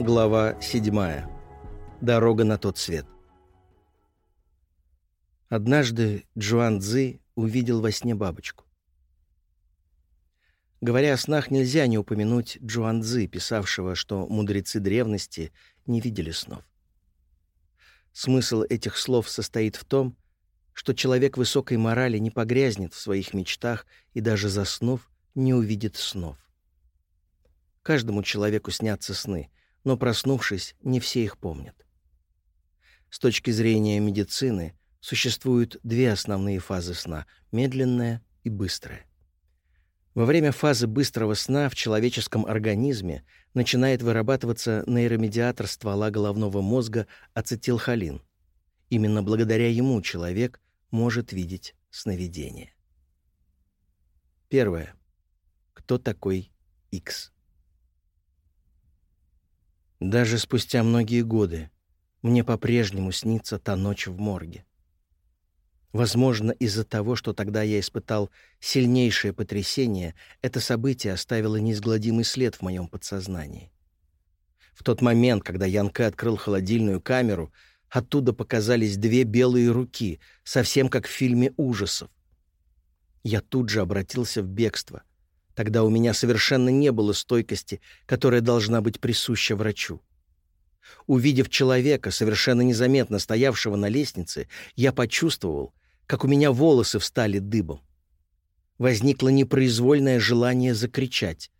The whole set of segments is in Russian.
Глава 7. Дорога на тот свет. Однажды Джуан Цзы увидел во сне бабочку. Говоря о снах, нельзя не упомянуть Джуан Цзы, писавшего, что мудрецы древности не видели снов. Смысл этих слов состоит в том, что человек высокой морали не погрязнет в своих мечтах и даже заснув, не увидит снов. Каждому человеку снятся сны — но, проснувшись, не все их помнят. С точки зрения медицины существуют две основные фазы сна — медленная и быстрая. Во время фазы быстрого сна в человеческом организме начинает вырабатываться нейромедиатор ствола головного мозга ацетилхолин. Именно благодаря ему человек может видеть сновидение. Первое. Кто такой X? Даже спустя многие годы мне по-прежнему снится та ночь в морге. Возможно, из-за того, что тогда я испытал сильнейшее потрясение, это событие оставило неизгладимый след в моем подсознании. В тот момент, когда Янка открыл холодильную камеру, оттуда показались две белые руки, совсем как в фильме ужасов. Я тут же обратился в бегство, Тогда у меня совершенно не было стойкости, которая должна быть присуща врачу. Увидев человека, совершенно незаметно стоявшего на лестнице, я почувствовал, как у меня волосы встали дыбом. Возникло непроизвольное желание закричать.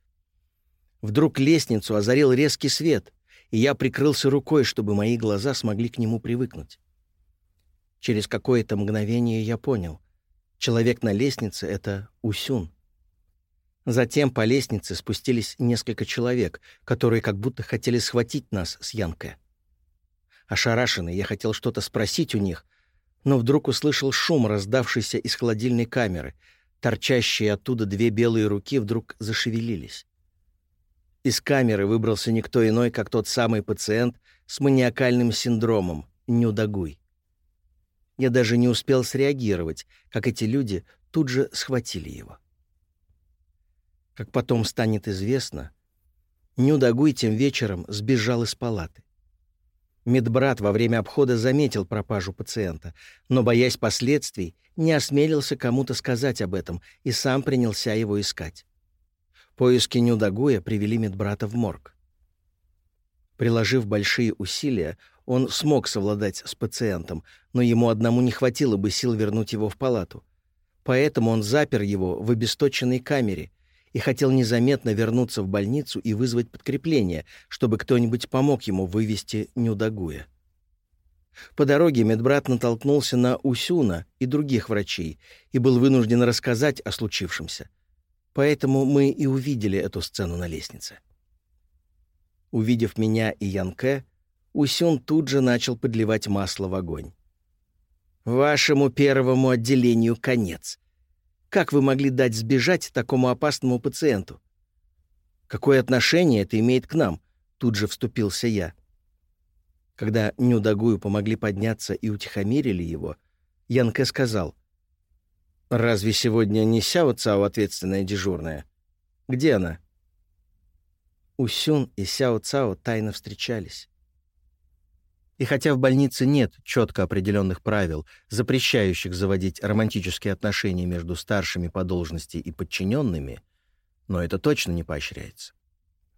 Вдруг лестницу озарил резкий свет, и я прикрылся рукой, чтобы мои глаза смогли к нему привыкнуть. Через какое-то мгновение я понял. Человек на лестнице — это Усюн. Затем по лестнице спустились несколько человек, которые как будто хотели схватить нас с Янкой. Ошарашенный, я хотел что-то спросить у них, но вдруг услышал шум, раздавшийся из холодильной камеры. Торчащие оттуда две белые руки вдруг зашевелились. Из камеры выбрался никто иной, как тот самый пациент с маниакальным синдромом Нюдагуй. Я даже не успел среагировать, как эти люди тут же схватили его. Как потом станет известно, Нюдагуй тем вечером сбежал из палаты. Медбрат во время обхода заметил пропажу пациента, но, боясь последствий, не осмелился кому-то сказать об этом и сам принялся его искать. Поиски Нюдагуя привели медбрата в морг. Приложив большие усилия, он смог совладать с пациентом, но ему одному не хватило бы сил вернуть его в палату. Поэтому он запер его в обесточенной камере и хотел незаметно вернуться в больницу и вызвать подкрепление, чтобы кто-нибудь помог ему вывести Нюдагуя. По дороге медбрат натолкнулся на Усюна и других врачей и был вынужден рассказать о случившемся. Поэтому мы и увидели эту сцену на лестнице. Увидев меня и Янке, Усюн тут же начал подливать масло в огонь. «Вашему первому отделению конец. Как вы могли дать сбежать такому опасному пациенту? Какое отношение это имеет к нам? Тут же вступился я. Когда Нюдагую помогли подняться и утихомирили его, Янке сказал, «Разве сегодня не Сяо Цао ответственная дежурная? Где она?» Усюн и Сяо Цао тайно встречались. И хотя в больнице нет четко определенных правил, запрещающих заводить романтические отношения между старшими по должности и подчиненными, но это точно не поощряется.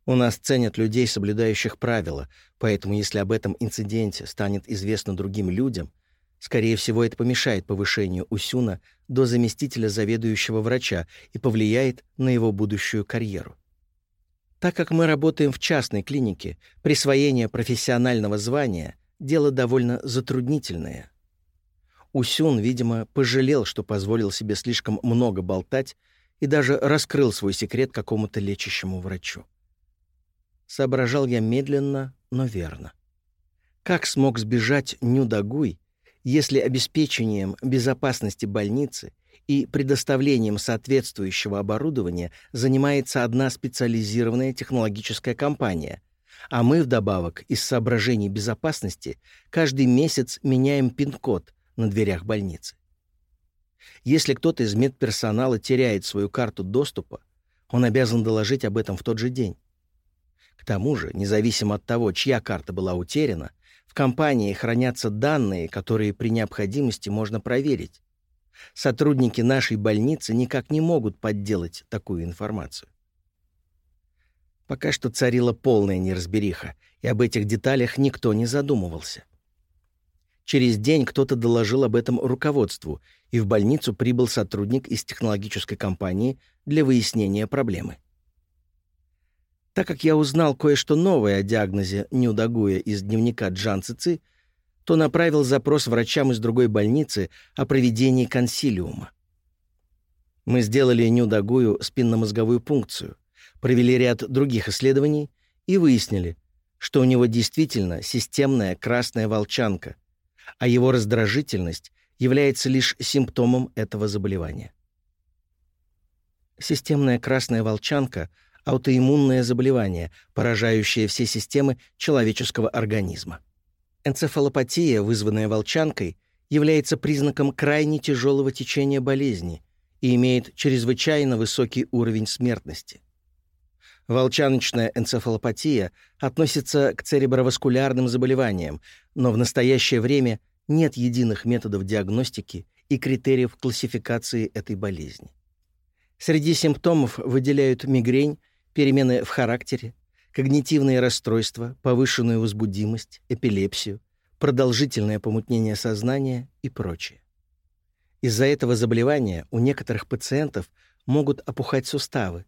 У нас ценят людей, соблюдающих правила, поэтому если об этом инциденте станет известно другим людям, скорее всего, это помешает повышению Усюна до заместителя заведующего врача и повлияет на его будущую карьеру. Так как мы работаем в частной клинике, присвоение профессионального звания дело довольно затруднительное. Усюн, видимо, пожалел, что позволил себе слишком много болтать и даже раскрыл свой секрет какому-то лечащему врачу. Соображал я медленно, но верно. Как смог сбежать Нюдагуй, если обеспечением безопасности больницы и предоставлением соответствующего оборудования занимается одна специализированная технологическая компания — а мы вдобавок из соображений безопасности каждый месяц меняем пин-код на дверях больницы. Если кто-то из медперсонала теряет свою карту доступа, он обязан доложить об этом в тот же день. К тому же, независимо от того, чья карта была утеряна, в компании хранятся данные, которые при необходимости можно проверить. Сотрудники нашей больницы никак не могут подделать такую информацию. Пока что царила полная неразбериха, и об этих деталях никто не задумывался. Через день кто-то доложил об этом руководству, и в больницу прибыл сотрудник из технологической компании для выяснения проблемы. Так как я узнал кое-что новое о диагнозе Нюдагуя из дневника Джан то направил запрос врачам из другой больницы о проведении консилиума. Мы сделали Нюдагую спинномозговую пункцию, провели ряд других исследований и выяснили, что у него действительно системная красная волчанка, а его раздражительность является лишь симптомом этого заболевания. Системная красная волчанка — аутоиммунное заболевание, поражающее все системы человеческого организма. Энцефалопатия, вызванная волчанкой, является признаком крайне тяжелого течения болезни и имеет чрезвычайно высокий уровень смертности. Волчаночная энцефалопатия относится к цереброваскулярным заболеваниям, но в настоящее время нет единых методов диагностики и критериев классификации этой болезни. Среди симптомов выделяют мигрень, перемены в характере, когнитивные расстройства, повышенную возбудимость, эпилепсию, продолжительное помутнение сознания и прочее. Из-за этого заболевания у некоторых пациентов могут опухать суставы,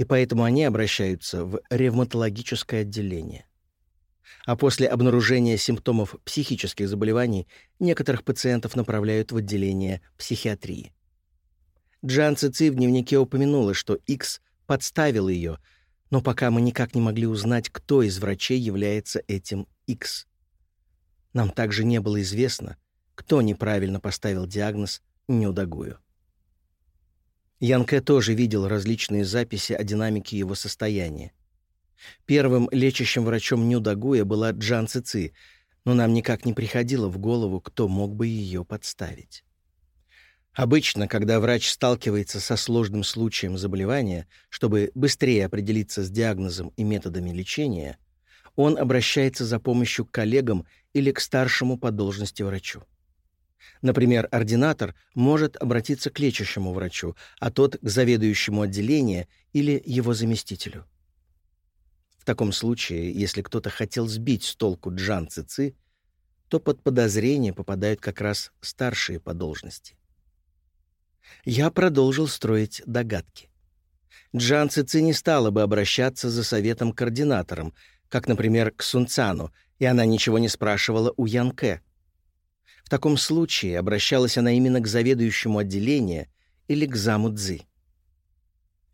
и поэтому они обращаются в ревматологическое отделение. А после обнаружения симптомов психических заболеваний некоторых пациентов направляют в отделение психиатрии. Джан Цици в дневнике упомянула, что X подставил ее, но пока мы никак не могли узнать, кто из врачей является этим X. Нам также не было известно, кто неправильно поставил диагноз Нюдагую. Янке тоже видел различные записи о динамике его состояния. Первым лечащим врачом Нюдагуя была Джан Цици, но нам никак не приходило в голову, кто мог бы ее подставить. Обычно, когда врач сталкивается со сложным случаем заболевания, чтобы быстрее определиться с диагнозом и методами лечения, он обращается за помощью к коллегам или к старшему по должности врачу. Например, ординатор может обратиться к лечащему врачу, а тот — к заведующему отделения или его заместителю. В таком случае, если кто-то хотел сбить с толку Джан Цици, то под подозрение попадают как раз старшие по должности. Я продолжил строить догадки. Джан Цици не стала бы обращаться за советом к координаторам, как, например, к Сунцану, и она ничего не спрашивала у Янке. В таком случае обращалась она именно к заведующему отделения или к заму Цзы.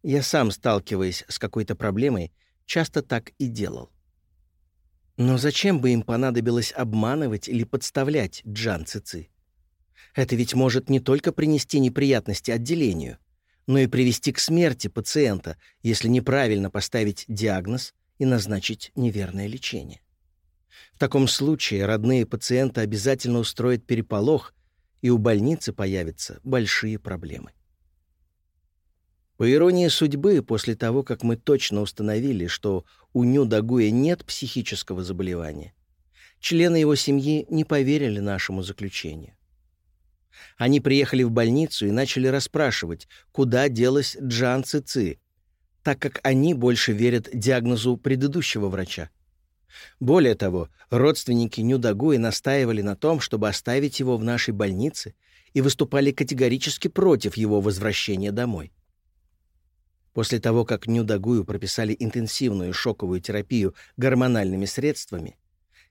Я сам, сталкиваясь с какой-то проблемой, часто так и делал. Но зачем бы им понадобилось обманывать или подставлять Джан Цици? Это ведь может не только принести неприятности отделению, но и привести к смерти пациента, если неправильно поставить диагноз и назначить неверное лечение. В таком случае родные пациента обязательно устроят переполох, и у больницы появятся большие проблемы. По иронии судьбы, после того, как мы точно установили, что у Ню Дагуя нет психического заболевания, члены его семьи не поверили нашему заключению. Они приехали в больницу и начали расспрашивать, куда делась Джан Цици, так как они больше верят диагнозу предыдущего врача. Более того, родственники Нюдагуи настаивали на том, чтобы оставить его в нашей больнице и выступали категорически против его возвращения домой. После того, как Нюдагую прописали интенсивную шоковую терапию гормональными средствами,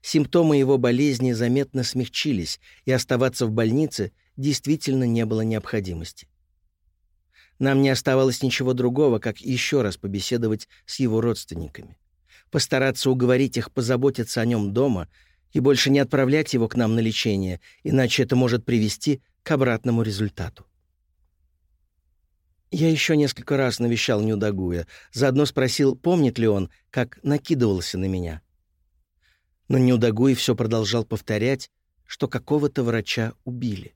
симптомы его болезни заметно смягчились, и оставаться в больнице действительно не было необходимости. Нам не оставалось ничего другого, как еще раз побеседовать с его родственниками постараться уговорить их позаботиться о нем дома и больше не отправлять его к нам на лечение, иначе это может привести к обратному результату. Я еще несколько раз навещал Нюдагуя, заодно спросил, помнит ли он, как накидывался на меня. Но Нюдагуй все продолжал повторять, что какого-то врача убили.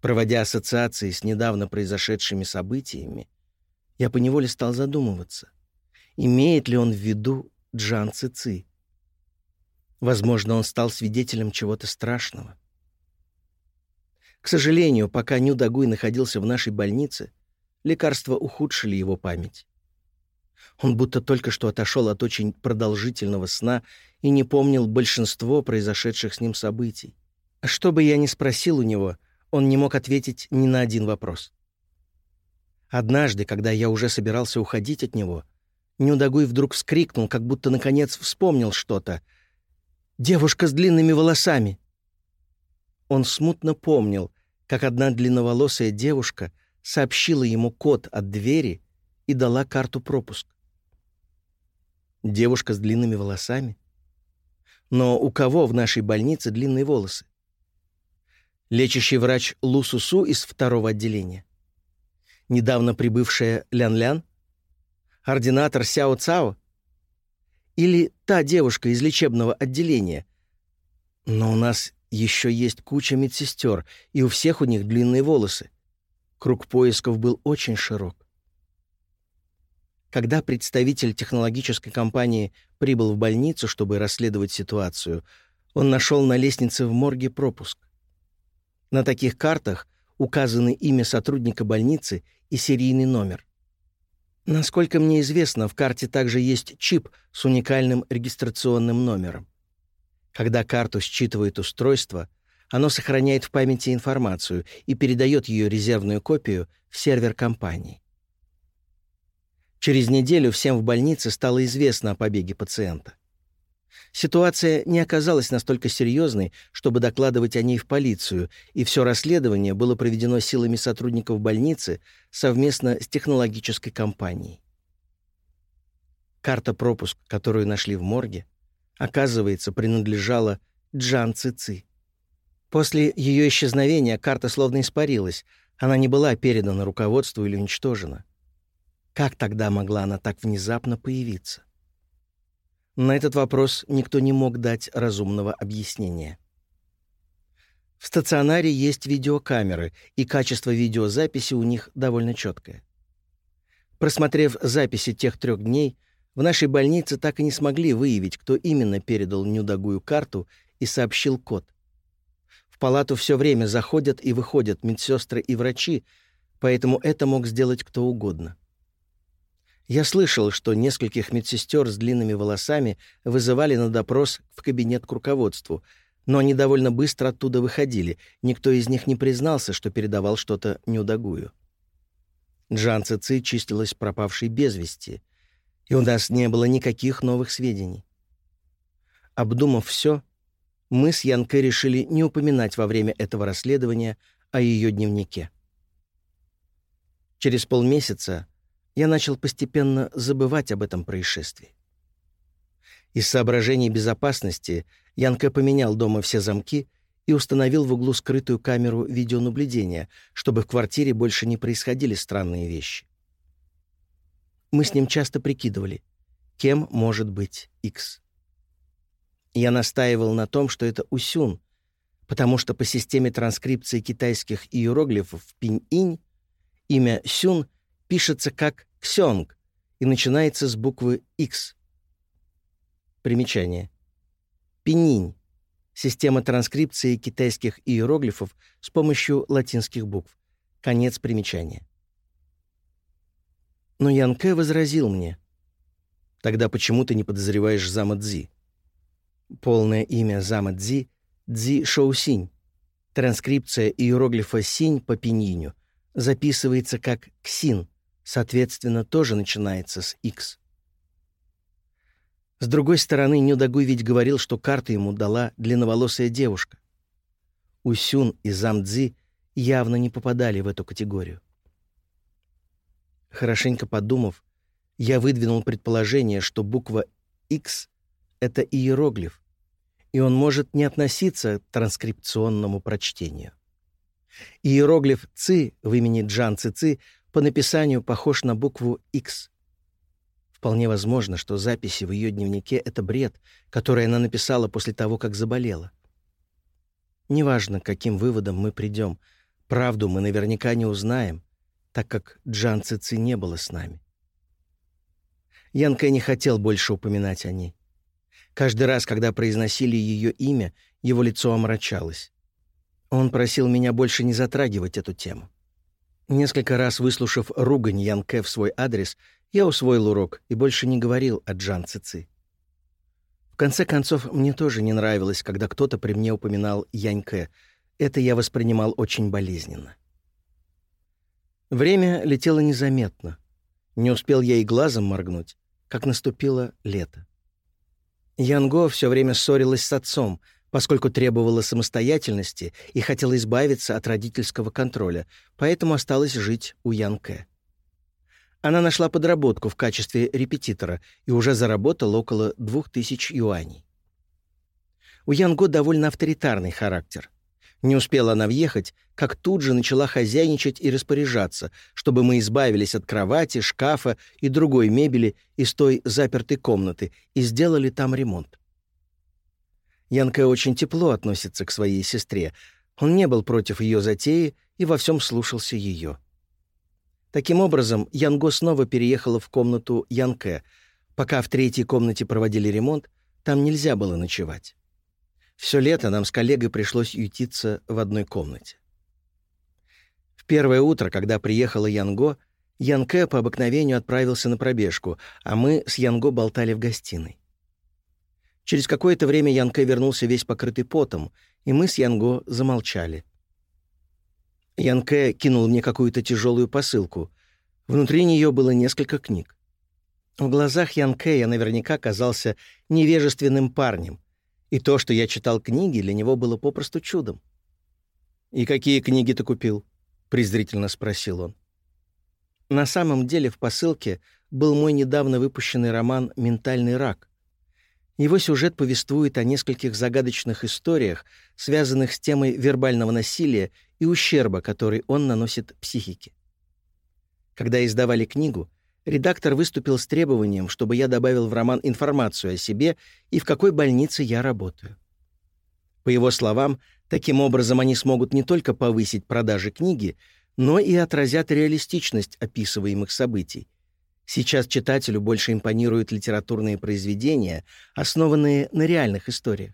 Проводя ассоциации с недавно произошедшими событиями, я поневоле стал задумываться Имеет ли он в виду Джан Цици? Возможно, он стал свидетелем чего-то страшного. К сожалению, пока Ню Дагуй находился в нашей больнице, лекарства ухудшили его память. Он будто только что отошел от очень продолжительного сна и не помнил большинство произошедших с ним событий. А что бы я ни спросил у него, он не мог ответить ни на один вопрос. Однажды, когда я уже собирался уходить от него, Нюдагуй вдруг вскрикнул, как будто наконец вспомнил что-то. «Девушка с длинными волосами!» Он смутно помнил, как одна длинноволосая девушка сообщила ему код от двери и дала карту пропуск. Девушка с длинными волосами? Но у кого в нашей больнице длинные волосы? Лечащий врач Лу Сусу из второго отделения? Недавно прибывшая Лян-Лян? Ординатор Сяо Цао? Или та девушка из лечебного отделения? Но у нас еще есть куча медсестер, и у всех у них длинные волосы. Круг поисков был очень широк. Когда представитель технологической компании прибыл в больницу, чтобы расследовать ситуацию, он нашел на лестнице в морге пропуск. На таких картах указаны имя сотрудника больницы и серийный номер. Насколько мне известно, в карте также есть чип с уникальным регистрационным номером. Когда карту считывает устройство, оно сохраняет в памяти информацию и передает ее резервную копию в сервер компании. Через неделю всем в больнице стало известно о побеге пациента. Ситуация не оказалась настолько серьезной, чтобы докладывать о ней в полицию, и все расследование было проведено силами сотрудников больницы совместно с технологической компанией. Карта пропуск, которую нашли в морге, оказывается, принадлежала Джан Цици. После ее исчезновения карта словно испарилась, она не была передана руководству или уничтожена. Как тогда могла она так внезапно появиться? На этот вопрос никто не мог дать разумного объяснения. В стационаре есть видеокамеры, и качество видеозаписи у них довольно четкое. Просмотрев записи тех трех дней, в нашей больнице так и не смогли выявить, кто именно передал Нюдагую карту и сообщил код. В палату все время заходят и выходят медсестры и врачи, поэтому это мог сделать кто угодно. Я слышал, что нескольких медсестер с длинными волосами вызывали на допрос в кабинет к руководству, но они довольно быстро оттуда выходили, никто из них не признался, что передавал что-то Нюдагую. Джан Цици чистилась пропавшей без вести, и у нас не было никаких новых сведений. Обдумав все, мы с Янкой решили не упоминать во время этого расследования о ее дневнике. Через полмесяца я начал постепенно забывать об этом происшествии. Из соображений безопасности Янка поменял дома все замки и установил в углу скрытую камеру видеонаблюдения, чтобы в квартире больше не происходили странные вещи. Мы с ним часто прикидывали, кем может быть X. Я настаивал на том, что это Усюн, потому что по системе транскрипции китайских иероглифов пинь-инь имя Сюн пишется как Ксёнг и начинается с буквы X. Примечание. Пининь — система транскрипции китайских иероглифов с помощью латинских букв. Конец примечания. Но Ян Кэ возразил мне. «Тогда почему ты не подозреваешь Зама Цзи?» Полное имя Зама Цзи — Цзи Шоусинь. Транскрипция иероглифа «синь» по пиньиню записывается как «ксин», соответственно, тоже начинается с X. С другой стороны, Нюдагуй ведь говорил, что карту ему дала длинноволосая девушка. Усюн и Замдзи явно не попадали в эту категорию. Хорошенько подумав, я выдвинул предположение, что буква X — это иероглиф, и он может не относиться к транскрипционному прочтению. Иероглиф «ци» в имени Джан Цици по написанию похож на букву X. Вполне возможно, что записи в ее дневнике — это бред, который она написала после того, как заболела. Неважно, каким выводам мы придем, правду мы наверняка не узнаем, так как Джан Цици не было с нами. Янка не хотел больше упоминать о ней. Каждый раз, когда произносили ее имя, его лицо омрачалось. Он просил меня больше не затрагивать эту тему. Несколько раз выслушав ругань Янке в свой адрес, я усвоил урок и больше не говорил о Джан Цици. В конце концов, мне тоже не нравилось, когда кто-то при мне упоминал Яньке. Это я воспринимал очень болезненно. Время летело незаметно. Не успел я и глазом моргнуть, как наступило лето. Янго все время ссорилась с отцом — поскольку требовала самостоятельности и хотела избавиться от родительского контроля, поэтому осталась жить у Янке. Она нашла подработку в качестве репетитора и уже заработала около 2000 юаней. У Янго довольно авторитарный характер. Не успела она въехать, как тут же начала хозяйничать и распоряжаться, чтобы мы избавились от кровати, шкафа и другой мебели из той запертой комнаты и сделали там ремонт. Янка очень тепло относится к своей сестре. Он не был против ее затеи и во всем слушался ее. Таким образом, Янго снова переехала в комнату Янке. Пока в третьей комнате проводили ремонт, там нельзя было ночевать. Все лето нам с коллегой пришлось ютиться в одной комнате. В первое утро, когда приехала Янго, Янке по обыкновению отправился на пробежку, а мы с Янго болтали в гостиной. Через какое-то время Янке вернулся весь покрытый потом, и мы с Янго замолчали. Янке кинул мне какую-то тяжелую посылку. Внутри нее было несколько книг. В глазах Янке я наверняка казался невежественным парнем, и то, что я читал книги, для него было попросту чудом. «И какие книги ты купил?» — презрительно спросил он. На самом деле в посылке был мой недавно выпущенный роман «Ментальный рак», его сюжет повествует о нескольких загадочных историях, связанных с темой вербального насилия и ущерба, который он наносит психике. Когда издавали книгу, редактор выступил с требованием, чтобы я добавил в роман информацию о себе и в какой больнице я работаю. По его словам, таким образом они смогут не только повысить продажи книги, но и отразят реалистичность описываемых событий, Сейчас читателю больше импонируют литературные произведения, основанные на реальных историях.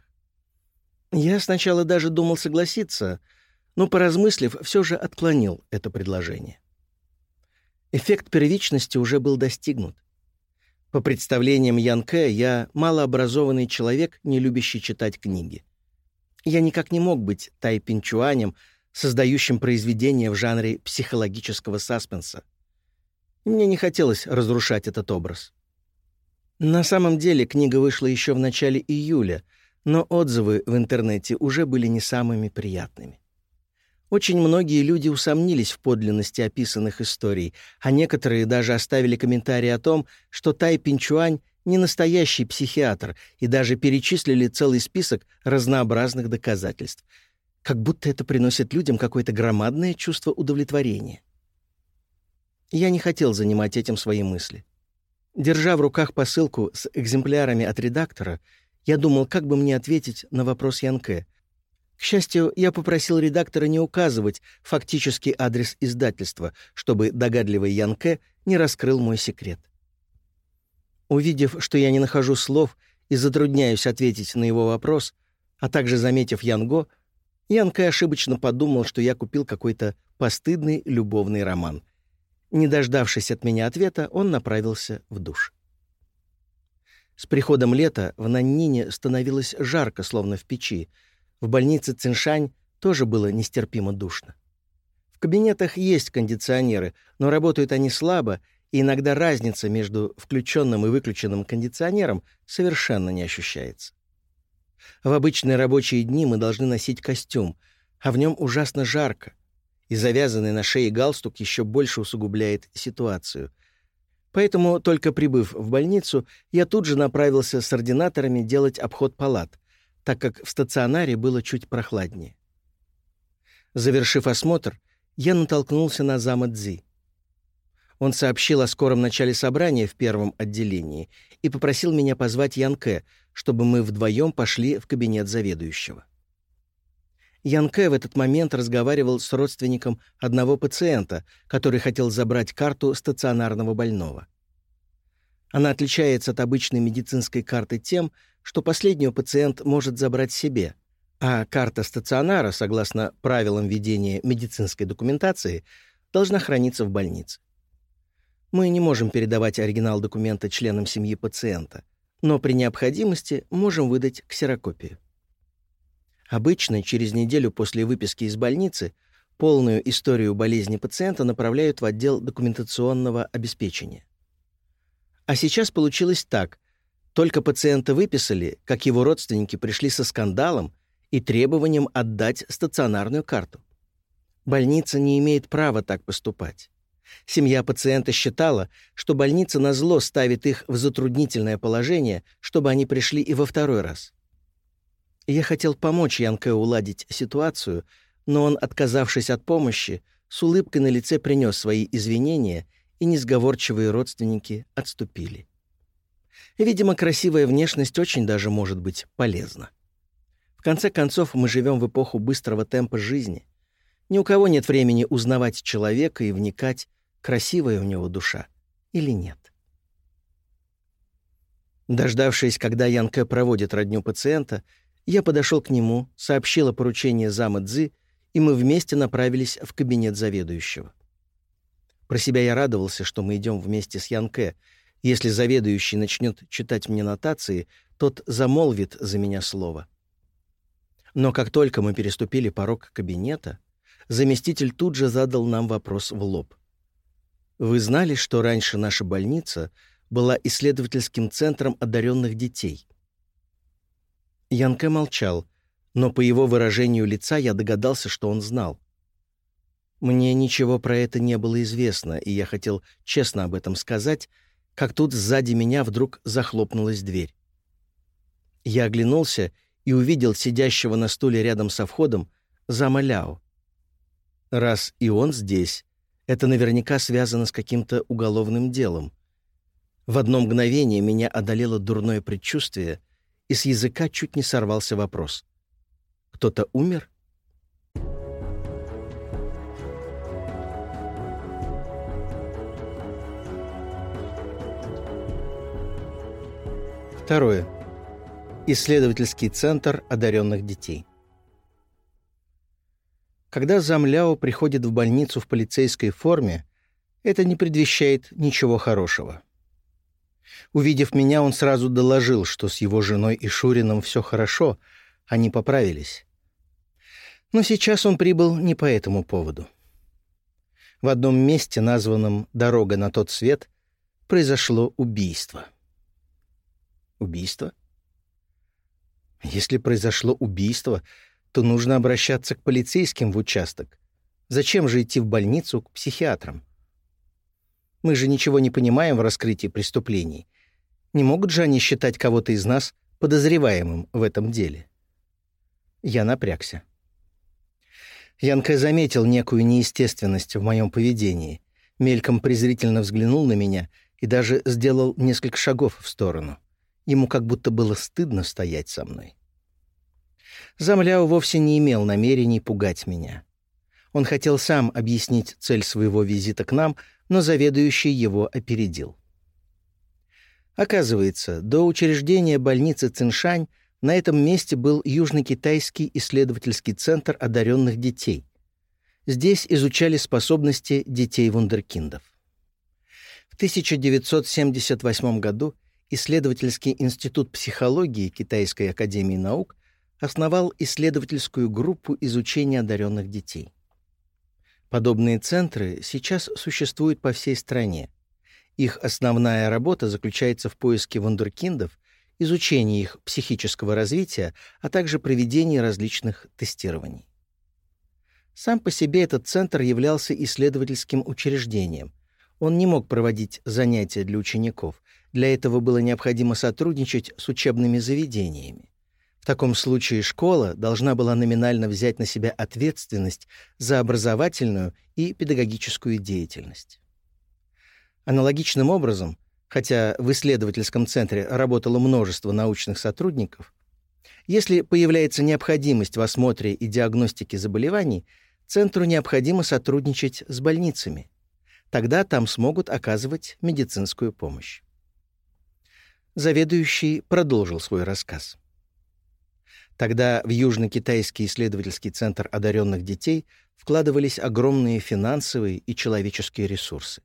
Я сначала даже думал согласиться, но, поразмыслив, все же отклонил это предложение. Эффект первичности уже был достигнут. По представлениям Янке, я малообразованный человек, не любящий читать книги. Я никак не мог быть тайпинчуанем, создающим произведения в жанре психологического саспенса. Мне не хотелось разрушать этот образ. На самом деле книга вышла еще в начале июля, но отзывы в интернете уже были не самыми приятными. Очень многие люди усомнились в подлинности описанных историй, а некоторые даже оставили комментарии о том, что Тай Пинчуань не настоящий психиатр, и даже перечислили целый список разнообразных доказательств, как будто это приносит людям какое-то громадное чувство удовлетворения. Я не хотел занимать этим свои мысли. Держа в руках посылку с экземплярами от редактора, я думал, как бы мне ответить на вопрос Янке. К счастью, я попросил редактора не указывать фактический адрес издательства, чтобы догадливый Янке не раскрыл мой секрет. Увидев, что я не нахожу слов и затрудняюсь ответить на его вопрос, а также заметив Янго, Янке ошибочно подумал, что я купил какой-то постыдный любовный роман — не дождавшись от меня ответа, он направился в душ. С приходом лета в Наннине становилось жарко, словно в печи. В больнице Циншань тоже было нестерпимо душно. В кабинетах есть кондиционеры, но работают они слабо, и иногда разница между включенным и выключенным кондиционером совершенно не ощущается. В обычные рабочие дни мы должны носить костюм, а в нем ужасно жарко — и завязанный на шее галстук еще больше усугубляет ситуацию. Поэтому, только прибыв в больницу, я тут же направился с ординаторами делать обход палат, так как в стационаре было чуть прохладнее. Завершив осмотр, я натолкнулся на зама Цзи. Он сообщил о скором начале собрания в первом отделении и попросил меня позвать Янке, чтобы мы вдвоем пошли в кабинет заведующего. Ян в этот момент разговаривал с родственником одного пациента, который хотел забрать карту стационарного больного. Она отличается от обычной медицинской карты тем, что последнюю пациент может забрать себе, а карта стационара, согласно правилам ведения медицинской документации, должна храниться в больнице. Мы не можем передавать оригинал документа членам семьи пациента, но при необходимости можем выдать ксерокопию. Обычно через неделю после выписки из больницы полную историю болезни пациента направляют в отдел документационного обеспечения. А сейчас получилось так. Только пациента выписали, как его родственники пришли со скандалом и требованием отдать стационарную карту. Больница не имеет права так поступать. Семья пациента считала, что больница назло ставит их в затруднительное положение, чтобы они пришли и во второй раз. Я хотел помочь Янке уладить ситуацию, но он, отказавшись от помощи, с улыбкой на лице принес свои извинения, и несговорчивые родственники отступили. Видимо, красивая внешность очень даже может быть полезна. В конце концов, мы живем в эпоху быстрого темпа жизни. Ни у кого нет времени узнавать человека и вникать, красивая у него душа или нет. Дождавшись, когда Янке проводит родню пациента, я подошел к нему, сообщил о поручении зама Цзы, и мы вместе направились в кабинет заведующего. Про себя я радовался, что мы идем вместе с Янке. Если заведующий начнет читать мне нотации, тот замолвит за меня слово. Но как только мы переступили порог кабинета, заместитель тут же задал нам вопрос в лоб. «Вы знали, что раньше наша больница была исследовательским центром одаренных детей?» Янке молчал, но по его выражению лица я догадался, что он знал. Мне ничего про это не было известно, и я хотел честно об этом сказать, как тут сзади меня вдруг захлопнулась дверь. Я оглянулся и увидел сидящего на стуле рядом со входом зама Ляо. Раз и он здесь, это наверняка связано с каким-то уголовным делом. В одно мгновение меня одолело дурное предчувствие — и с языка чуть не сорвался вопрос. «Кто-то умер?» Второе. Исследовательский центр одаренных детей. Когда замляо приходит в больницу в полицейской форме, это не предвещает ничего хорошего. Увидев меня, он сразу доложил, что с его женой и Шурином все хорошо, они поправились. Но сейчас он прибыл не по этому поводу. В одном месте, названном «Дорога на тот свет», произошло убийство. Убийство? Если произошло убийство, то нужно обращаться к полицейским в участок. Зачем же идти в больницу к психиатрам? Мы же ничего не понимаем в раскрытии преступлений. Не могут же они считать кого-то из нас подозреваемым в этом деле? Я напрягся. Янка заметил некую неестественность в моем поведении, мельком презрительно взглянул на меня и даже сделал несколько шагов в сторону. Ему как будто было стыдно стоять со мной. Замляо вовсе не имел намерений пугать меня. Он хотел сам объяснить цель своего визита к нам — но заведующий его опередил. Оказывается, до учреждения больницы Циншань на этом месте был Южно-Китайский исследовательский центр одаренных детей. Здесь изучали способности детей-вундеркиндов. В 1978 году исследовательский институт психологии Китайской академии наук основал исследовательскую группу изучения одаренных детей. Подобные центры сейчас существуют по всей стране. Их основная работа заключается в поиске вундеркиндов, изучении их психического развития, а также проведении различных тестирований. Сам по себе этот центр являлся исследовательским учреждением. Он не мог проводить занятия для учеников. Для этого было необходимо сотрудничать с учебными заведениями. В таком случае школа должна была номинально взять на себя ответственность за образовательную и педагогическую деятельность. Аналогичным образом, хотя в исследовательском центре работало множество научных сотрудников, если появляется необходимость в осмотре и диагностике заболеваний, центру необходимо сотрудничать с больницами. Тогда там смогут оказывать медицинскую помощь. Заведующий продолжил свой рассказ. Тогда в Южно-Китайский исследовательский центр одаренных детей вкладывались огромные финансовые и человеческие ресурсы.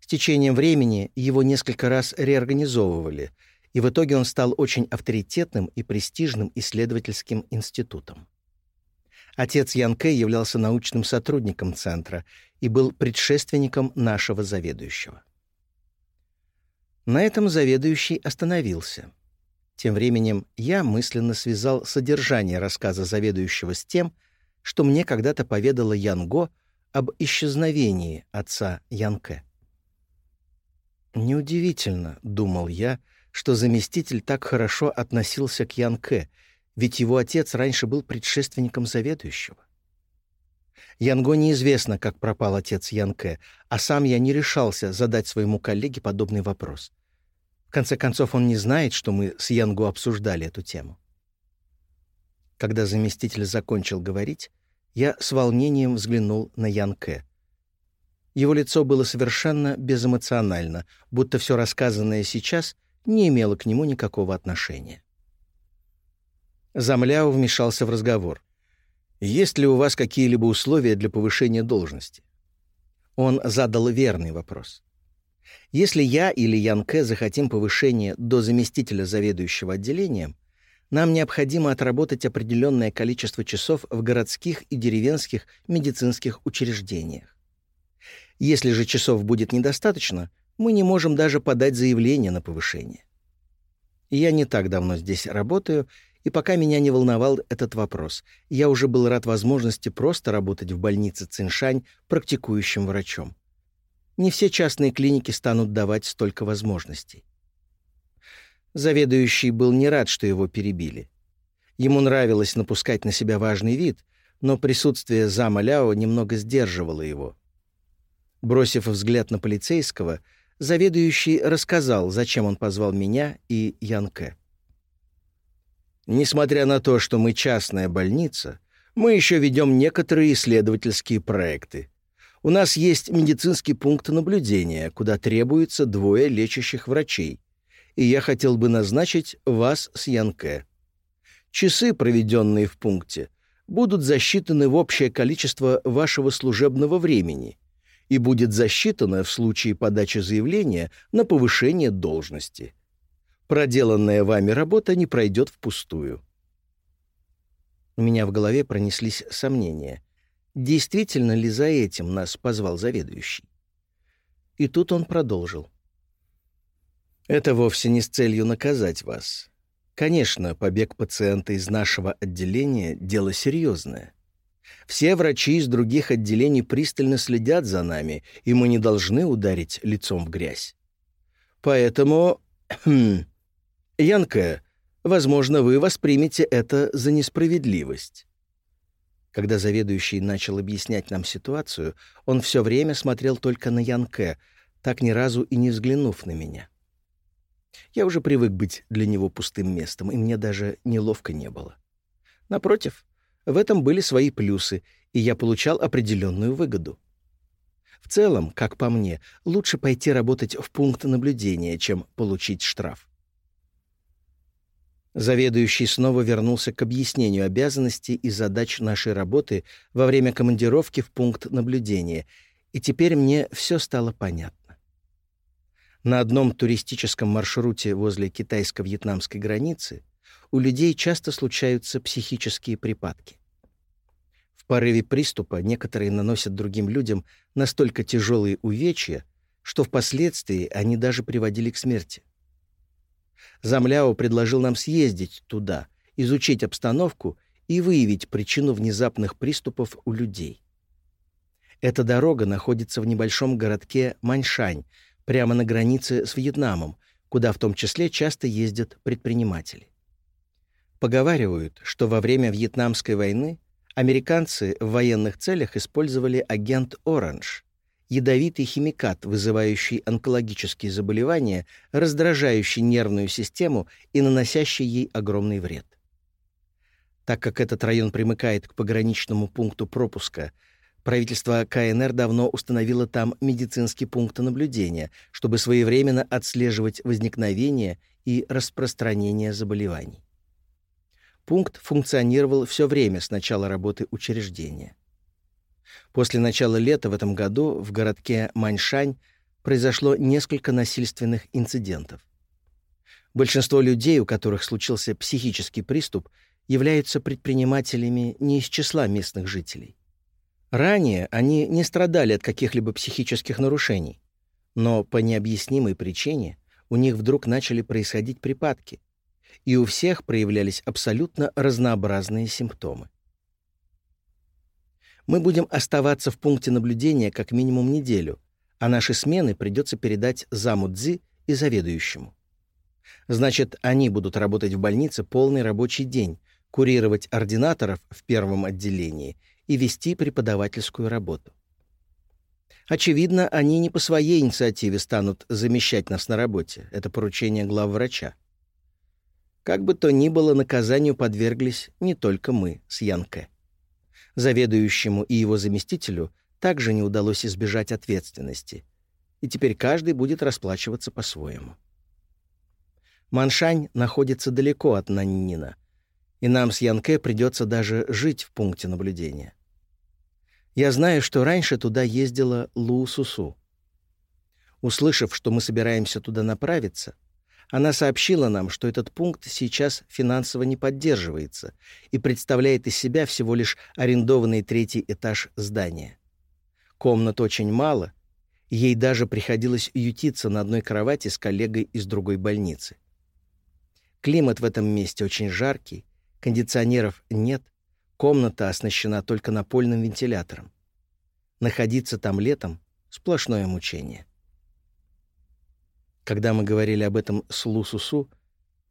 С течением времени его несколько раз реорганизовывали, и в итоге он стал очень авторитетным и престижным исследовательским институтом. Отец Ян Кэ являлся научным сотрудником центра и был предшественником нашего заведующего. На этом заведующий остановился. Тем временем я мысленно связал содержание рассказа заведующего с тем, что мне когда-то поведала Янго об исчезновении отца Янке. Неудивительно, думал я, что заместитель так хорошо относился к Янке, ведь его отец раньше был предшественником заведующего. Янго неизвестно, как пропал отец Янке, а сам я не решался задать своему коллеге подобный вопрос. Конце концов, он не знает, что мы с Янго обсуждали эту тему. Когда заместитель закончил говорить, я с волнением взглянул на Янке. Его лицо было совершенно безэмоционально, будто все рассказанное сейчас не имело к нему никакого отношения. Замляу вмешался в разговор. «Есть ли у вас какие-либо условия для повышения должности?» Он задал верный вопрос. «Если я или Ян захотим повышения до заместителя заведующего отделением, нам необходимо отработать определенное количество часов в городских и деревенских медицинских учреждениях. Если же часов будет недостаточно, мы не можем даже подать заявление на повышение. Я не так давно здесь работаю, и пока меня не волновал этот вопрос, я уже был рад возможности просто работать в больнице Циншань практикующим врачом. Не все частные клиники станут давать столько возможностей. Заведующий был не рад, что его перебили. Ему нравилось напускать на себя важный вид, но присутствие зама Ляо немного сдерживало его. Бросив взгляд на полицейского, заведующий рассказал, зачем он позвал меня и Янке. «Несмотря на то, что мы частная больница, мы еще ведем некоторые исследовательские проекты. У нас есть медицинский пункт наблюдения, куда требуется двое лечащих врачей, и я хотел бы назначить вас с Янке. Часы, проведенные в пункте, будут засчитаны в общее количество вашего служебного времени — и будет засчитана в случае подачи заявления на повышение должности. Проделанная вами работа не пройдет впустую. У меня в голове пронеслись сомнения. Действительно ли за этим нас позвал заведующий? И тут он продолжил. «Это вовсе не с целью наказать вас. Конечно, побег пациента из нашего отделения — дело серьезное. Все врачи из других отделений пристально следят за нами, и мы не должны ударить лицом в грязь. Поэтому... Янка, возможно, вы воспримете это за несправедливость. Когда заведующий начал объяснять нам ситуацию, он все время смотрел только на Янке, так ни разу и не взглянув на меня. Я уже привык быть для него пустым местом, и мне даже неловко не было. Напротив, в этом были свои плюсы, и я получал определенную выгоду. В целом, как по мне, лучше пойти работать в пункт наблюдения, чем получить штраф. Заведующий снова вернулся к объяснению обязанностей и задач нашей работы во время командировки в пункт наблюдения, и теперь мне все стало понятно. На одном туристическом маршруте возле китайско-вьетнамской границы у людей часто случаются психические припадки. В порыве приступа некоторые наносят другим людям настолько тяжелые увечья, что впоследствии они даже приводили к смерти. Замляо предложил нам съездить туда, изучить обстановку и выявить причину внезапных приступов у людей. Эта дорога находится в небольшом городке Маньшань, прямо на границе с Вьетнамом, куда в том числе часто ездят предприниматели. Поговаривают, что во время Вьетнамской войны американцы в военных целях использовали агент «Оранж» — ядовитый химикат, вызывающий онкологические заболевания, раздражающий нервную систему и наносящий ей огромный вред. Так как этот район примыкает к пограничному пункту пропуска, Правительство КНР давно установило там медицинский пункт наблюдения, чтобы своевременно отслеживать возникновение и распространение заболеваний. Пункт функционировал все время с начала работы учреждения. После начала лета в этом году в городке Маньшань произошло несколько насильственных инцидентов. Большинство людей, у которых случился психический приступ, являются предпринимателями не из числа местных жителей. Ранее они не страдали от каких-либо психических нарушений, но по необъяснимой причине у них вдруг начали происходить припадки, и у всех проявлялись абсолютно разнообразные симптомы. Мы будем оставаться в пункте наблюдения как минимум неделю, а наши смены придется передать заму Цзи и заведующему. Значит, они будут работать в больнице полный рабочий день, курировать ординаторов в первом отделении и вести преподавательскую работу. Очевидно, они не по своей инициативе станут замещать нас на работе. Это поручение главврача. Как бы то ни было, наказанию подверглись не только мы с Янке. Заведующему и его заместителю также не удалось избежать ответственности, и теперь каждый будет расплачиваться по-своему. Маншань находится далеко от Наннина, и нам с Янке придется даже жить в пункте наблюдения. Я знаю, что раньше туда ездила Лу Сусу. Услышав, что мы собираемся туда направиться, она сообщила нам, что этот пункт сейчас финансово не поддерживается и представляет из себя всего лишь арендованный третий этаж здания. Комнат очень мало, ей даже приходилось ютиться на одной кровати с коллегой из другой больницы. Климат в этом месте очень жаркий, кондиционеров нет, Комната оснащена только напольным вентилятором. Находиться там летом — сплошное мучение. Когда мы говорили об этом с Лусусу,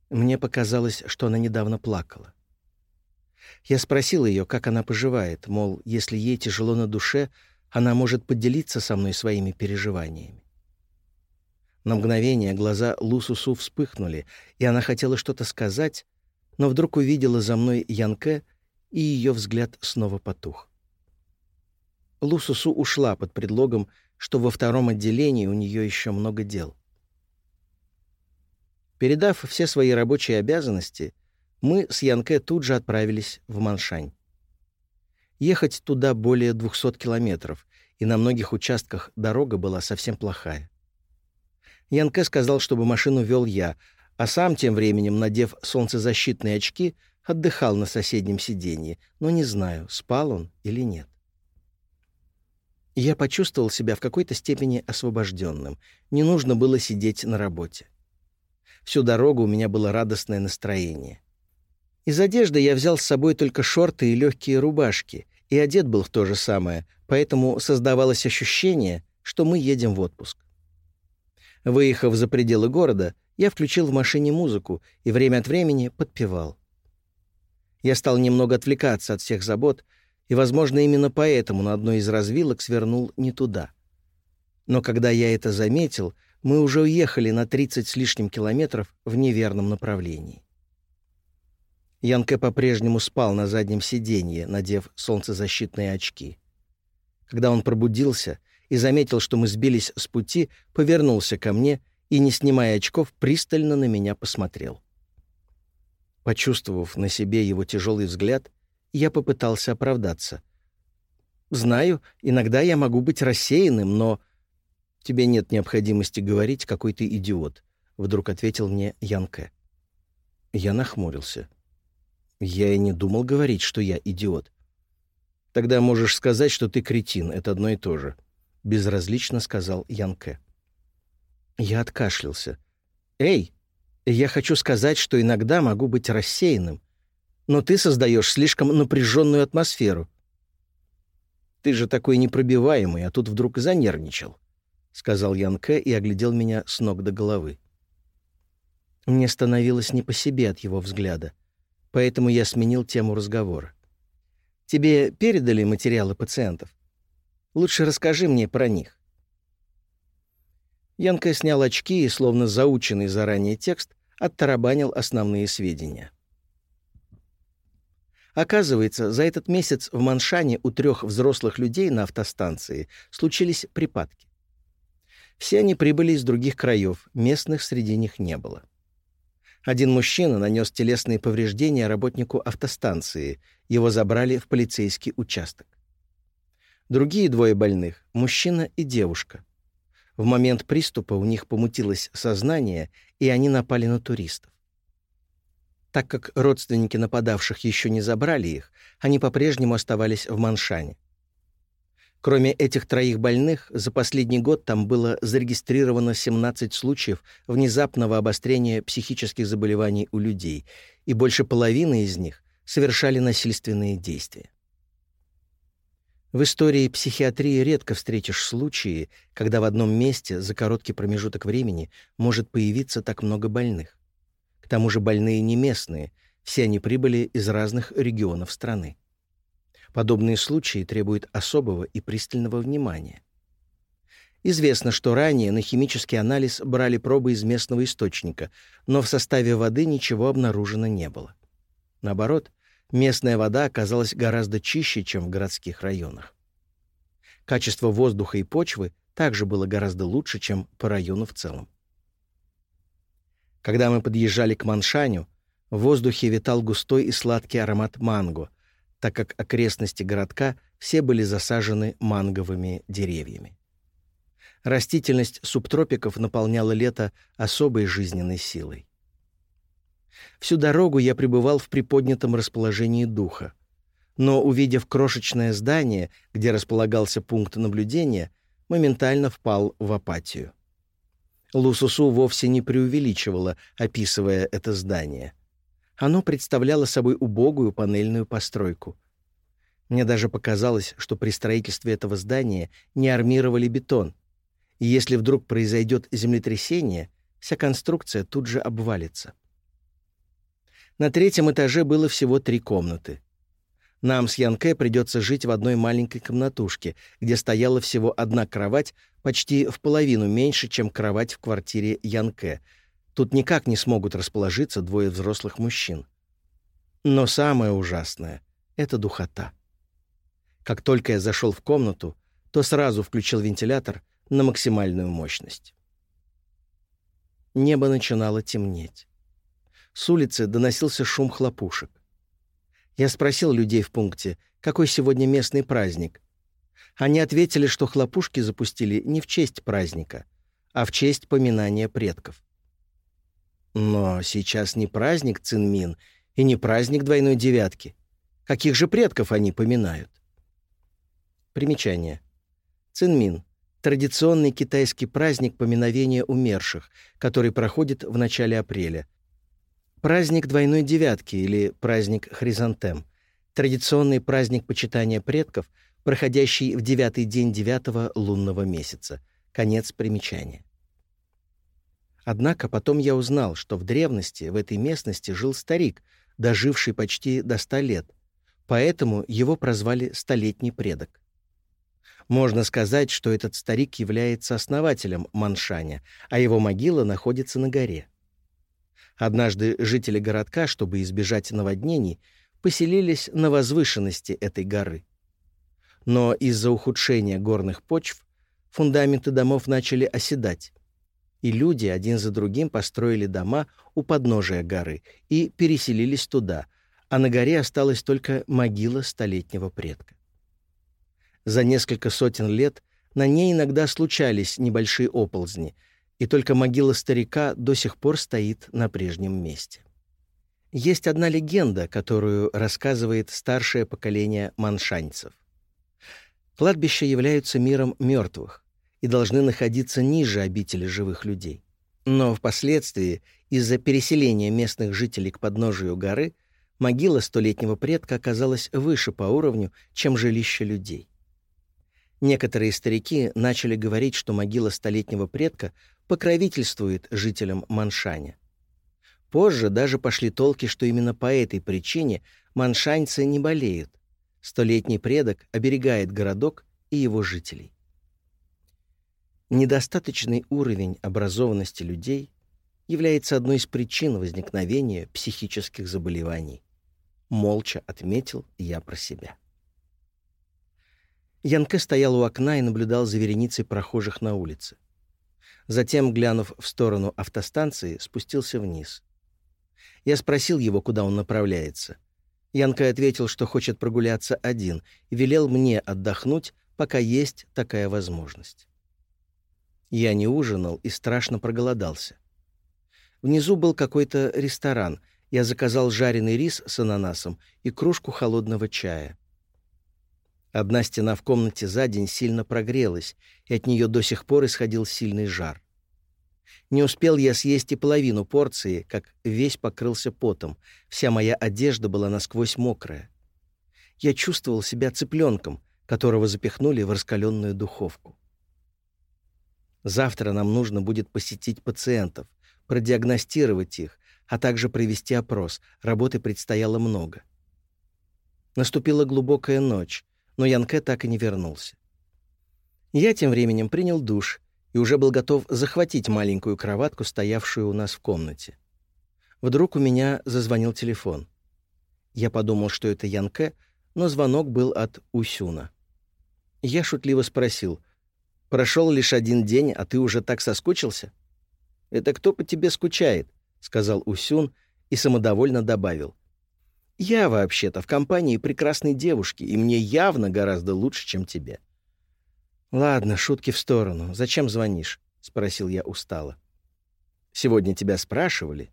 мне показалось, что она недавно плакала. Я спросил ее, как она поживает, мол, если ей тяжело на душе, она может поделиться со мной своими переживаниями. На мгновение глаза Лусусу вспыхнули, и она хотела что-то сказать, но вдруг увидела за мной Янке — и ее взгляд снова потух. Лусусу ушла под предлогом, что во втором отделении у нее еще много дел. Передав все свои рабочие обязанности, мы с Янке тут же отправились в Маншань. Ехать туда более 200 километров, и на многих участках дорога была совсем плохая. Янке сказал, чтобы машину вел я, а сам тем временем, надев солнцезащитные очки, отдыхал на соседнем сиденье, но не знаю, спал он или нет. Я почувствовал себя в какой-то степени освобожденным. Не нужно было сидеть на работе. Всю дорогу у меня было радостное настроение. Из одежды я взял с собой только шорты и легкие рубашки, и одет был в то же самое, поэтому создавалось ощущение, что мы едем в отпуск. Выехав за пределы города, я включил в машине музыку и время от времени подпевал. Я стал немного отвлекаться от всех забот, и, возможно, именно поэтому на одной из развилок свернул не туда. Но когда я это заметил, мы уже уехали на 30 с лишним километров в неверном направлении. Янке по-прежнему спал на заднем сиденье, надев солнцезащитные очки. Когда он пробудился и заметил, что мы сбились с пути, повернулся ко мне и, не снимая очков, пристально на меня посмотрел. Почувствовав на себе его тяжелый взгляд, я попытался оправдаться. «Знаю, иногда я могу быть рассеянным, но...» «Тебе нет необходимости говорить, какой ты идиот», — вдруг ответил мне Янке. Я нахмурился. Я и не думал говорить, что я идиот. «Тогда можешь сказать, что ты кретин, это одно и то же», — безразлично сказал Янке. Я откашлялся. «Эй!» Я хочу сказать, что иногда могу быть рассеянным, но ты создаешь слишком напряженную атмосферу. Ты же такой непробиваемый, а тут вдруг занервничал, — сказал Янке и оглядел меня с ног до головы. Мне становилось не по себе от его взгляда, поэтому я сменил тему разговора. Тебе передали материалы пациентов? Лучше расскажи мне про них. Янка снял очки и, словно заученный заранее текст, оттарабанил основные сведения. Оказывается, за этот месяц в Маншане у трех взрослых людей на автостанции случились припадки. Все они прибыли из других краев, местных среди них не было. Один мужчина нанес телесные повреждения работнику автостанции. Его забрали в полицейский участок. Другие двое больных — мужчина и девушка. В момент приступа у них помутилось сознание, и они напали на туристов. Так как родственники нападавших еще не забрали их, они по-прежнему оставались в Маншане. Кроме этих троих больных, за последний год там было зарегистрировано 17 случаев внезапного обострения психических заболеваний у людей, и больше половины из них совершали насильственные действия. В истории психиатрии редко встретишь случаи, когда в одном месте за короткий промежуток времени может появиться так много больных. К тому же больные не местные, все они прибыли из разных регионов страны. Подобные случаи требуют особого и пристального внимания. Известно, что ранее на химический анализ брали пробы из местного источника, но в составе воды ничего обнаружено не было. Наоборот, местная вода оказалась гораздо чище, чем в городских районах. Качество воздуха и почвы также было гораздо лучше, чем по району в целом. Когда мы подъезжали к Маншаню, в воздухе витал густой и сладкий аромат манго, так как окрестности городка все были засажены манговыми деревьями. Растительность субтропиков наполняла лето особой жизненной силой. Всю дорогу я пребывал в приподнятом расположении духа, но, увидев крошечное здание, где располагался пункт наблюдения, моментально впал в апатию. Лусусу вовсе не преувеличивала, описывая это здание — оно представляло собой убогую панельную постройку. Мне даже показалось, что при строительстве этого здания не армировали бетон, и если вдруг произойдет землетрясение, вся конструкция тут же обвалится. На третьем этаже было всего три комнаты. Нам с Янке придется жить в одной маленькой комнатушке, где стояла всего одна кровать, почти в половину меньше, чем кровать в квартире Янке — Тут никак не смогут расположиться двое взрослых мужчин. Но самое ужасное — это духота. Как только я зашел в комнату, то сразу включил вентилятор на максимальную мощность. Небо начинало темнеть. С улицы доносился шум хлопушек. Я спросил людей в пункте, какой сегодня местный праздник. Они ответили, что хлопушки запустили не в честь праздника, а в честь поминания предков. Но сейчас не праздник Цинмин и не праздник двойной девятки. Каких же предков они поминают? Примечание. Цинмин — традиционный китайский праздник поминовения умерших, который проходит в начале апреля. Праздник двойной девятки или праздник хризантем — традиционный праздник почитания предков, проходящий в девятый день девятого лунного месяца. Конец примечания. Однако потом я узнал, что в древности в этой местности жил старик, доживший почти до ста лет, поэтому его прозвали «столетний предок». Можно сказать, что этот старик является основателем Маншаня, а его могила находится на горе. Однажды жители городка, чтобы избежать наводнений, поселились на возвышенности этой горы. Но из-за ухудшения горных почв фундаменты домов начали оседать, и люди один за другим построили дома у подножия горы и переселились туда, а на горе осталась только могила столетнего предка. За несколько сотен лет на ней иногда случались небольшие оползни, и только могила старика до сих пор стоит на прежнем месте. Есть одна легенда, которую рассказывает старшее поколение маншанцев. Кладбища являются миром мертвых, и должны находиться ниже обители живых людей. Но впоследствии, из-за переселения местных жителей к подножию горы, могила столетнего предка оказалась выше по уровню, чем жилище людей. Некоторые старики начали говорить, что могила столетнего предка покровительствует жителям Маншаня. Позже даже пошли толки, что именно по этой причине маншаньцы не болеют. Столетний предок оберегает городок и его жителей. Недостаточный уровень образованности людей является одной из причин возникновения психических заболеваний. молча отметил я про себя. Янке стоял у окна и наблюдал за вереницей прохожих на улице. Затем, глянув в сторону автостанции, спустился вниз. Я спросил его, куда он направляется. Янка ответил, что хочет прогуляться один, и велел мне отдохнуть, пока есть такая возможность. Я не ужинал и страшно проголодался. Внизу был какой-то ресторан. Я заказал жареный рис с ананасом и кружку холодного чая. Одна стена в комнате за день сильно прогрелась, и от нее до сих пор исходил сильный жар. Не успел я съесть и половину порции, как весь покрылся потом. Вся моя одежда была насквозь мокрая. Я чувствовал себя цыпленком, которого запихнули в раскаленную духовку. Завтра нам нужно будет посетить пациентов, продиагностировать их, а также провести опрос. Работы предстояло много. Наступила глубокая ночь, но Янке так и не вернулся. Я тем временем принял душ и уже был готов захватить маленькую кроватку, стоявшую у нас в комнате. Вдруг у меня зазвонил телефон. Я подумал, что это Янке, но звонок был от Усюна. Я шутливо спросил, «Прошел лишь один день, а ты уже так соскучился?» «Это кто по тебе скучает?» — сказал Усюн и самодовольно добавил. «Я вообще-то в компании прекрасной девушки, и мне явно гораздо лучше, чем тебе». «Ладно, шутки в сторону. Зачем звонишь?» — спросил я устало. «Сегодня тебя спрашивали?»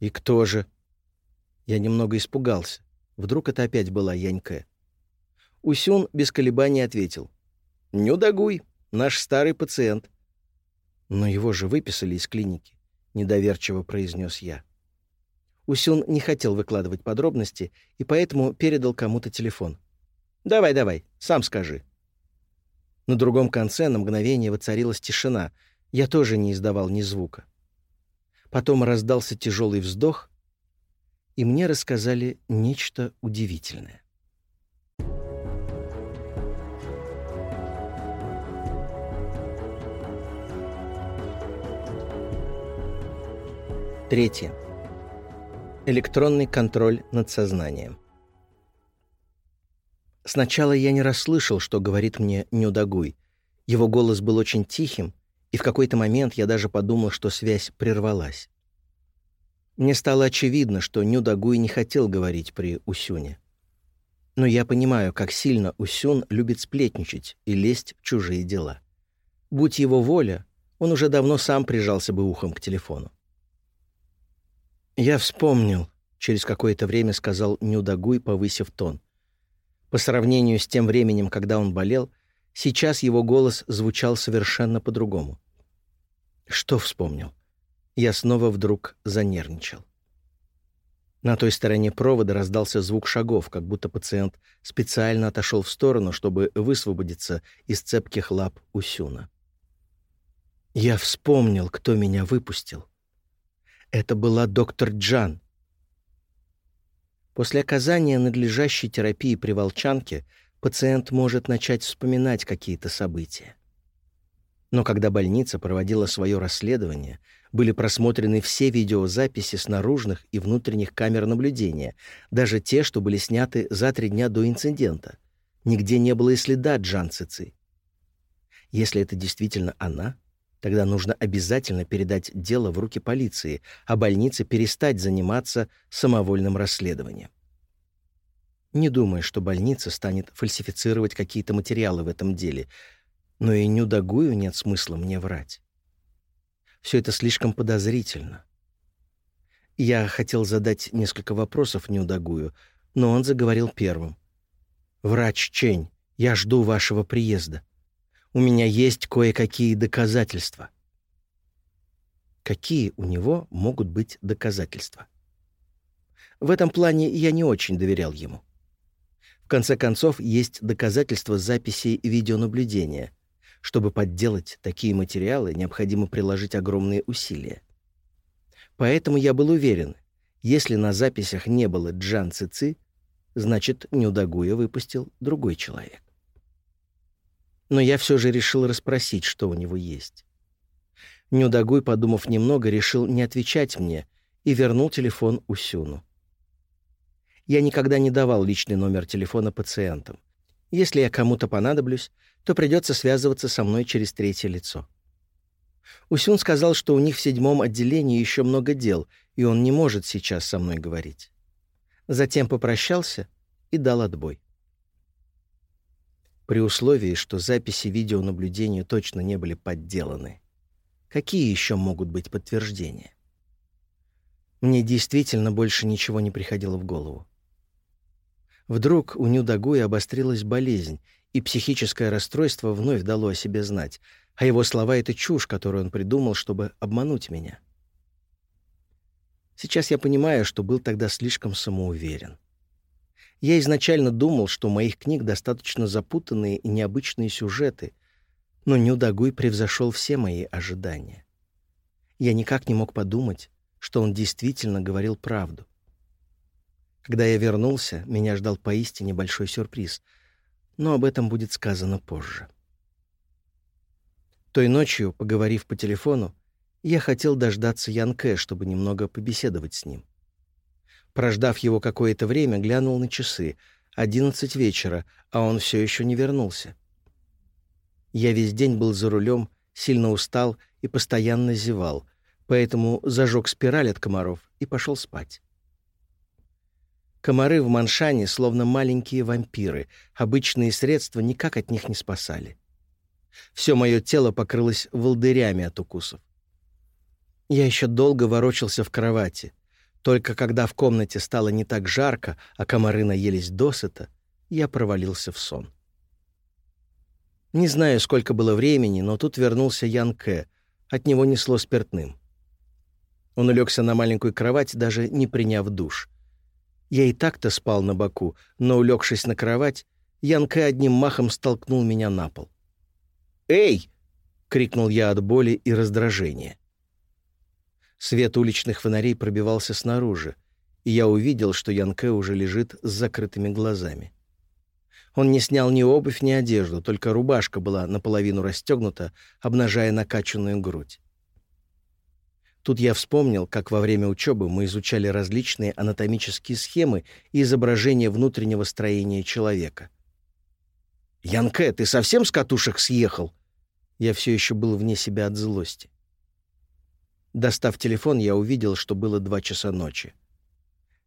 «И кто же?» Я немного испугался. Вдруг это опять была Яньке. Усюн без колебаний ответил. «Нюдагуй, наш старый пациент». «Но его же выписали из клиники», — недоверчиво произнес я. Усюн не хотел выкладывать подробности и поэтому передал кому-то телефон. «Давай, давай, сам скажи», на другом конце на мгновение воцарилась тишина. Я тоже не издавал ни звука. Потом раздался тяжелый вздох, и мне рассказали нечто удивительное. Третье. Электронный контроль над сознанием. Сначала я не расслышал, что говорит мне Нюдагуй. Его голос был очень тихим, и в какой-то момент я даже подумал, что связь прервалась. Мне стало очевидно, что Нюдагуй не хотел говорить при Усюне. Но я понимаю, как сильно Усюн любит сплетничать и лезть в чужие дела. Будь его воля, он уже давно сам прижался бы ухом к телефону. «Я вспомнил», — через какое-то время сказал Нюдагуй, повысив тон. По сравнению с тем временем, когда он болел, сейчас его голос звучал совершенно по-другому. Что вспомнил? Я снова вдруг занервничал. На той стороне провода раздался звук шагов, как будто пациент специально отошел в сторону, чтобы высвободиться из цепких лап Усюна. Я вспомнил, кто меня выпустил. Это была доктор Джан, После оказания надлежащей терапии при волчанке пациент может начать вспоминать какие-то события. Но когда больница проводила свое расследование, были просмотрены все видеозаписи с наружных и внутренних камер наблюдения, даже те, что были сняты за три дня до инцидента. Нигде не было и следа Джан Цици. Если это действительно она, Тогда нужно обязательно передать дело в руки полиции, а больнице перестать заниматься самовольным расследованием. Не думаю, что больница станет фальсифицировать какие-то материалы в этом деле, но и Нюдагую нет смысла мне врать. Все это слишком подозрительно. Я хотел задать несколько вопросов Нюдагую, но он заговорил первым. «Врач Чень, я жду вашего приезда у меня есть кое-какие доказательства. Какие у него могут быть доказательства? В этом плане я не очень доверял ему. В конце концов, есть доказательства записей видеонаблюдения. Чтобы подделать такие материалы, необходимо приложить огромные усилия. Поэтому я был уверен, если на записях не было Джан Цици, значит, Нюдагуя выпустил другой человек но я все же решил расспросить, что у него есть. Нюдагуй, подумав немного, решил не отвечать мне и вернул телефон Усюну. Я никогда не давал личный номер телефона пациентам. Если я кому-то понадоблюсь, то придется связываться со мной через третье лицо. Усюн сказал, что у них в седьмом отделении еще много дел, и он не может сейчас со мной говорить. Затем попрощался и дал отбой. При условии, что записи видеонаблюдения точно не были подделаны. Какие еще могут быть подтверждения? Мне действительно больше ничего не приходило в голову. Вдруг у Нюдагуя обострилась болезнь, и психическое расстройство вновь дало о себе знать, а его слова — это чушь, которую он придумал, чтобы обмануть меня. Сейчас я понимаю, что был тогда слишком самоуверен. Я изначально думал, что моих книг достаточно запутанные и необычные сюжеты, но Нюдагуй превзошел все мои ожидания. Я никак не мог подумать, что он действительно говорил правду. Когда я вернулся, меня ждал поистине большой сюрприз, но об этом будет сказано позже. Той ночью, поговорив по телефону, я хотел дождаться Янке, чтобы немного побеседовать с ним. Прождав его какое-то время, глянул на часы. Одиннадцать вечера, а он все еще не вернулся. Я весь день был за рулем, сильно устал и постоянно зевал, поэтому зажег спираль от комаров и пошел спать. Комары в Маншане словно маленькие вампиры, обычные средства никак от них не спасали. Все мое тело покрылось волдырями от укусов. Я еще долго ворочался в кровати. Только когда в комнате стало не так жарко, а комары наелись досыта, я провалился в сон. Не знаю, сколько было времени, но тут вернулся Ян Кэ. От него несло спиртным. Он улегся на маленькую кровать, даже не приняв душ. Я и так-то спал на боку, но, улегшись на кровать, Янка одним махом столкнул меня на пол. «Эй!» — крикнул я от боли и раздражения. Свет уличных фонарей пробивался снаружи, и я увидел, что Янке уже лежит с закрытыми глазами. Он не снял ни обувь, ни одежду, только рубашка была наполовину расстегнута, обнажая накачанную грудь. Тут я вспомнил, как во время учебы мы изучали различные анатомические схемы и изображения внутреннего строения человека. «Янке, ты совсем с катушек съехал?» Я все еще был вне себя от злости. Достав телефон, я увидел, что было два часа ночи.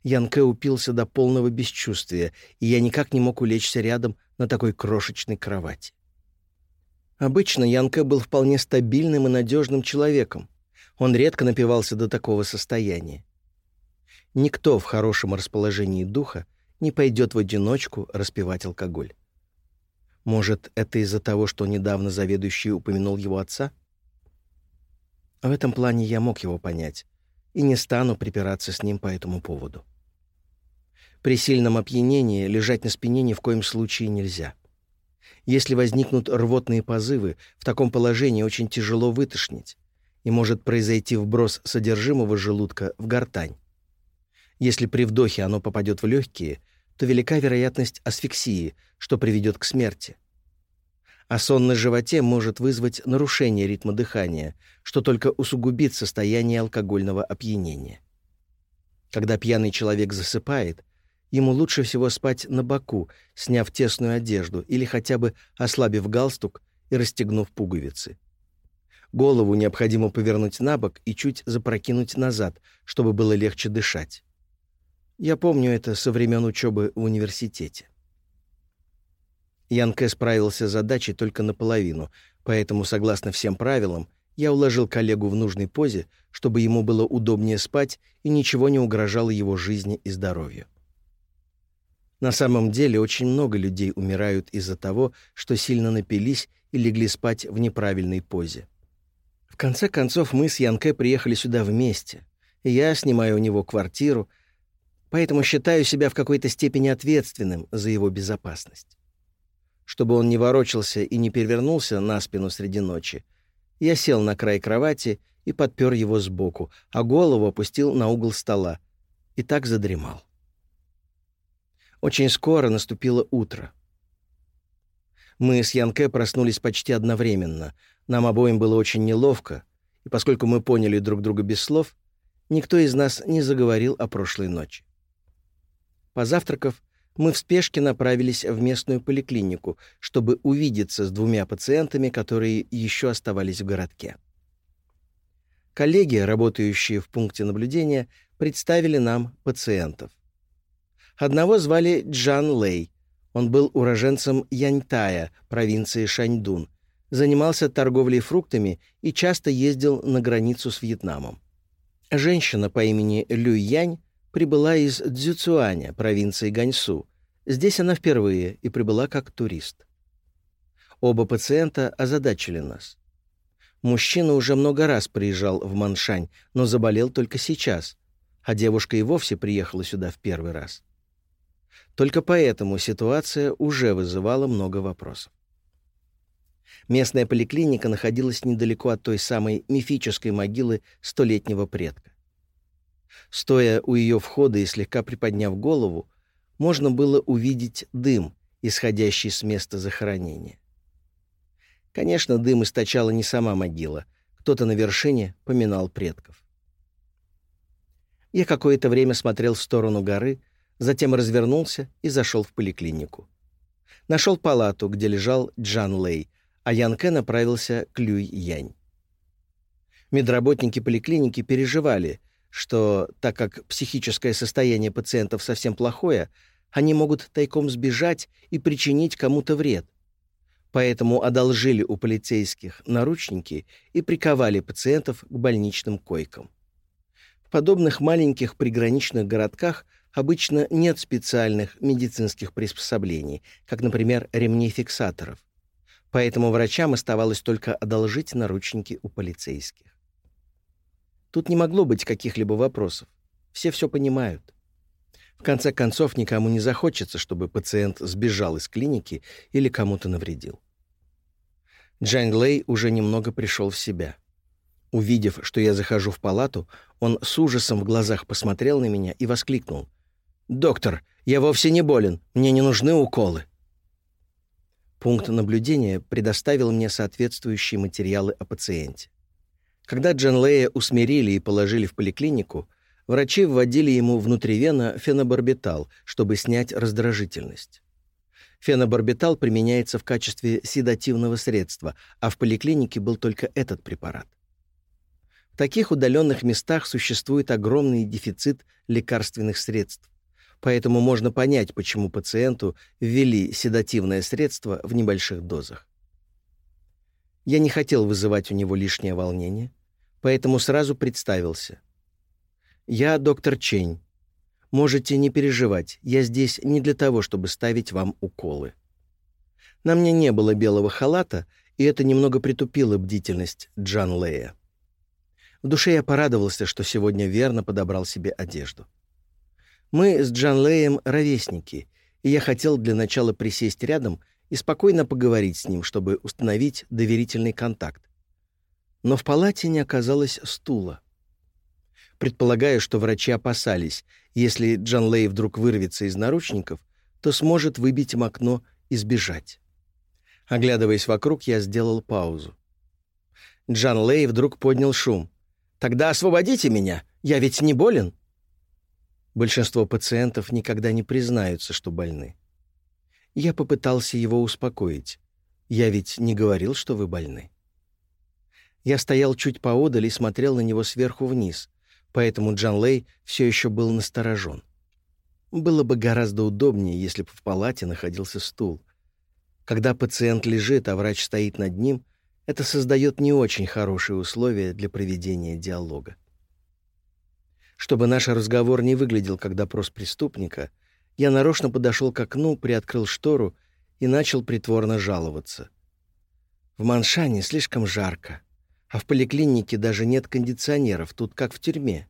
Янке упился до полного бесчувствия, и я никак не мог улечься рядом на такой крошечной кровати. Обычно Янке был вполне стабильным и надежным человеком, он редко напивался до такого состояния. Никто в хорошем расположении духа не пойдет в одиночку распивать алкоголь. Может, это из-за того, что недавно заведующий упомянул его отца? В этом плане я мог его понять и не стану припираться с ним по этому поводу. При сильном опьянении лежать на спине ни в коем случае нельзя. Если возникнут рвотные позывы, в таком положении очень тяжело вытошнить и может произойти вброс содержимого желудка в гортань. Если при вдохе оно попадет в легкие, то велика вероятность асфиксии, что приведет к смерти. А сон на животе может вызвать нарушение ритма дыхания, что только усугубит состояние алкогольного опьянения. Когда пьяный человек засыпает, ему лучше всего спать на боку, сняв тесную одежду или хотя бы ослабив галстук и расстегнув пуговицы. Голову необходимо повернуть на бок и чуть запрокинуть назад, чтобы было легче дышать. Я помню это со времен учебы в университете. Ян Кэ справился с задачей только наполовину, поэтому, согласно всем правилам, я уложил коллегу в нужной позе, чтобы ему было удобнее спать и ничего не угрожало его жизни и здоровью. На самом деле очень много людей умирают из-за того, что сильно напились и легли спать в неправильной позе. В конце концов, мы с Янке приехали сюда вместе, и я снимаю у него квартиру, поэтому считаю себя в какой-то степени ответственным за его безопасность. Чтобы он не ворочался и не перевернулся на спину среди ночи, я сел на край кровати и подпер его сбоку, а голову опустил на угол стола и так задремал. Очень скоро наступило утро. Мы с Янке проснулись почти одновременно — нам обоим было очень неловко, и поскольку мы поняли друг друга без слов, никто из нас не заговорил о прошлой ночи. Позавтракав, мы в спешке направились в местную поликлинику, чтобы увидеться с двумя пациентами, которые еще оставались в городке. Коллеги, работающие в пункте наблюдения, представили нам пациентов. Одного звали Джан Лэй. Он был уроженцем Яньтая, провинции Шаньдун, занимался торговлей фруктами и часто ездил на границу с Вьетнамом. Женщина по имени Лю Янь прибыла из Цзюцюаня, провинции Ганьсу. Здесь она впервые и прибыла как турист. Оба пациента озадачили нас. Мужчина уже много раз приезжал в Маншань, но заболел только сейчас, а девушка и вовсе приехала сюда в первый раз. Только поэтому ситуация уже вызывала много вопросов. Местная поликлиника находилась недалеко от той самой мифической могилы столетнего предка. Стоя у ее входа и слегка приподняв голову, можно было увидеть дым, исходящий с места захоронения. Конечно, дым источала не сама могила, кто-то на вершине поминал предков. Я какое-то время смотрел в сторону горы, затем развернулся и зашел в поликлинику. Нашел палату, где лежал Джан Лэй, а Ян Кэ направился к Люй Янь. Медработники поликлиники переживали, что, так как психическое состояние пациентов совсем плохое, они могут тайком сбежать и причинить кому-то вред. Поэтому одолжили у полицейских наручники и приковали пациентов к больничным койкам. В подобных маленьких приграничных городках обычно нет специальных медицинских приспособлений, как, например, ремней фиксаторов. Поэтому врачам оставалось только одолжить наручники у полицейских. Тут не могло быть каких-либо вопросов. Все все понимают. В конце концов, никому не захочется, чтобы пациент сбежал из клиники или кому-то навредил. Джан Лэй уже немного пришел в себя. Увидев, что я захожу в палату, он с ужасом в глазах посмотрел на меня и воскликнул. «Доктор, я вовсе не болен, мне не нужны уколы». Пункт наблюдения предоставил мне соответствующие материалы о пациенте. Когда Джан Лея усмирили и положили в поликлинику, врачи вводили ему внутривенно фенобарбитал, чтобы снять раздражительность. Фенобарбитал применяется в качестве седативного средства, а в поликлинике был только этот препарат. В таких удаленных местах существует огромный дефицит лекарственных средств, поэтому можно понять, почему пациенту ввели седативное средство в небольших дозах. Я не хотел вызывать у него лишнее волнение, поэтому сразу представился. «Я доктор Чень. Можете не переживать, я здесь не для того, чтобы ставить вам уколы». На мне не было белого халата, и это немного притупило бдительность Джан Лея. В душе я порадовался, что сегодня верно подобрал себе одежду. Мы с Джан Леем ровесники, и я хотел для начала присесть рядом — и спокойно поговорить с ним, чтобы установить доверительный контакт. Но в палате не оказалось стула. Предполагая, что врачи опасались, если Джан Лей вдруг вырвется из наручников, то сможет выбить им окно и сбежать. Оглядываясь вокруг, я сделал паузу. Джан Лей вдруг поднял шум. «Тогда освободите меня! Я ведь не болен!» Большинство пациентов никогда не признаются, что больны. Я попытался его успокоить. «Я ведь не говорил, что вы больны». Я стоял чуть поодаль и смотрел на него сверху вниз, поэтому Джан Лэй все еще был насторожен. Было бы гораздо удобнее, если бы в палате находился стул. Когда пациент лежит, а врач стоит над ним, это создает не очень хорошие условия для проведения диалога. Чтобы наш разговор не выглядел как допрос преступника — я нарочно подошел к окну, приоткрыл штору и начал притворно жаловаться. В Маншане слишком жарко, а в поликлинике даже нет кондиционеров, тут как в тюрьме.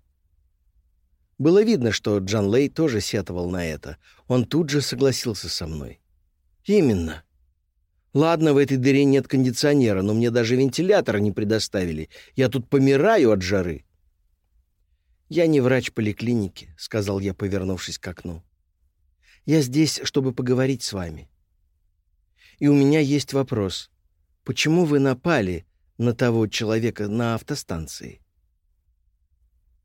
Было видно, что Джан Лей тоже сетовал на это. Он тут же согласился со мной. «Именно. Ладно, в этой дыре нет кондиционера, но мне даже вентилятора не предоставили. Я тут помираю от жары». «Я не врач поликлиники», — сказал я, повернувшись к окну. Я здесь, чтобы поговорить с вами. И у меня есть вопрос. Почему вы напали на того человека на автостанции?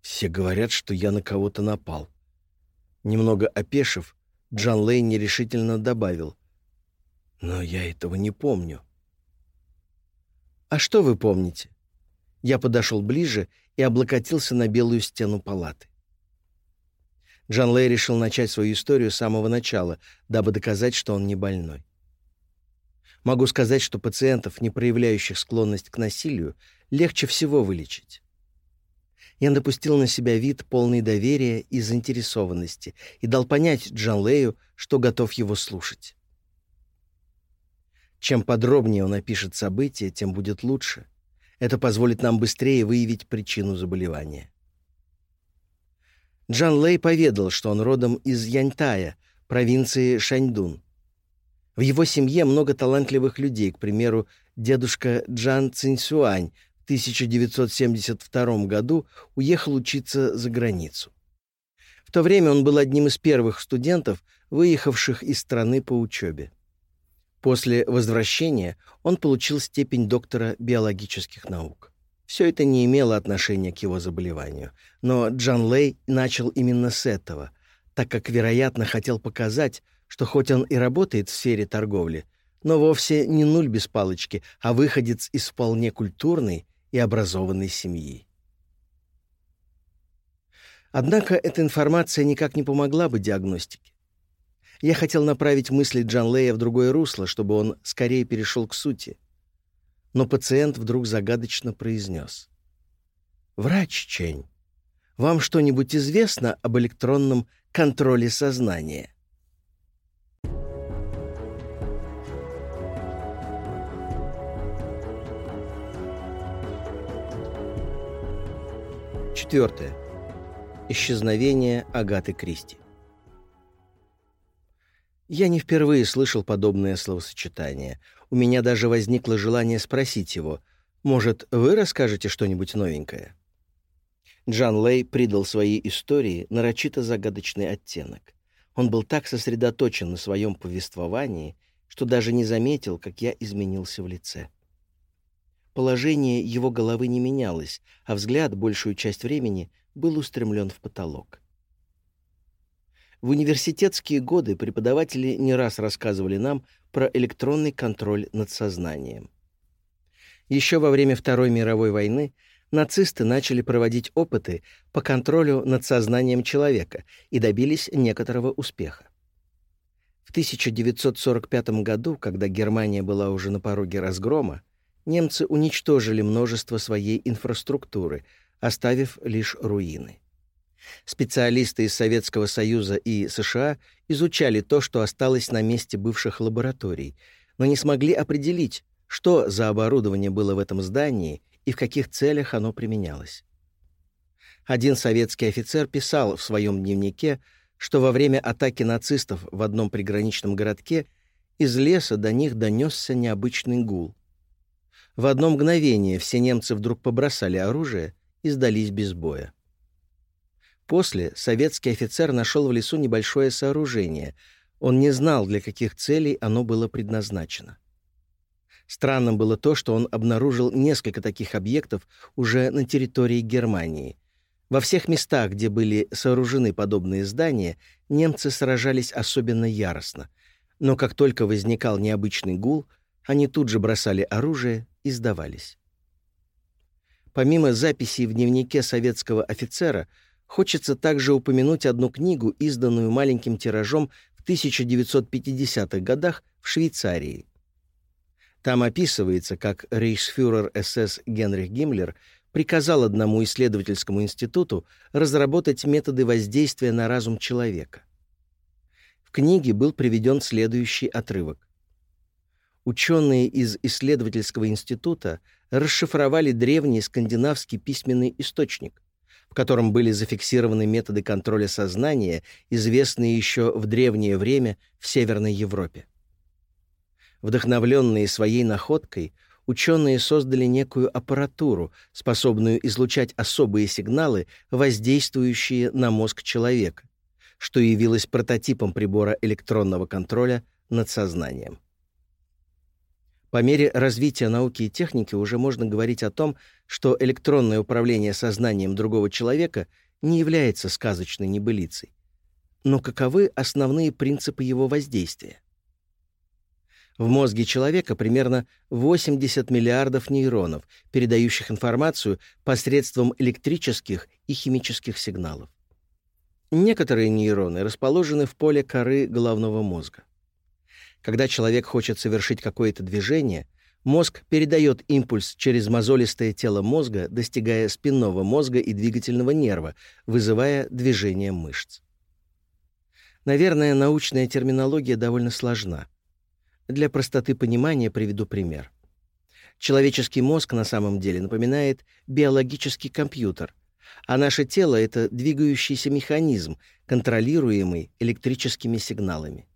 Все говорят, что я на кого-то напал. Немного опешив, Джан Лэй нерешительно добавил. «Но я этого не помню». «А что вы помните?» Я подошел ближе и облокотился на белую стену палаты. Джан Лэй решил начать свою историю с самого начала, дабы доказать, что он не больной. Могу сказать, что пациентов, не проявляющих склонность к насилию, легче всего вылечить. Я допустил на себя вид полный доверия и заинтересованности и дал понять Джан Лэю, что готов его слушать. Чем подробнее он опишет события, тем будет лучше. Это позволит нам быстрее выявить причину заболевания. Джан Лэй поведал, что он родом из Яньтая, провинции Шаньдун. В его семье много талантливых людей, к примеру, дедушка Джан Цинсюань в 1972 году уехал учиться за границу. В то время он был одним из первых студентов, выехавших из страны по учебе. После возвращения он получил степень доктора биологических наук. Все это не имело отношения к его заболеванию, но Джан Лэй начал именно с этого, так как, вероятно, хотел показать, что хоть он и работает в сфере торговли, но вовсе не нуль без палочки, а выходец из вполне культурной и образованной семьи. Однако эта информация никак не помогла бы диагностике. Я хотел направить мысли Джан Лея в другое русло, чтобы он скорее перешел к сути. Но пациент вдруг загадочно произнес. «Врач Чень, вам что-нибудь известно об электронном контроле сознания?» Четвертое. Исчезновение Агаты Кристи. Я не впервые слышал подобное словосочетание. У меня даже возникло желание спросить его, «Может, вы расскажете что-нибудь новенькое?» Джан Лэй придал своей истории нарочито загадочный оттенок. Он был так сосредоточен на своем повествовании, что даже не заметил, как я изменился в лице. Положение его головы не менялось, а взгляд большую часть времени был устремлен в потолок. В университетские годы преподаватели не раз рассказывали нам про электронный контроль над сознанием. Еще во время Второй мировой войны нацисты начали проводить опыты по контролю над сознанием человека и добились некоторого успеха. В 1945 году, когда Германия была уже на пороге разгрома, немцы уничтожили множество своей инфраструктуры, оставив лишь руины. Специалисты из Советского Союза и США изучали то, что осталось на месте бывших лабораторий, но не смогли определить, что за оборудование было в этом здании и в каких целях оно применялось. Один советский офицер писал в своем дневнике, что во время атаки нацистов в одном приграничном городке из леса до них донесся необычный гул. В одно мгновение все немцы вдруг побросали оружие и сдались без боя. После советский офицер нашел в лесу небольшое сооружение. Он не знал, для каких целей оно было предназначено. Странным было то, что он обнаружил несколько таких объектов уже на территории Германии. Во всех местах, где были сооружены подобные здания, немцы сражались особенно яростно. Но как только возникал необычный гул, они тут же бросали оружие и сдавались. Помимо записей в дневнике советского офицера, Хочется также упомянуть одну книгу, изданную маленьким тиражом в 1950-х годах в Швейцарии. Там описывается, как рейхсфюрер СС Генрих Гиммлер приказал одному исследовательскому институту разработать методы воздействия на разум человека. В книге был приведен следующий отрывок. Ученые из исследовательского института расшифровали древний скандинавский письменный источник, в котором были зафиксированы методы контроля сознания, известные еще в древнее время в Северной Европе. Вдохновленные своей находкой, ученые создали некую аппаратуру, способную излучать особые сигналы, воздействующие на мозг человека, что явилось прототипом прибора электронного контроля над сознанием. По мере развития науки и техники уже можно говорить о том, что электронное управление сознанием другого человека не является сказочной небылицей. Но каковы основные принципы его воздействия? В мозге человека примерно 80 миллиардов нейронов, передающих информацию посредством электрических и химических сигналов. Некоторые нейроны расположены в поле коры головного мозга. Когда человек хочет совершить какое-то движение, мозг передает импульс через мозолистое тело мозга, достигая спинного мозга и двигательного нерва, вызывая движение мышц. Наверное, научная терминология довольно сложна — для простоты понимания приведу пример. Человеческий мозг на самом деле напоминает биологический компьютер, а наше тело — это двигающийся механизм, контролируемый электрическими сигналами.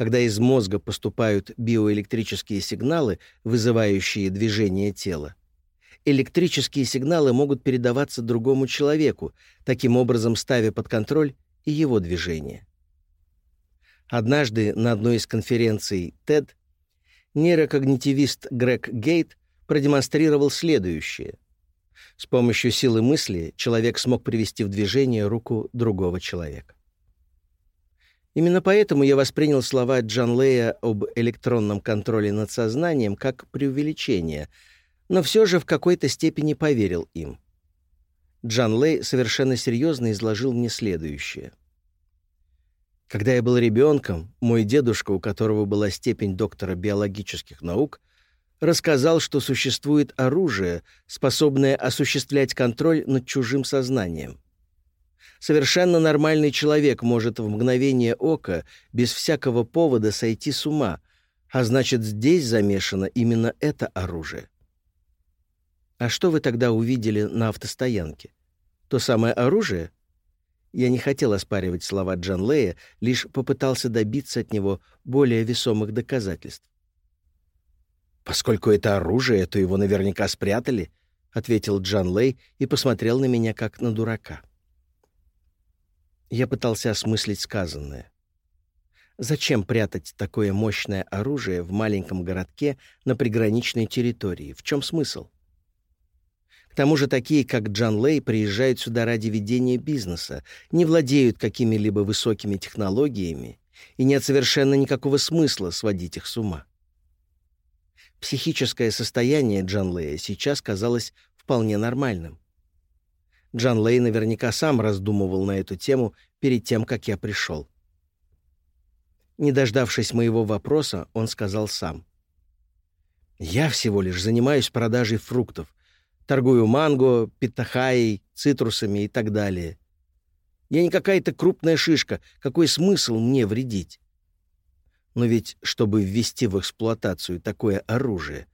Когда из мозга поступают биоэлектрические сигналы, вызывающие движение тела, электрические сигналы могут передаваться другому человеку, таким образом ставя под контроль и его движение. Однажды на одной из конференций TED нейрокогнитивист Грег Гейт продемонстрировал следующее. С помощью силы мысли человек смог привести в движение руку другого человека. Именно поэтому я воспринял слова Джан Лея об электронном контроле над сознанием как преувеличение, но все же в какой-то степени поверил им. Джан Лей совершенно серьезно изложил мне следующее. Когда я был ребенком, мой дедушка, у которого была степень доктора биологических наук, рассказал, что существует оружие, способное осуществлять контроль над чужим сознанием. Совершенно нормальный человек может в мгновение ока, без всякого повода, сойти с ума, а значит, здесь замешано именно это оружие. А что вы тогда увидели на автостоянке? То самое оружие? Я не хотел оспаривать слова Джан Лея, лишь попытался добиться от него более весомых доказательств. «Поскольку это оружие, то его наверняка спрятали», — ответил Джан Лей и посмотрел на меня как на дурака. Я пытался осмыслить сказанное. Зачем прятать такое мощное оружие в маленьком городке на приграничной территории? В чем смысл? К тому же такие, как Джан Лей, приезжают сюда ради ведения бизнеса, не владеют какими-либо высокими технологиями, и нет совершенно никакого смысла сводить их с ума. Психическое состояние Джан Лея сейчас казалось вполне нормальным. Джан Лей наверняка сам раздумывал на эту тему перед тем, как я пришел. Не дождавшись моего вопроса, он сказал сам. «Я всего лишь занимаюсь продажей фруктов, Торгую манго, питахаей, цитрусами и так далее. Я не какая-то крупная шишка. Какой смысл мне вредить? Но ведь, чтобы ввести в эксплуатацию такое оружие,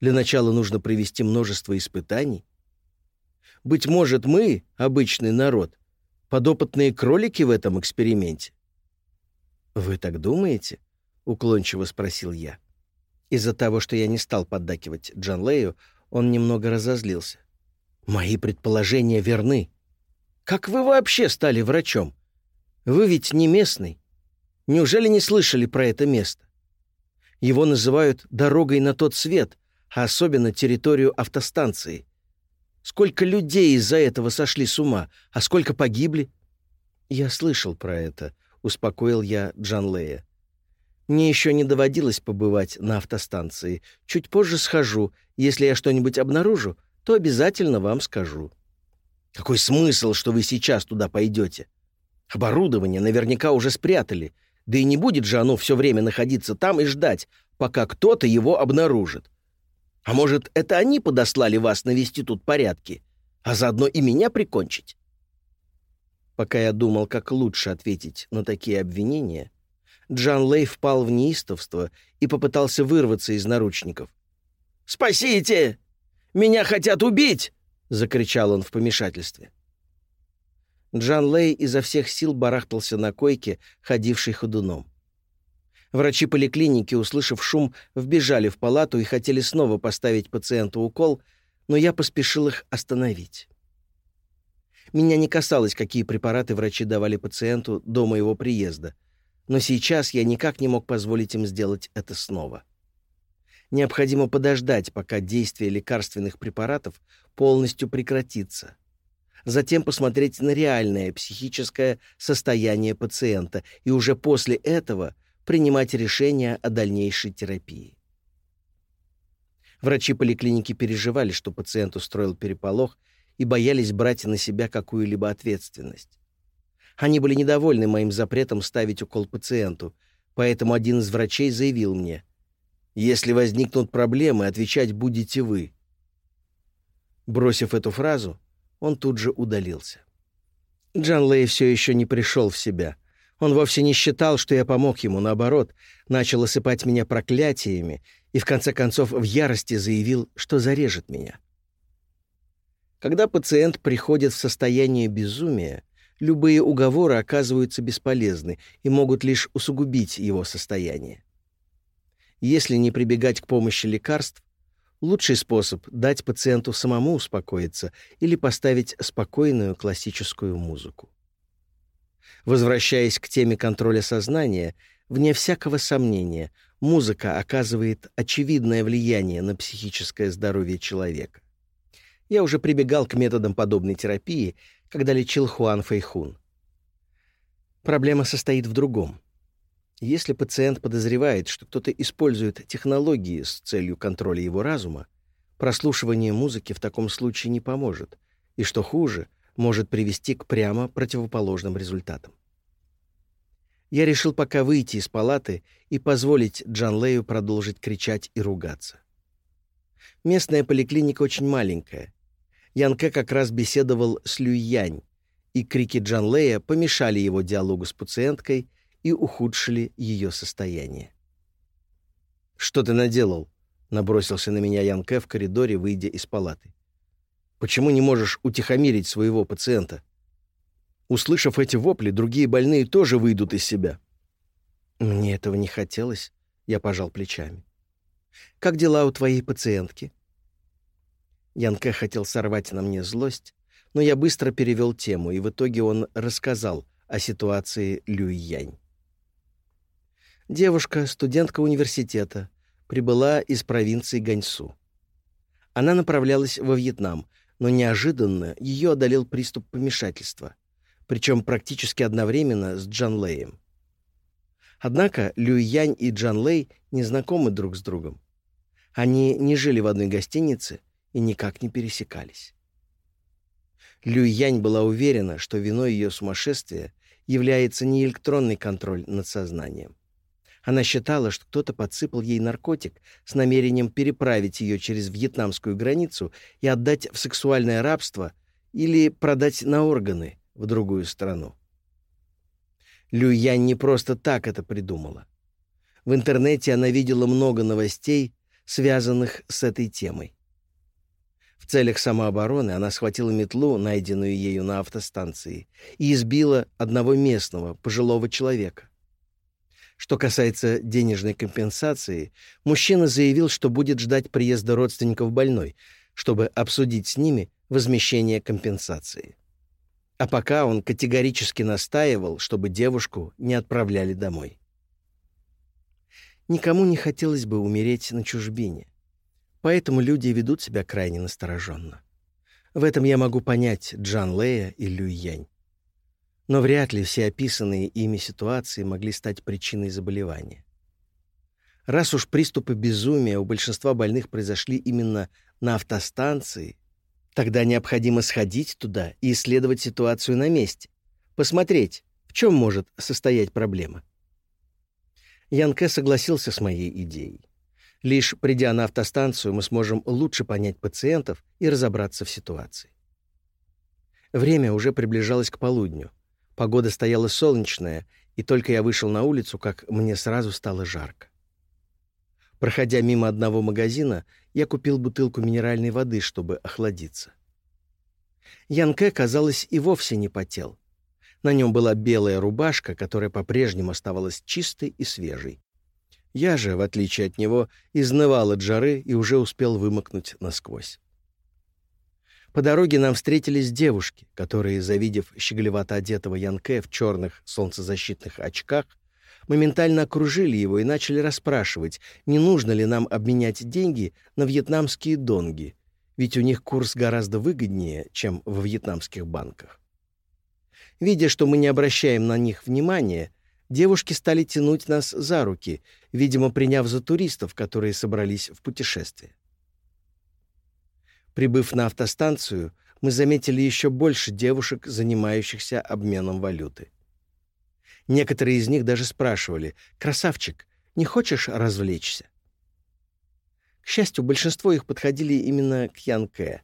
для начала нужно провести множество испытаний. Быть может, мы, обычный народ, подопытные кролики в этом эксперименте? «Вы так думаете?» — уклончиво спросил я. Из-за того, что я не стал поддакивать Джан Лею, он немного разозлился. «Мои предположения верны. Как вы вообще стали врачом? Вы ведь не местный. Неужели не слышали про это место? Его называют «дорогой на тот свет», а особенно территорию автостанции. Сколько людей из-за этого сошли с ума, а сколько погибли? Я слышал про это, успокоил я Джан Лея. Мне еще не доводилось побывать на автостанции. Чуть позже схожу. Если я что-нибудь обнаружу, то обязательно вам скажу. Какой смысл, что вы сейчас туда пойдете? Оборудование наверняка уже спрятали. Да и не будет же оно все время находиться там и ждать, пока кто-то его обнаружит. А может, это они подослали вас навести тут порядки, а заодно и меня прикончить? Пока я думал, как лучше ответить на такие обвинения, Джан Лей впал в неистовство и попытался вырваться из наручников. «Спасите! Меня хотят убить!» — закричал он в помешательстве. Джан Лей изо всех сил барахтался на койке, ходившей ходуном. Врачи поликлиники, услышав шум, вбежали в палату и хотели снова поставить пациенту укол, но я поспешил их остановить. Меня не касалось, какие препараты врачи давали пациенту до моего приезда но сейчас я никак не мог позволить им сделать это снова. Необходимо подождать, пока действие лекарственных препаратов полностью прекратится. затем посмотреть на реальное психическое состояние пациента и уже после этого принимать решение о дальнейшей терапии. Врачи поликлиники переживали, что пациент устроил переполох и боялись брать на себя какую-либо ответственность. Они были недовольны моим запретом ставить укол пациенту, поэтому один из врачей заявил мне, «Если возникнут проблемы, отвечать будете вы». Бросив эту фразу, он тут же удалился. Джан Лэй все еще не пришел в себя. Он вовсе не считал, что я помог ему, наоборот, начал осыпать меня проклятиями и в конце концов в ярости заявил, что зарежет меня. Когда пациент приходит в состояние безумия, любые уговоры оказываются бесполезны и могут лишь усугубить его состояние. Если не прибегать к помощи лекарств, лучший способ — дать пациенту самому успокоиться или поставить спокойную классическую музыку. Возвращаясь к теме контроля сознания, вне всякого сомнения, музыка оказывает очевидное влияние на психическое здоровье человека. Я уже прибегал к методам подобной терапии, когда лечил Хуан Фэйхун. Проблема состоит в другом. Если пациент подозревает, что кто-то использует технологии с целью контроля его разума, прослушивание музыки в таком случае не поможет, и, что хуже, может привести к прямо противоположным результатам. Я решил пока выйти из палаты и позволить Джан Лею продолжить кричать и ругаться. Местная поликлиника очень маленькая. Янке как раз беседовал с Люянь, и крики Джан Лея помешали его диалогу с пациенткой и ухудшили ее состояние. «Что ты наделал?» — набросился на меня Янке в коридоре, выйдя из палаты. «Почему не можешь утихомирить своего пациента?» Услышав эти вопли, другие больные тоже выйдут из себя. Мне этого не хотелось, я пожал плечами. Как дела у твоей пациентки? Янке хотел сорвать на мне злость, но я быстро перевел тему, и в итоге он рассказал о ситуации Люй-Янь. Девушка, студентка университета, прибыла из провинции Ганьсу. Она направлялась во Вьетнам, но неожиданно ее одолел приступ помешательства причем практически одновременно с Джан Лэем. Однако Лю Янь и Джан Лэй не знакомы друг с другом. Они не жили в одной гостинице и никак не пересекались. Лю Янь была уверена, что виной ее сумасшествия является не электронный контроль над сознанием. Она считала, что кто-то подсыпал ей наркотик с намерением переправить ее через вьетнамскую границу и отдать в сексуальное рабство или продать на органы, в другую страну. Люянь не просто так это придумала. В интернете она видела много новостей, связанных с этой темой. В целях самообороны она схватила метлу, найденную ею на автостанции, и избила одного местного, пожилого человека. Что касается денежной компенсации, мужчина заявил, что будет ждать приезда родственников больной, чтобы обсудить с ними возмещение компенсации. А пока он категорически настаивал, чтобы девушку не отправляли домой. Никому не хотелось бы умереть на чужбине, поэтому люди ведут себя крайне настороженно. В этом я могу понять Джан Лея и Лю Янь. Но вряд ли все описанные ими ситуации могли стать причиной заболевания. Раз уж приступы безумия у большинства больных произошли именно на автостанции, Тогда необходимо сходить туда и исследовать ситуацию на месте, посмотреть, в чем может состоять проблема. Янке согласился с моей идеей. Лишь придя на автостанцию, мы сможем лучше понять пациентов и разобраться в ситуации. Время уже приближалось к полудню. Погода стояла солнечная, и только я вышел на улицу, как мне сразу стало жарко. Проходя мимо одного магазина, я купил бутылку минеральной воды, чтобы охладиться. Янке, казалось, и вовсе не потел. На нем была белая рубашка, которая по-прежнему оставалась чистой и свежей. Я же, в отличие от него, изнывал от жары и уже успел вымокнуть насквозь. По дороге нам встретились девушки, которые, завидев щеголевато одетого Янке в черных солнцезащитных очках, моментально окружили его и начали расспрашивать, не нужно ли нам обменять деньги на вьетнамские донги ведь у них курс гораздо выгоднее, чем во вьетнамских банках. Видя, что мы не обращаем на них внимания, девушки стали тянуть нас за руки, видимо, приняв за туристов, которые собрались в путешествие. Прибыв на автостанцию, мы заметили еще больше девушек, занимающихся обменом валюты. Некоторые из них даже спрашивали, «Красавчик, не хочешь развлечься?» К счастью, большинство их подходили именно к Янке.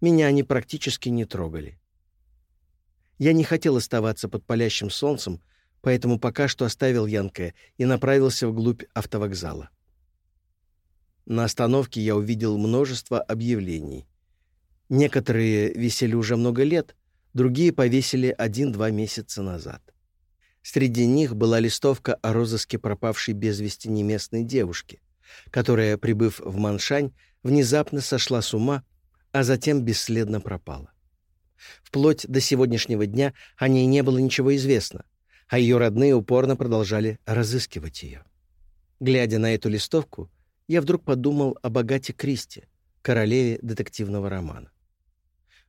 Меня они практически не трогали. Я не хотел оставаться под палящим солнцем, поэтому пока что оставил Янке и направился вглубь автовокзала. На остановке я увидел множество объявлений. Некоторые висели уже много лет, другие повесили один-два месяца назад. Среди них была листовка о розыске пропавшей без вести неместной девушки, которая, прибыв в Маншань, внезапно сошла с ума, а затем бесследно пропала. Вплоть до сегодняшнего дня о ней не было ничего известно, а ее родные упорно продолжали разыскивать ее. Глядя на эту листовку, я вдруг подумал о богате Кристи, королеве детективного романа.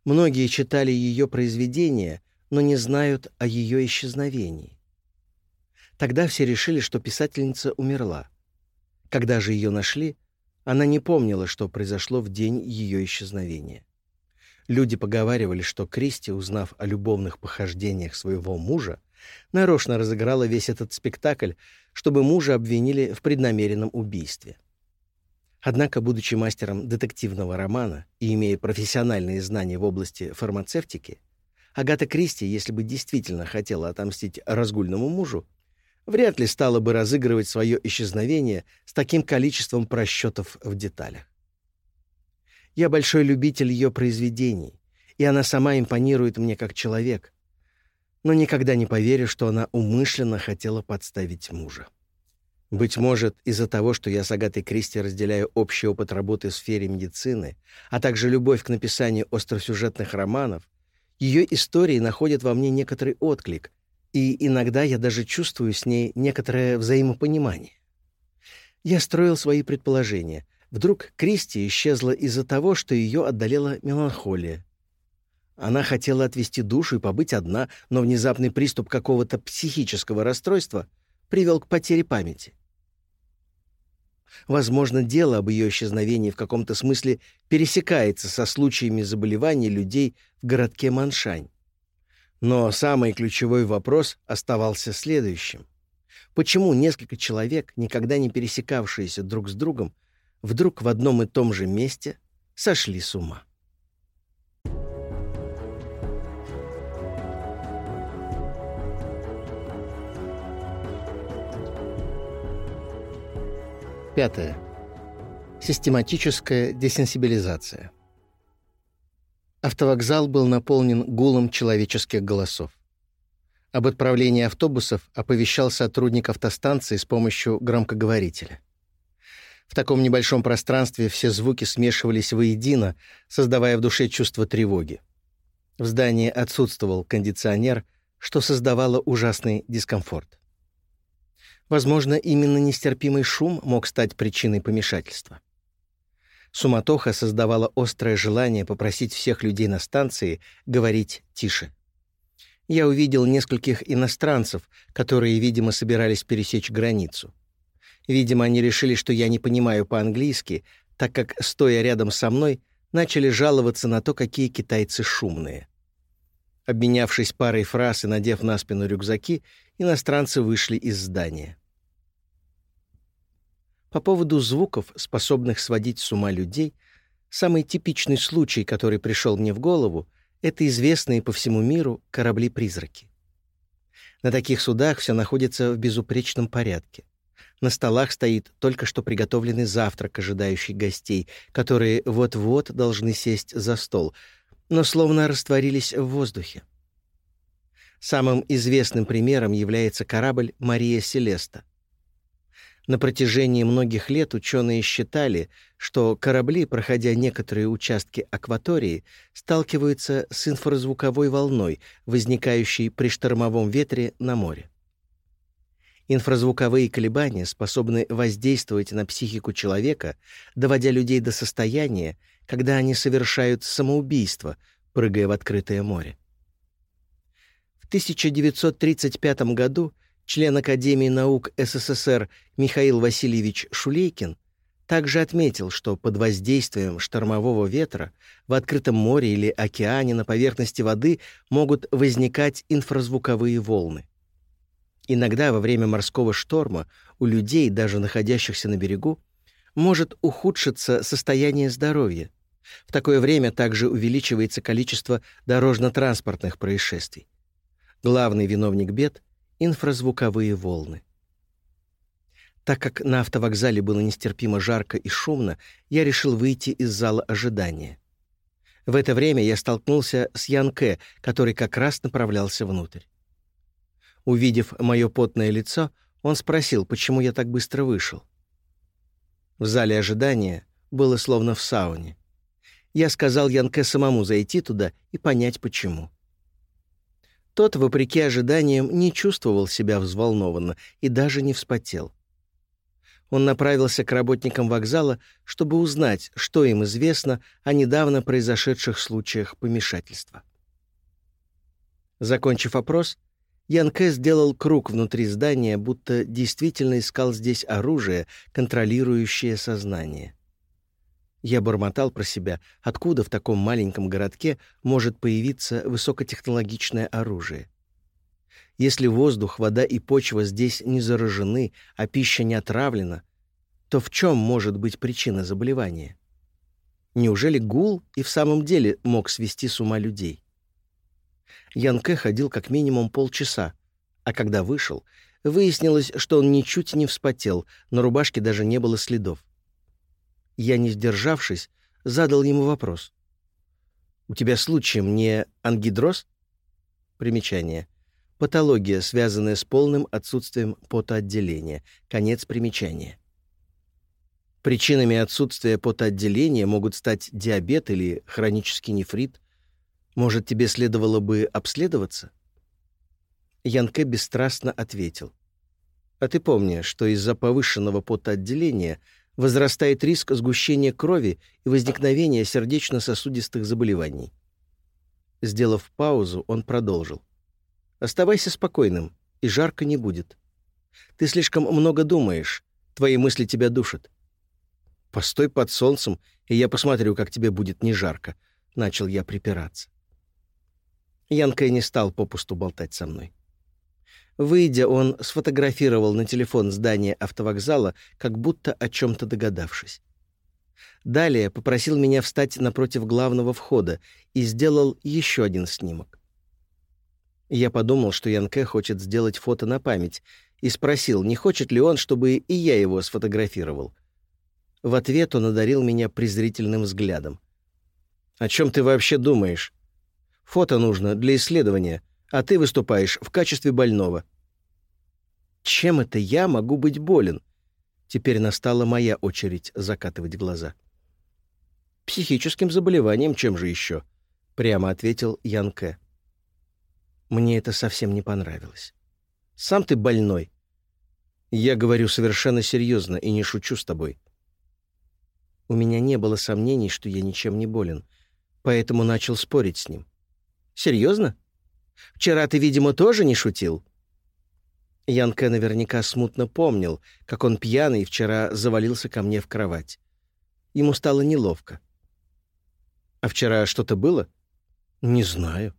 Многие читали ее произведения, но не знают о ее исчезновении. Тогда все решили, что писательница умерла. Когда же ее нашли, она не помнила, что произошло в день ее исчезновения. Люди поговаривали, что Кристи, узнав о любовных похождениях своего мужа, нарочно разыграла весь этот спектакль, чтобы мужа обвинили в преднамеренном убийстве. Однако, будучи мастером детективного романа и имея профессиональные знания в области фармацевтики, Агата Кристи, если бы действительно хотела отомстить разгульному мужу, вряд ли стала бы разыгрывать свое исчезновение с таким количеством просчетов в деталях. Я большой любитель ее произведений, и она сама импонирует мне как человек, но никогда не поверю, что она умышленно хотела подставить мужа. Быть может, из-за того, что я с Агатой Кристи разделяю общий опыт работы в сфере медицины, а также любовь к написанию остросюжетных романов, ее истории находят во мне некоторый отклик, и иногда я даже чувствую с ней некоторое взаимопонимание. Я строил свои предположения, Вдруг Кристи исчезла из-за того, что ее отдалела меланхолия. Она хотела отвести душу и побыть одна, но внезапный приступ какого-то психического расстройства привел к потере памяти. Возможно, дело об ее исчезновении в каком-то смысле пересекается со случаями заболеваний людей в городке Маншань. Но самый ключевой вопрос оставался следующим. Почему несколько человек, никогда не пересекавшиеся друг с другом, вдруг в одном и том же месте сошли с ума. Пятое. Систематическая десенсибилизация. Автовокзал был наполнен гулом человеческих голосов. Об отправлении автобусов оповещал сотрудник автостанции с помощью громкоговорителя. В таком небольшом пространстве все звуки смешивались воедино, создавая в душе чувство тревоги. В здании отсутствовал кондиционер, что создавало ужасный дискомфорт. Возможно, именно нестерпимый шум мог стать причиной помешательства. Суматоха создавала острое желание попросить всех людей на станции говорить тише. Я увидел нескольких иностранцев, которые, видимо, собирались пересечь границу. Видимо, они решили, что я не понимаю по-английски, так как, стоя рядом со мной, начали жаловаться на то, какие китайцы шумные. Обменявшись парой фраз и надев на спину рюкзаки, иностранцы вышли из здания. По поводу звуков, способных сводить с ума людей, самый типичный случай, который пришел мне в голову, это известные по всему миру корабли-призраки. На таких судах все находится в безупречном порядке. На столах стоит только что приготовленный завтрак, ожидающий гостей, которые вот-вот должны сесть за стол, но словно растворились в воздухе. Самым известным примером является корабль «Мария Селеста». На протяжении многих лет ученые считали, что корабли, проходя некоторые участки акватории, сталкиваются с инфразвуковой волной, возникающей при штормовом ветре на море. Инфразвуковые колебания способны воздействовать на психику человека, доводя людей до состояния, когда они совершают самоубийство, прыгая в открытое море. В 1935 году член Академии наук СССР Михаил Васильевич Шулейкин также отметил, что под воздействием штормового ветра в открытом море или океане на поверхности воды могут возникать инфразвуковые волны. Иногда во время морского шторма у людей, даже находящихся на берегу, может ухудшиться состояние здоровья. В такое время также увеличивается количество дорожно-транспортных происшествий. Главный виновник бед — инфразвуковые волны. Так как на автовокзале было нестерпимо жарко и шумно, я решил выйти из зала ожидания. В это время я столкнулся с Ян Кэ, который как раз направлялся внутрь. Увидев мое потное лицо, он спросил, почему я так быстро вышел. В зале ожидания было словно в сауне. Я сказал Янке самому зайти туда и понять, почему. Тот, вопреки ожиданиям, не чувствовал себя взволнованно и даже не вспотел. Он направился к работникам вокзала, чтобы узнать, что им известно о недавно произошедших случаях помешательства. Закончив опрос, Янке сделал круг внутри здания, будто действительно искал здесь оружие, контролирующее сознание. Я бормотал про себя, откуда в таком маленьком городке может появиться высокотехнологичное оружие. Если воздух, вода и почва здесь не заражены, а пища не отравлена, то в чем может быть причина заболевания? Неужели гул и в самом деле мог свести с ума людей? Ян Кэ ходил как минимум полчаса, а когда вышел, выяснилось, что он ничуть не вспотел, на рубашке даже не было следов. Я, не сдержавшись, задал ему вопрос. «У тебя случаем не ангидроз?» Примечание. Патология, связанная с полным отсутствием потоотделения. Конец примечания. Причинами отсутствия потоотделения могут стать диабет или хронический нефрит, может, тебе следовало бы обследоваться?» Янке бесстрастно ответил. «А ты помни, что из-за повышенного потоотделения возрастает риск сгущения крови и возникновения сердечно-сосудистых заболеваний». Сделав паузу, он продолжил. «Оставайся спокойным, и жарко не будет. Ты слишком много думаешь, твои мысли тебя душат. Постой под солнцем, и я посмотрю, как тебе будет не жарко», — начал я припираться. Янка и не стал попусту болтать со мной. Выйдя, он сфотографировал на телефон здание автовокзала, как будто о чем-то догадавшись. Далее попросил меня встать напротив главного входа и сделал еще один снимок. Я подумал, что Янке хочет сделать фото на память, и спросил, не хочет ли он, чтобы и я его сфотографировал. В ответ он одарил меня презрительным взглядом. «О чем ты вообще думаешь? Фото нужно для исследования, а ты выступаешь в качестве больного». «Чем это я могу быть болен?» Теперь настала моя очередь закатывать глаза. «Психическим заболеванием, чем же еще?» — прямо ответил Ян Кэ. Мне это совсем не понравилось. «Сам ты больной». «Я говорю совершенно серьезно и не шучу с тобой». У меня не было сомнений, что я ничем не болен, поэтому начал спорить с ним. Серьезно? Вчера ты, видимо, тоже не шутил?» Янка наверняка смутно помнил, как он пьяный вчера завалился ко мне в кровать. Ему стало неловко. «А вчера что-то было?» «Не знаю.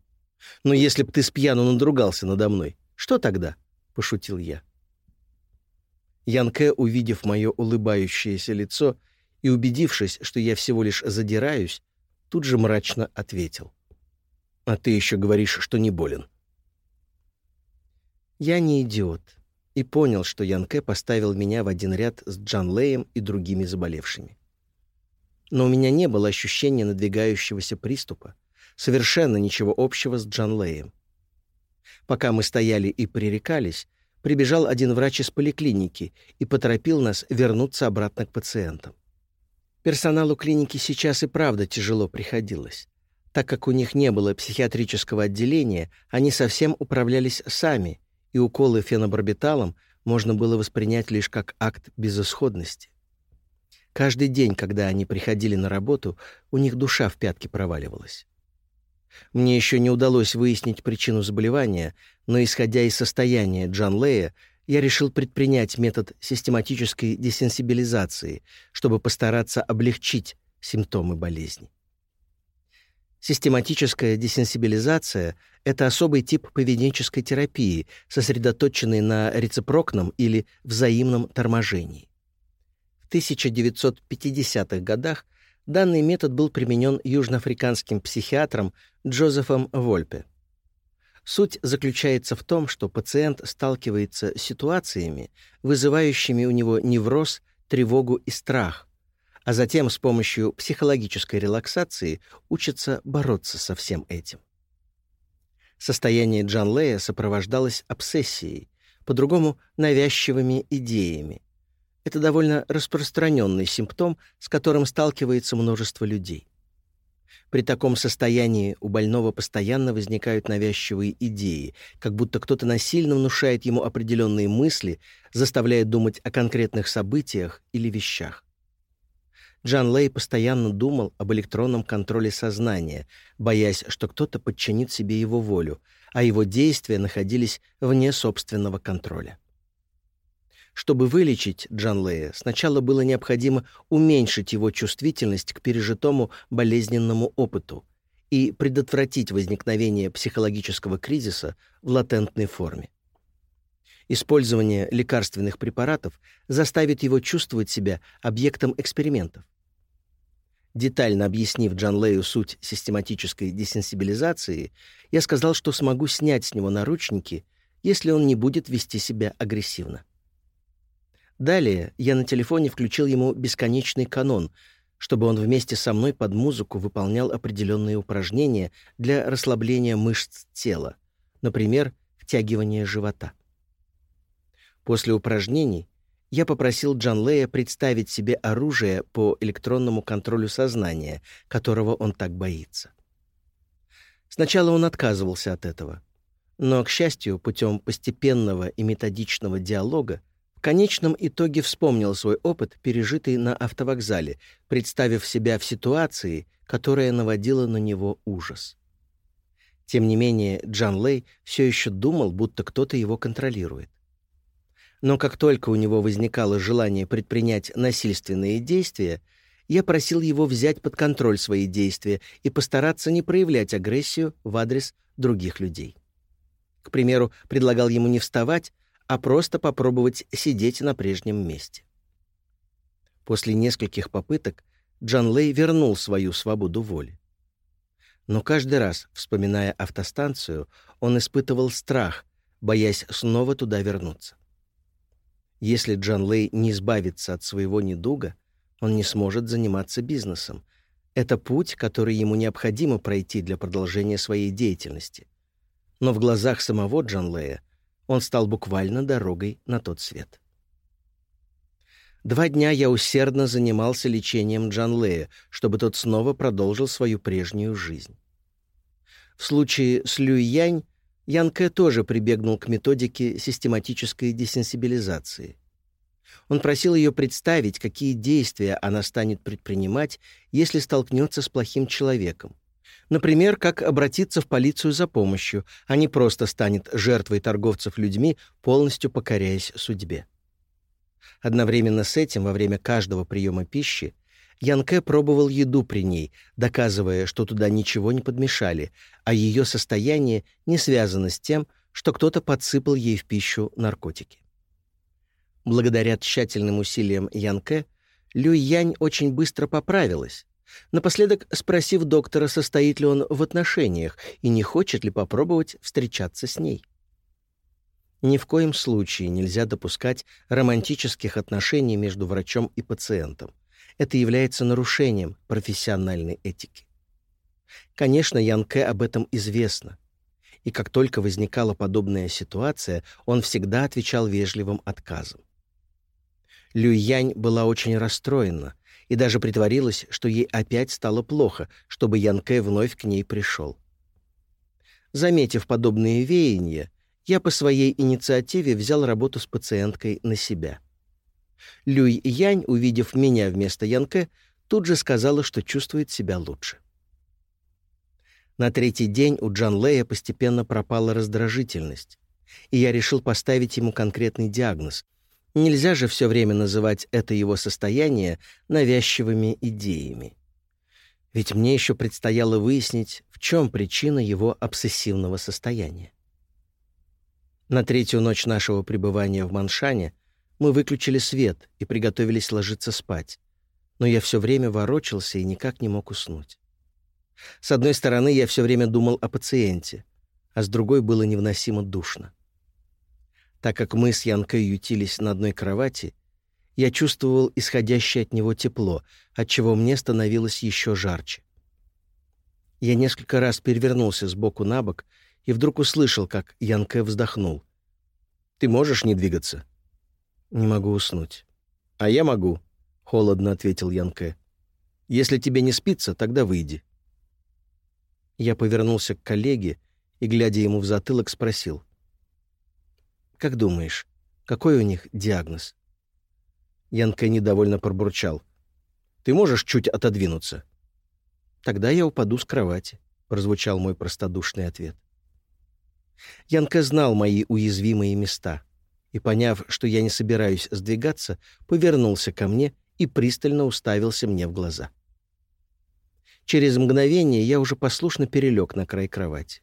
Но если б ты с пьяну надругался надо мной, что тогда?» — пошутил я. Янке, увидев мое улыбающееся лицо и убедившись, что я всего лишь задираюсь, тут же мрачно ответил. А ты еще говоришь, что не болен. Я не идиот и понял, что Янке поставил меня в один ряд с Джан Леем и другими заболевшими. Но у меня не было ощущения надвигающегося приступа, совершенно ничего общего с Джан Леем. Пока мы стояли и пререкались, прибежал один врач из поликлиники и поторопил нас вернуться обратно к пациентам. Персоналу клиники сейчас и правда тяжело приходилось. Так как у них не было психиатрического отделения, они совсем управлялись сами, и уколы фенобарбиталом можно было воспринять лишь как акт безысходности. Каждый день, когда они приходили на работу, у них душа в пятки проваливалась. Мне еще не удалось выяснить причину заболевания, но, исходя из состояния Джан Лея, я решил предпринять метод систематической десенсибилизации, чтобы постараться облегчить симптомы болезни. Систематическая десенсибилизация — это особый тип поведенческой терапии, сосредоточенный на рецепрокном или взаимном торможении. В 1950-х годах данный метод был применен южноафриканским психиатром Джозефом Вольпе. Суть заключается в том, что пациент сталкивается с ситуациями, вызывающими у него невроз, тревогу и страх, а затем с помощью психологической релаксации учится бороться со всем этим. Состояние Джан Лея сопровождалось обсессией, по-другому навязчивыми идеями. Это довольно распространенный симптом, с которым сталкивается множество людей. При таком состоянии у больного постоянно возникают навязчивые идеи, как будто кто-то насильно внушает ему определенные мысли, заставляя думать о конкретных событиях или вещах. Джан Лей постоянно думал об электронном контроле сознания, боясь, что кто-то подчинит себе его волю, а его действия находились вне собственного контроля. Чтобы вылечить Джан Лея, сначала было необходимо уменьшить его чувствительность к пережитому болезненному опыту и предотвратить возникновение психологического кризиса в латентной форме. Использование лекарственных препаратов заставит его чувствовать себя объектом экспериментов. Детально объяснив Джан Лею суть систематической десенсибилизации, я сказал, что смогу снять с него наручники, если он не будет вести себя агрессивно. Далее я на телефоне включил ему бесконечный канон, чтобы он вместе со мной под музыку выполнял определенные упражнения для расслабления мышц тела, например, втягивание живота. После упражнений я попросил Джан Лея представить себе оружие по электронному контролю сознания, которого он так боится. Сначала он отказывался от этого, но, к счастью, путем постепенного и методичного диалога конечном итоге вспомнил свой опыт, пережитый на автовокзале, представив себя в ситуации, которая наводила на него ужас. Тем не менее, Джан Лэй все еще думал, будто кто-то его контролирует. Но как только у него возникало желание предпринять насильственные действия, я просил его взять под контроль свои действия и постараться не проявлять агрессию в адрес других людей. К примеру, предлагал ему не вставать, а просто попробовать сидеть на прежнем месте. После нескольких попыток Джан Лэй вернул свою свободу воли. Но каждый раз, вспоминая автостанцию, он испытывал страх, боясь снова туда вернуться. Если Джан Лэй не избавится от своего недуга, он не сможет заниматься бизнесом. Это путь, который ему необходимо пройти для продолжения своей деятельности. Но в глазах самого Джан Лэя он стал буквально дорогой на тот свет. Два дня я усердно занимался лечением Джан Лея, чтобы тот снова продолжил свою прежнюю жизнь. В случае с Люй Янь Ян Кэ тоже прибегнул к методике систематической десенсибилизации. Он просил ее представить, какие действия она станет предпринимать, если столкнется с плохим человеком, Например, как обратиться в полицию за помощью, а не просто станет жертвой торговцев людьми, полностью покоряясь судьбе. Одновременно с этим, во время каждого приема пищи, Янке пробовал еду при ней, доказывая, что туда ничего не подмешали, а ее состояние не связано с тем, что кто-то подсыпал ей в пищу наркотики. Благодаря тщательным усилиям Янке, Лю Янь очень быстро поправилась, напоследок спросив доктора, состоит ли он в отношениях и не хочет ли попробовать встречаться с ней. Ни в коем случае нельзя допускать романтических отношений между врачом и пациентом. Это является нарушением профессиональной этики. Конечно, Янке об этом известно. И как только возникала подобная ситуация, он всегда отвечал вежливым отказом. Люянь была очень расстроена, и даже притворилась, что ей опять стало плохо, чтобы Янке вновь к ней пришел. Заметив подобные веяния, я по своей инициативе взял работу с пациенткой на себя. Люй Янь, увидев меня вместо Янке, тут же сказала, что чувствует себя лучше. На третий день у Джан Лея постепенно пропала раздражительность, и я решил поставить ему конкретный диагноз. Нельзя же все время называть это его состояние навязчивыми идеями. Ведь мне еще предстояло выяснить, в чем причина его обсессивного состояния. На третью ночь нашего пребывания в Маншане мы выключили свет и приготовились ложиться спать. Но я все время ворочался и никак не мог уснуть. С одной стороны, я все время думал о пациенте, а с другой было невыносимо душно. Так как мы с Янкой ютились на одной кровати, я чувствовал исходящее от него тепло, отчего мне становилось еще жарче. Я несколько раз перевернулся с боку на бок и вдруг услышал, как Янке вздохнул. «Ты можешь не двигаться?» «Не могу уснуть». «А я могу», — холодно ответил Янке. «Если тебе не спится, тогда выйди». Я повернулся к коллеге и, глядя ему в затылок, спросил. «Как думаешь, какой у них диагноз?» Янке недовольно пробурчал. «Ты можешь чуть отодвинуться?» «Тогда я упаду с кровати», — прозвучал мой простодушный ответ. Янка знал мои уязвимые места и, поняв, что я не собираюсь сдвигаться, повернулся ко мне и пристально уставился мне в глаза. Через мгновение я уже послушно перелег на край кровати.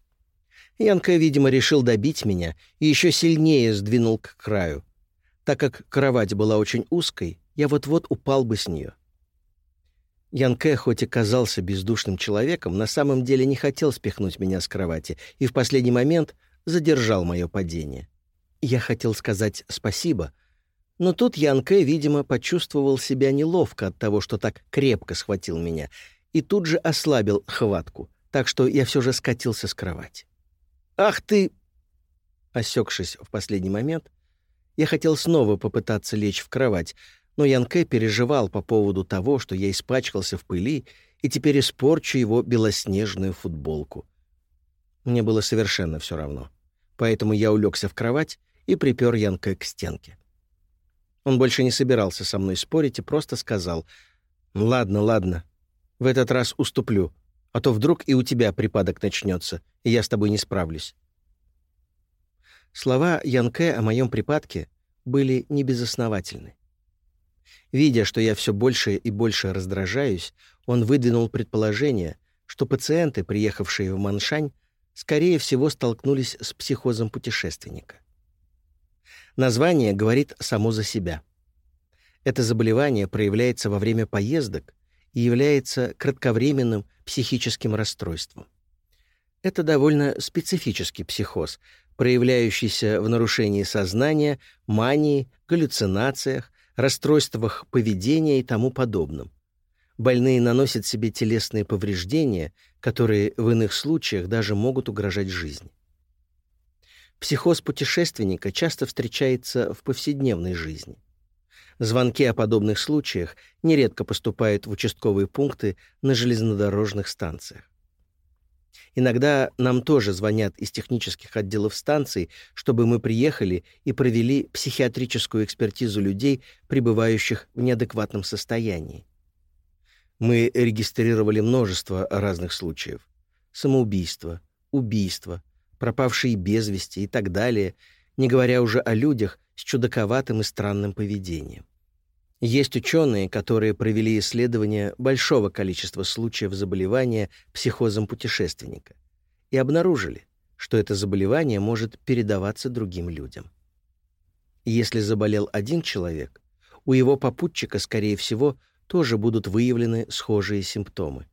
Янка, видимо, решил добить меня и еще сильнее сдвинул к краю. Так как кровать была очень узкой, я вот-вот упал бы с нее. Янке, хоть и казался бездушным человеком, на самом деле не хотел спихнуть меня с кровати и в последний момент задержал мое падение. Я хотел сказать спасибо, но тут Янке, видимо, почувствовал себя неловко от того, что так крепко схватил меня, и тут же ослабил хватку, так что я все же скатился с кровати. «Ах ты!» Осекшись в последний момент, я хотел снова попытаться лечь в кровать, но Янке переживал по поводу того, что я испачкался в пыли и теперь испорчу его белоснежную футболку. Мне было совершенно все равно. Поэтому я улегся в кровать и припер Янке к стенке. Он больше не собирался со мной спорить и просто сказал, «Ладно, ладно, в этот раз уступлю, а то вдруг и у тебя припадок начнется, и я с тобой не справлюсь». Слова Янке о моем припадке были небезосновательны. Видя, что я все больше и больше раздражаюсь, он выдвинул предположение, что пациенты, приехавшие в Маншань, скорее всего столкнулись с психозом путешественника. Название говорит само за себя. Это заболевание проявляется во время поездок и является кратковременным психическим расстройством. Это довольно специфический психоз, проявляющийся в нарушении сознания, мании, галлюцинациях, расстройствах поведения и тому подобном. Больные наносят себе телесные повреждения, которые в иных случаях даже могут угрожать жизни. Психоз путешественника часто встречается в повседневной жизни. Звонки о подобных случаях нередко поступают в участковые пункты на железнодорожных станциях. Иногда нам тоже звонят из технических отделов станций, чтобы мы приехали и провели психиатрическую экспертизу людей, пребывающих в неадекватном состоянии. Мы регистрировали множество разных случаев. Самоубийство, убийство, пропавшие без вести и так далее, не говоря уже о людях с чудаковатым и странным поведением. Есть ученые, которые провели исследование большого количества случаев заболевания психозом путешественника и обнаружили, что это заболевание может передаваться другим людям. Если заболел один человек, у его попутчика, скорее всего, тоже будут выявлены схожие симптомы.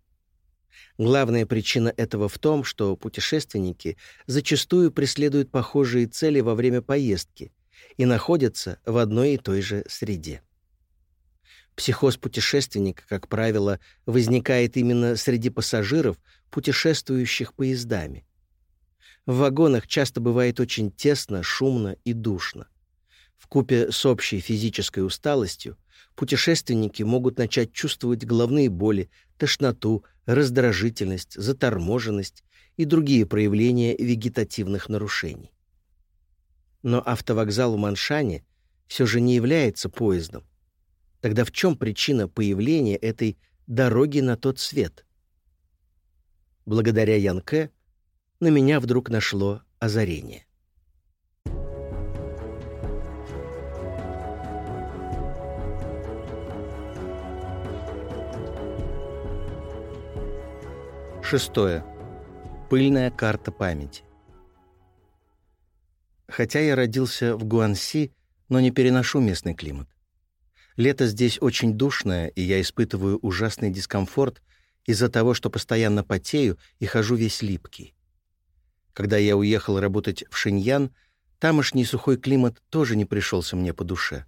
Главная причина этого в том, что путешественники зачастую преследуют похожие цели во время поездки и находятся в одной и той же среде. Психоз путешественника, как правило, возникает именно среди пассажиров, путешествующих поездами. В вагонах часто бывает очень тесно, шумно и душно. В купе с общей физической усталостью путешественники могут начать чувствовать головные боли, тошноту, раздражительность, заторможенность и другие проявления вегетативных нарушений. Но автовокзал в Маншане все же не является поездом. Тогда в чем причина появления этой дороги на тот свет? Благодаря Янке на меня вдруг нашло озарение. Шестое. Пыльная карта памяти. Хотя я родился в Гуанси, но не переношу местный климат. Лето здесь очень душное, и я испытываю ужасный дискомфорт из-за того, что постоянно потею и хожу весь липкий. Когда я уехал работать в Шиньян, тамошний сухой климат тоже не пришелся мне по душе.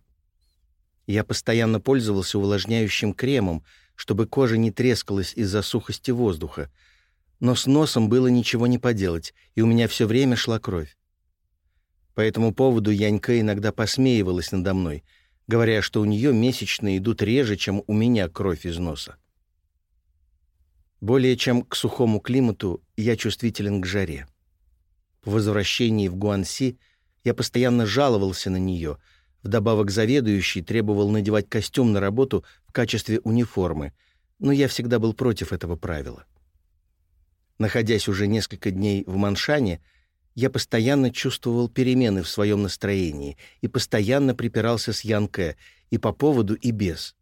Я постоянно пользовался увлажняющим кремом, чтобы кожа не трескалась из-за сухости воздуха, но с носом было ничего не поделать, и у меня все время шла кровь. По этому поводу Янька иногда посмеивалась надо мной, говоря, что у нее месячные идут реже, чем у меня кровь из носа. Более чем к сухому климату я чувствителен к жаре. По возвращении в Гуанси я постоянно жаловался на нее, вдобавок заведующий требовал надевать костюм на работу в качестве униформы, но я всегда был против этого правила. Находясь уже несколько дней в Маншане, я постоянно чувствовал перемены в своем настроении и постоянно припирался с Янке и по поводу, и без.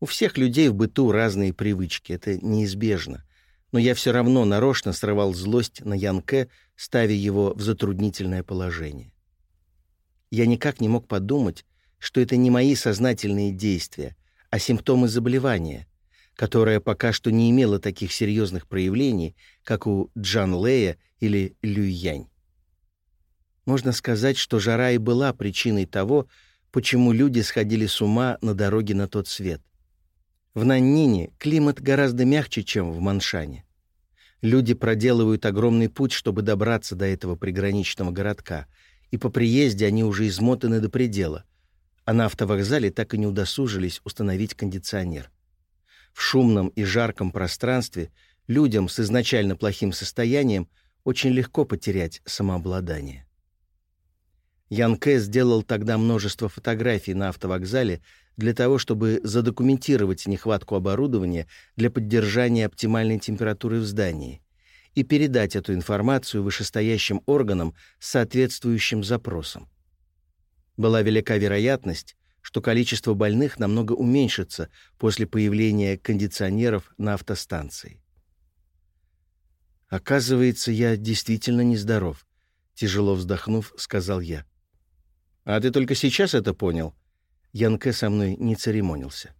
У всех людей в быту разные привычки, это неизбежно. Но я все равно нарочно срывал злость на Янке, ставя его в затруднительное положение. Я никак не мог подумать, что это не мои сознательные действия, а симптомы заболевания, которое пока что не имело таких серьезных проявлений, как у Джан Лея или Лю Янь. Можно сказать, что жара и была причиной того, почему люди сходили с ума на дороге на тот свет. В Наннине климат гораздо мягче, чем в Маншане. Люди проделывают огромный путь, чтобы добраться до этого приграничного городка, и по приезде они уже измотаны до предела, а на автовокзале так и не удосужились установить кондиционер. В шумном и жарком пространстве людям с изначально плохим состоянием очень легко потерять самообладание. Ян Кэ сделал тогда множество фотографий на автовокзале для того, чтобы задокументировать нехватку оборудования для поддержания оптимальной температуры в здании и передать эту информацию вышестоящим органам с соответствующим запросом. Была велика вероятность, что количество больных намного уменьшится после появления кондиционеров на автостанции. «Оказывается, я действительно нездоров», — тяжело вздохнув, сказал я. «А ты только сейчас это понял?» Янке со мной не церемонился.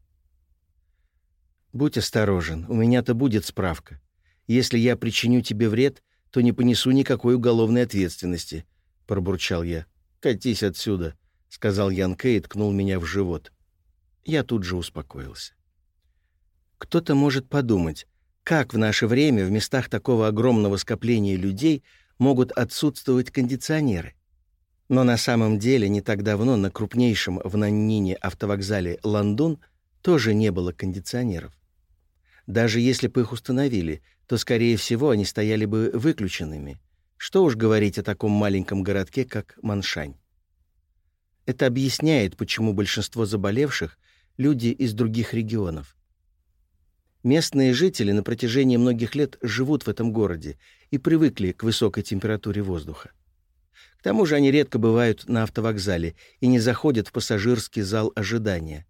«Будь осторожен, у меня-то будет справка. Если я причиню тебе вред, то не понесу никакой уголовной ответственности», — пробурчал я. «Катись отсюда», — сказал Ян Кей и ткнул меня в живот. Я тут же успокоился. Кто-то может подумать, как в наше время в местах такого огромного скопления людей могут отсутствовать кондиционеры. Но на самом деле не так давно на крупнейшем в Наннине автовокзале Лондон тоже не было кондиционеров. Даже если бы их установили, то, скорее всего, они стояли бы выключенными. Что уж говорить о таком маленьком городке, как Маншань. Это объясняет, почему большинство заболевших — люди из других регионов. Местные жители на протяжении многих лет живут в этом городе и привыкли к высокой температуре воздуха. К тому же они редко бывают на автовокзале и не заходят в пассажирский зал ожидания,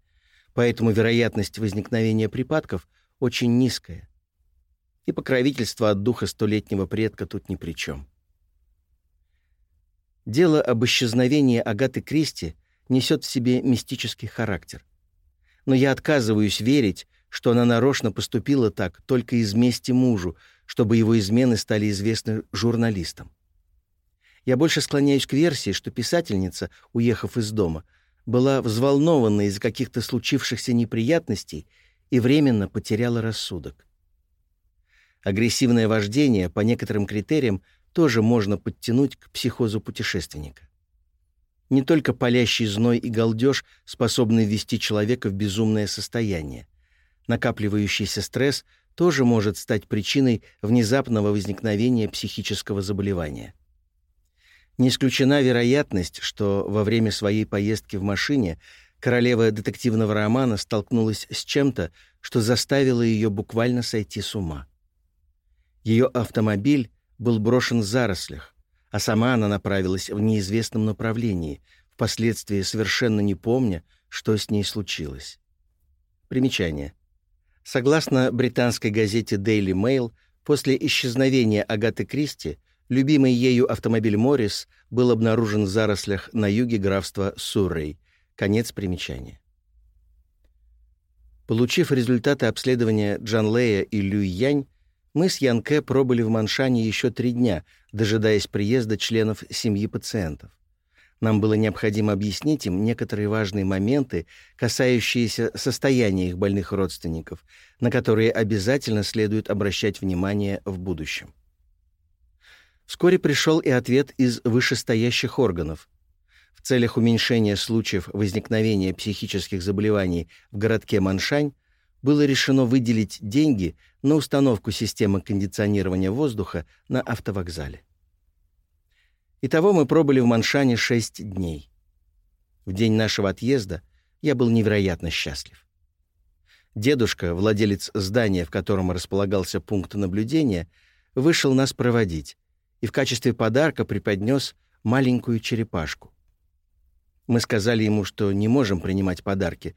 поэтому вероятность возникновения припадков очень низкая. И покровительство от духа столетнего предка тут ни при чем. Дело об исчезновении Агаты Кристи несет в себе мистический характер. Но я отказываюсь верить, что она нарочно поступила так только из мести мужу, чтобы его измены стали известны журналистам. Я больше склоняюсь к версии, что писательница, уехав из дома, была взволнована из-за каких-то случившихся неприятностей и временно потеряла рассудок. Агрессивное вождение по некоторым критериям тоже можно подтянуть к психозу путешественника. Не только палящий зной и галдеж способны ввести человека в безумное состояние. Накапливающийся стресс тоже может стать причиной внезапного возникновения психического заболевания. Не исключена вероятность, что во время своей поездки в машине королева детективного романа столкнулась с чем-то, что заставило ее буквально сойти с ума. Ее автомобиль был брошен в зарослях, а сама она направилась в неизвестном направлении, впоследствии совершенно не помня, что с ней случилось. Примечание. Согласно британской газете Daily Mail, после исчезновения Агаты Кристи любимый ею автомобиль «Моррис» был обнаружен в зарослях на юге графства Суррей. Конец примечания. Получив результаты обследования Джан Лея и Лю Янь, мы с Янке пробыли в Маншане еще три дня, дожидаясь приезда членов семьи пациентов. Нам было необходимо объяснить им некоторые важные моменты, касающиеся состояния их больных родственников, на которые обязательно следует обращать внимание в будущем. Вскоре пришел и ответ из вышестоящих органов. В целях уменьшения случаев возникновения психических заболеваний в городке Маншань было решено выделить деньги на установку системы кондиционирования воздуха на автовокзале. Итого мы пробыли в Маншане шесть дней. В день нашего отъезда я был невероятно счастлив. Дедушка, владелец здания, в котором располагался пункт наблюдения, вышел нас проводить и в качестве подарка преподнес маленькую черепашку. Мы сказали ему, что не можем принимать подарки,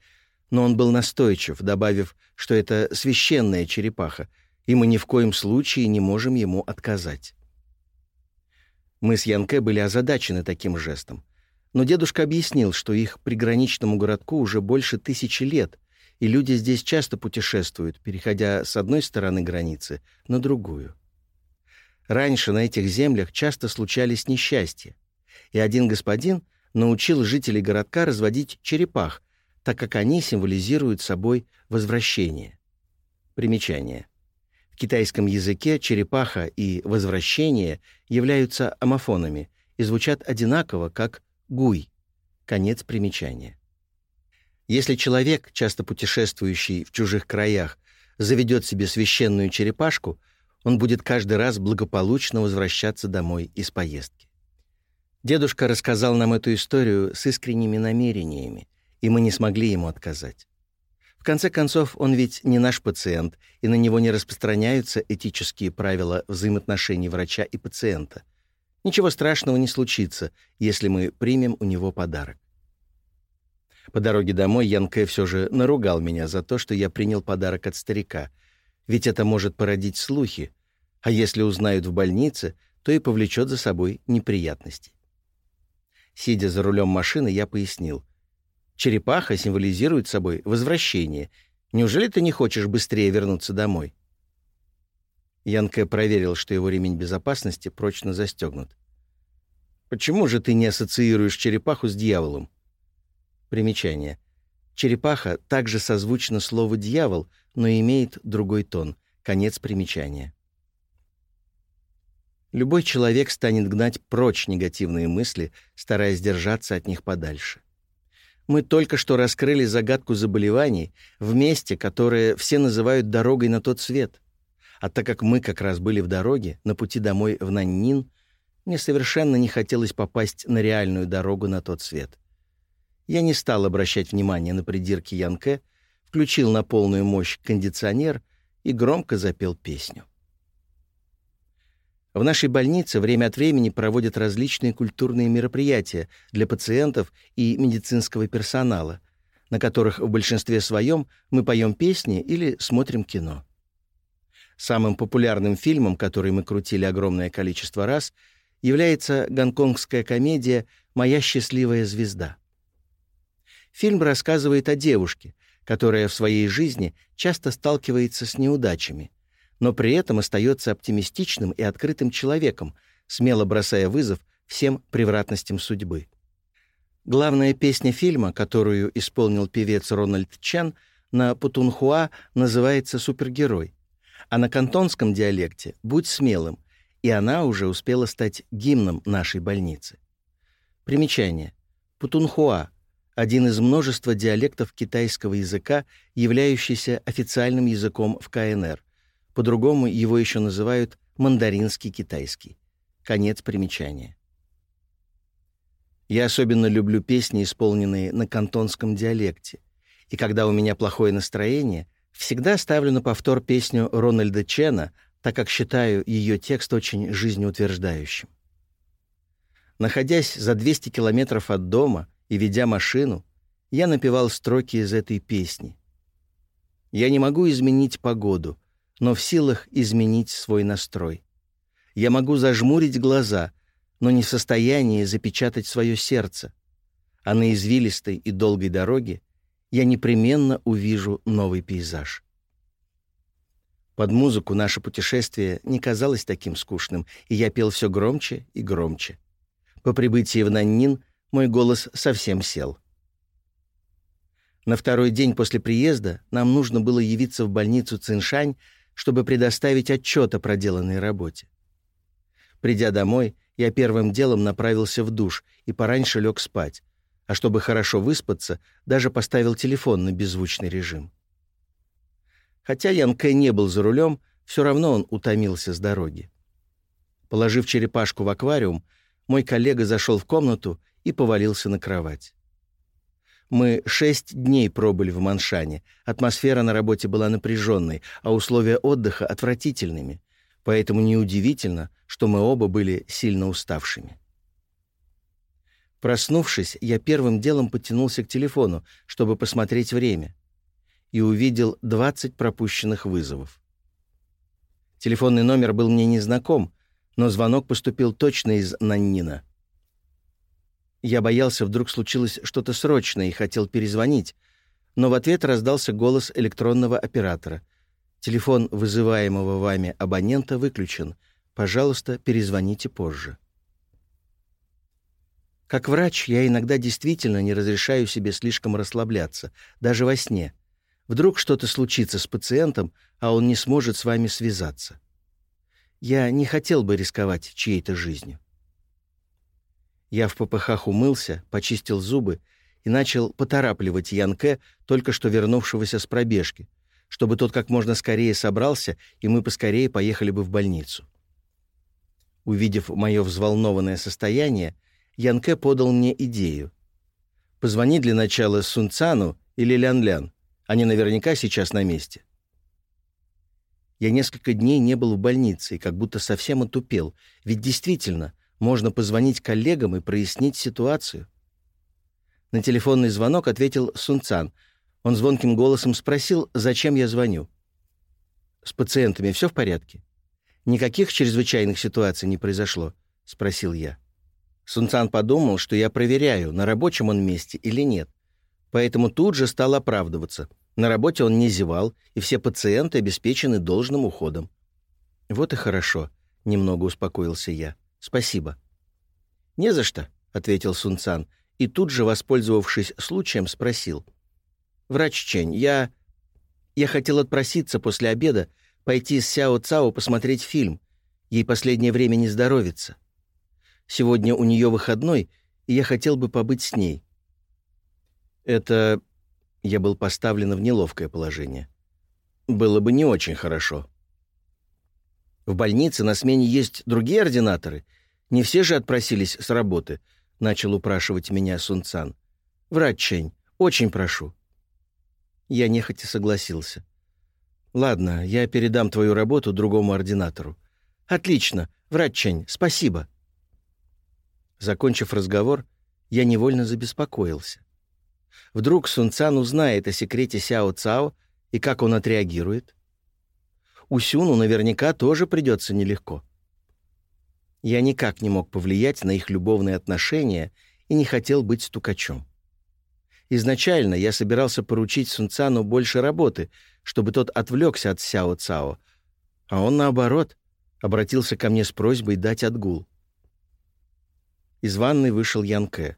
но он был настойчив, добавив, что это священная черепаха, и мы ни в коем случае не можем ему отказать. Мы с Янке были озадачены таким жестом. Но дедушка объяснил, что их приграничному городку уже больше тысячи лет, и люди здесь часто путешествуют, переходя с одной стороны границы на другую. Раньше на этих землях часто случались несчастья, и один господин научил жителей городка разводить черепах, так как они символизируют собой возвращение. Примечание китайском языке черепаха и возвращение являются амофонами и звучат одинаково, как гуй. Конец примечания. Если человек, часто путешествующий в чужих краях, заведет себе священную черепашку, он будет каждый раз благополучно возвращаться домой из поездки. Дедушка рассказал нам эту историю с искренними намерениями, и мы не смогли ему отказать. В конце концов, он ведь не наш пациент, и на него не распространяются этические правила взаимоотношений врача и пациента. Ничего страшного не случится, если мы примем у него подарок. По дороге домой Ян Кэ все же наругал меня за то, что я принял подарок от старика, ведь это может породить слухи, а если узнают в больнице, то и повлечет за собой неприятности. Сидя за рулем машины, я пояснил. Черепаха символизирует собой возвращение. Неужели ты не хочешь быстрее вернуться домой?» Янке проверил, что его ремень безопасности прочно застегнут. «Почему же ты не ассоциируешь черепаху с дьяволом?» Примечание. Черепаха также созвучно слову «дьявол», но имеет другой тон. Конец примечания. Любой человек станет гнать прочь негативные мысли, стараясь держаться от них подальше. Мы только что раскрыли загадку заболеваний в месте, которое все называют дорогой на тот свет. А так как мы как раз были в дороге, на пути домой в Наннин, мне совершенно не хотелось попасть на реальную дорогу на тот свет. Я не стал обращать внимания на придирки Янке, включил на полную мощь кондиционер и громко запел песню. В нашей больнице время от времени проводят различные культурные мероприятия для пациентов и медицинского персонала, на которых в большинстве своем мы поем песни или смотрим кино. Самым популярным фильмом, который мы крутили огромное количество раз, является гонконгская комедия «Моя счастливая звезда». Фильм рассказывает о девушке, которая в своей жизни часто сталкивается с неудачами – но при этом остается оптимистичным и открытым человеком, смело бросая вызов всем превратностям судьбы. Главная песня фильма, которую исполнил певец Рональд Чан, на путунхуа называется «Супергерой», а на кантонском диалекте «Будь смелым», и она уже успела стать гимном нашей больницы. Примечание. Путунхуа — один из множества диалектов китайского языка, являющийся официальным языком в КНР, по-другому его еще называют мандаринский китайский. Конец примечания. Я особенно люблю песни, исполненные на кантонском диалекте. И когда у меня плохое настроение, всегда ставлю на повтор песню Рональда Чена, так как считаю ее текст очень жизнеутверждающим. Находясь за 200 километров от дома и ведя машину, я напевал строки из этой песни. Я не могу изменить погоду, но в силах изменить свой настрой. Я могу зажмурить глаза, но не в состоянии запечатать свое сердце. А на извилистой и долгой дороге я непременно увижу новый пейзаж. Под музыку наше путешествие не казалось таким скучным, и я пел все громче и громче. По прибытии в Наннин мой голос совсем сел. На второй день после приезда нам нужно было явиться в больницу Циншань, чтобы предоставить отчет о проделанной работе. Придя домой, я первым делом направился в душ и пораньше лег спать, а чтобы хорошо выспаться, даже поставил телефон на беззвучный режим. Хотя Ян Кэ не был за рулем, все равно он утомился с дороги. Положив черепашку в аквариум, мой коллега зашел в комнату и повалился на кровать. Мы шесть дней пробыли в Маншане. Атмосфера на работе была напряженной, а условия отдыха отвратительными. Поэтому неудивительно, что мы оба были сильно уставшими. Проснувшись, я первым делом потянулся к телефону, чтобы посмотреть время, и увидел 20 пропущенных вызовов. Телефонный номер был мне незнаком, но звонок поступил точно из Наннина. Я боялся, вдруг случилось что-то срочное и хотел перезвонить, но в ответ раздался голос электронного оператора. «Телефон вызываемого вами абонента выключен. Пожалуйста, перезвоните позже. Как врач я иногда действительно не разрешаю себе слишком расслабляться, даже во сне. Вдруг что-то случится с пациентом, а он не сможет с вами связаться. Я не хотел бы рисковать чьей-то жизнью. Я в попыхах умылся, почистил зубы и начал поторапливать Янке, только что вернувшегося с пробежки, чтобы тот как можно скорее собрался, и мы поскорее поехали бы в больницу. Увидев мое взволнованное состояние, Янке подал мне идею. «Позвони для начала Сунцану или Лян-Лян. Они наверняка сейчас на месте». Я несколько дней не был в больнице и как будто совсем отупел, ведь действительно, можно позвонить коллегам и прояснить ситуацию. На телефонный звонок ответил Сунцан. Он звонким голосом спросил, зачем я звоню. «С пациентами все в порядке?» Никаких чрезвычайных ситуаций не произошло?» — спросил я. Сунцан подумал, что я проверяю, на рабочем он месте или нет. Поэтому тут же стал оправдываться. На работе он не зевал, и все пациенты обеспечены должным уходом. «Вот и хорошо», — немного успокоился я. «Спасибо». «Не за что», — ответил Сунцан, и тут же, воспользовавшись случаем, спросил. «Врач Чень, я... Я хотел отпроситься после обеда пойти с Сяо Цао посмотреть фильм. Ей последнее время не здоровится. Сегодня у нее выходной, и я хотел бы побыть с ней. Это... Я был поставлен в неловкое положение. Было бы не очень хорошо. В больнице на смене есть другие ординаторы. Не все же отпросились с работы, — начал упрашивать меня Сунцан. Врач Чень, очень прошу. Я нехотя согласился. «Ладно, я передам твою работу другому ординатору». «Отлично, врач Чень, спасибо». Закончив разговор, я невольно забеспокоился. Вдруг Сунцан узнает о секрете Сяо Цао и как он отреагирует? Усюну наверняка тоже придется нелегко. Я никак не мог повлиять на их любовные отношения и не хотел быть стукачом. Изначально я собирался поручить Сунцану больше работы, чтобы тот отвлекся от Сяо Цао, а он, наоборот, обратился ко мне с просьбой дать отгул. Из ванной вышел Ян Кэ.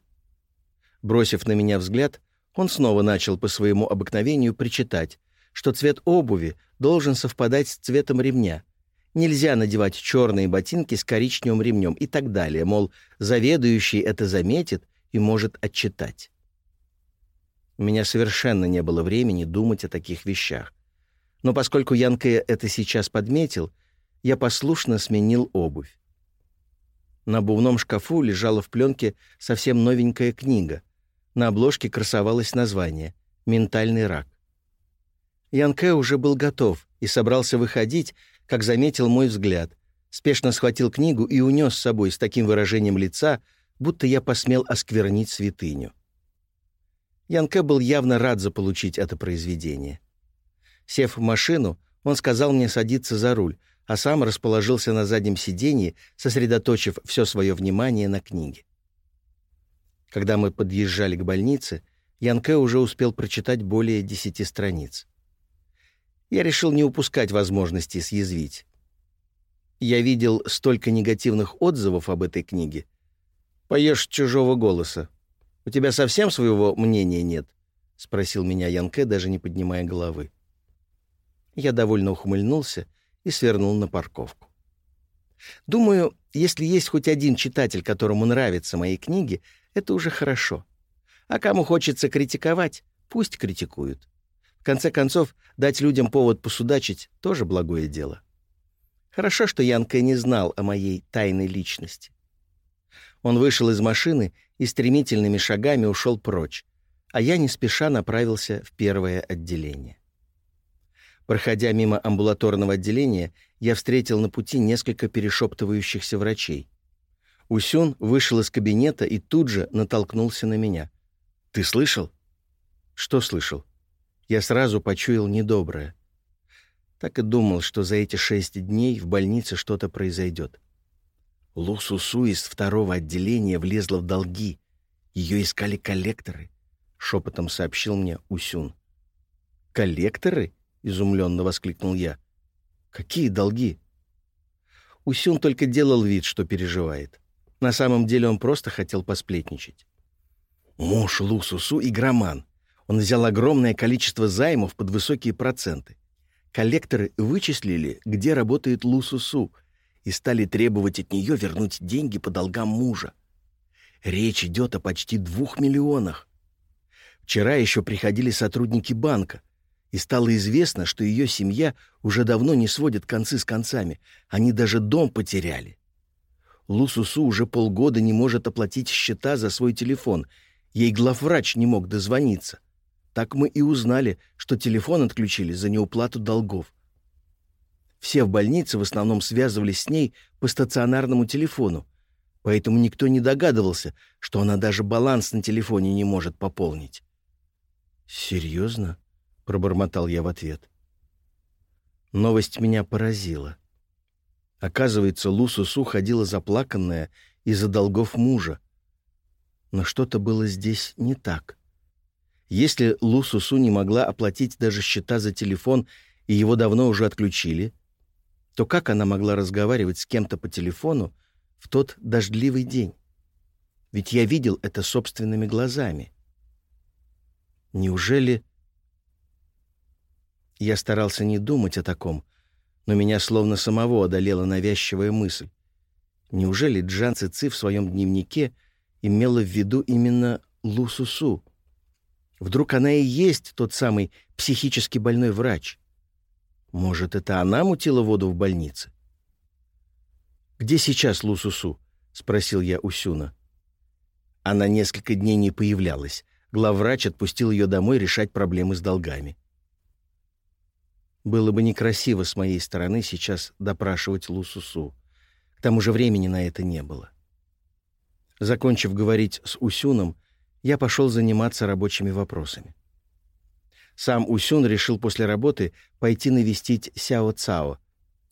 Бросив на меня взгляд, он снова начал по своему обыкновению причитать, что цвет обуви должен совпадать с цветом ремня. Нельзя надевать черные ботинки с коричневым ремнем и так далее, мол, заведующий это заметит и может отчитать. У меня совершенно не было времени думать о таких вещах. Но поскольку Янке это сейчас подметил, я послушно сменил обувь. На обувном шкафу лежала в пленке совсем новенькая книга. На обложке красовалось название «Ментальный рак». Янке уже был готов и собрался выходить, как заметил мой взгляд. Спешно схватил книгу и унес с собой с таким выражением лица, будто я посмел осквернить святыню. Янке был явно рад заполучить это произведение. Сев в машину, он сказал мне садиться за руль, а сам расположился на заднем сиденье, сосредоточив все свое внимание на книге. Когда мы подъезжали к больнице, Янке уже успел прочитать более десяти страниц. Я решил не упускать возможности съязвить. Я видел столько негативных отзывов об этой книге. «Поешь чужого голоса. У тебя совсем своего мнения нет?» — спросил меня Янке, даже не поднимая головы. Я довольно ухмыльнулся и свернул на парковку. Думаю, если есть хоть один читатель, которому нравятся мои книги, это уже хорошо. А кому хочется критиковать, пусть критикуют. В конце концов, дать людям повод посудачить — тоже благое дело. Хорошо, что Янка не знал о моей тайной личности. Он вышел из машины и стремительными шагами ушел прочь, а я не спеша направился в первое отделение. Проходя мимо амбулаторного отделения, я встретил на пути несколько перешептывающихся врачей. Усюн вышел из кабинета и тут же натолкнулся на меня. «Ты слышал?» «Что слышал?» Я сразу почуял недоброе. Так и думал, что за эти шесть дней в больнице что-то произойдет. Лу Сусу из второго отделения влезла в долги. Ее искали коллекторы, — шепотом сообщил мне Усюн. «Коллекторы?» — изумленно воскликнул я. «Какие долги?» Усюн только делал вид, что переживает. На самом деле он просто хотел посплетничать. Муж Лусусу — игроман. Он взял огромное количество займов под высокие проценты. Коллекторы вычислили, где работает Лусусу, и стали требовать от нее вернуть деньги по долгам мужа. Речь идет о почти двух миллионах. Вчера еще приходили сотрудники банка — и стало известно, что ее семья уже давно не сводит концы с концами. Они даже дом потеряли. Лусусу уже полгода не может оплатить счета за свой телефон. Ей главврач не мог дозвониться. Так мы и узнали, что телефон отключили за неуплату долгов. Все в больнице в основном связывались с ней по стационарному телефону, поэтому никто не догадывался, что она даже баланс на телефоне не может пополнить. «Серьезно?» — пробормотал я в ответ. Новость меня поразила. Оказывается, Лусусу ходила заплаканная из-за долгов мужа. Но что-то было здесь не так. Если Лусусу не могла оплатить даже счета за телефон, и его давно уже отключили, то как она могла разговаривать с кем-то по телефону в тот дождливый день? Ведь я видел это собственными глазами. Неужели я старался не думать о таком, но меня словно самого одолела навязчивая мысль. Неужели Джан Цици в своем дневнике имела в виду именно Лусусу? Вдруг она и есть тот самый психически больной врач? Может, это она мутила воду в больнице? «Где сейчас Лусусу?» — спросил я у Сюна. Она несколько дней не появлялась. Главврач отпустил ее домой решать проблемы с долгами. Было бы некрасиво с моей стороны сейчас допрашивать Лусусу. К тому же времени на это не было. Закончив говорить с Усюном, я пошел заниматься рабочими вопросами. Сам Усюн решил после работы пойти навестить Сяо Цао.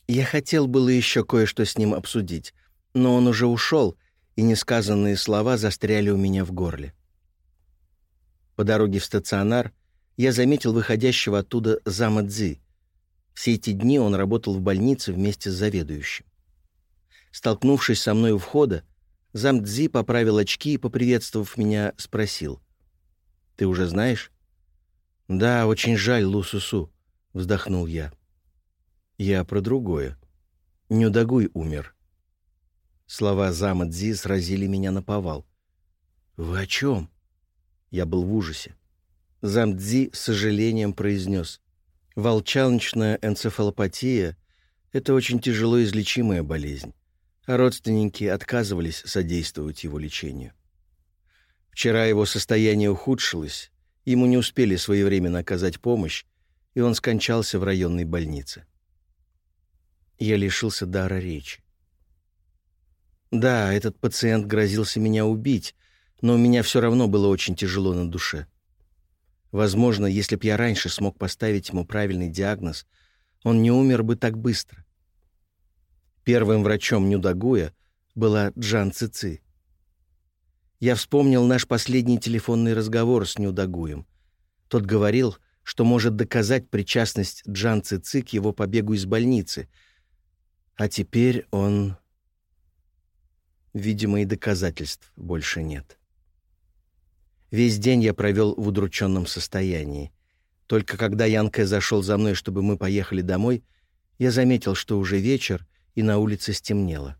Я хотел было еще кое-что с ним обсудить, но он уже ушел, и несказанные слова застряли у меня в горле. По дороге в стационар я заметил выходящего оттуда зама Цзи — все эти дни он работал в больнице вместе с заведующим. Столкнувшись со мной у входа, зам Цзи поправил очки и, поприветствовав меня, спросил. «Ты уже знаешь?» «Да, очень жаль, Лусусу», — вздохнул я. «Я про другое. Нюдагуй умер». Слова зама Цзи сразили меня на повал. «Вы о чем?» Я был в ужасе. Зам Цзи с сожалением произнес. Волчаночная энцефалопатия — это очень тяжело излечимая болезнь. Родственники отказывались содействовать его лечению. Вчера его состояние ухудшилось, ему не успели своевременно оказать помощь, и он скончался в районной больнице. Я лишился дара речи. Да, этот пациент грозился меня убить, но у меня все равно было очень тяжело на душе. Возможно, если б я раньше смог поставить ему правильный диагноз, он не умер бы так быстро. Первым врачом Нюдагуя была Джан Цици. Я вспомнил наш последний телефонный разговор с Нюдагуем. Тот говорил, что может доказать причастность Джан Цици к его побегу из больницы. А теперь он... Видимо, и доказательств больше нет. Весь день я провел в удрученном состоянии. Только когда Янке зашел за мной, чтобы мы поехали домой, я заметил, что уже вечер, и на улице стемнело.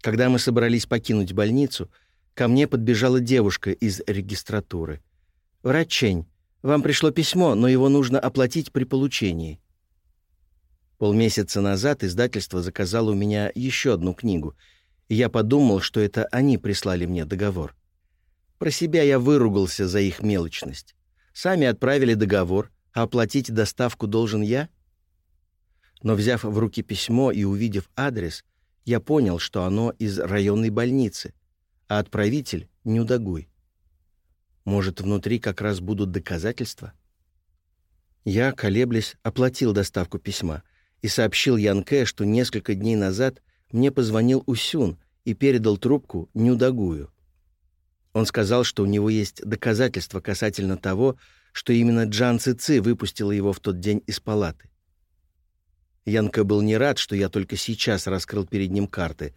Когда мы собрались покинуть больницу, ко мне подбежала девушка из регистратуры. «Врач Чень, вам пришло письмо, но его нужно оплатить при получении». Полмесяца назад издательство заказало у меня еще одну книгу, и я подумал, что это они прислали мне договор. Про себя я выругался за их мелочность. Сами отправили договор, а оплатить доставку должен я? Но взяв в руки письмо и увидев адрес, я понял, что оно из районной больницы, а отправитель — Нюдагуй. Может, внутри как раз будут доказательства? Я, колеблясь, оплатил доставку письма и сообщил Янке, что несколько дней назад мне позвонил Усюн и передал трубку Нюдагую. Он сказал, что у него есть доказательства касательно того, что именно Джан Цици выпустила его в тот день из палаты. Янка был не рад, что я только сейчас раскрыл перед ним карты,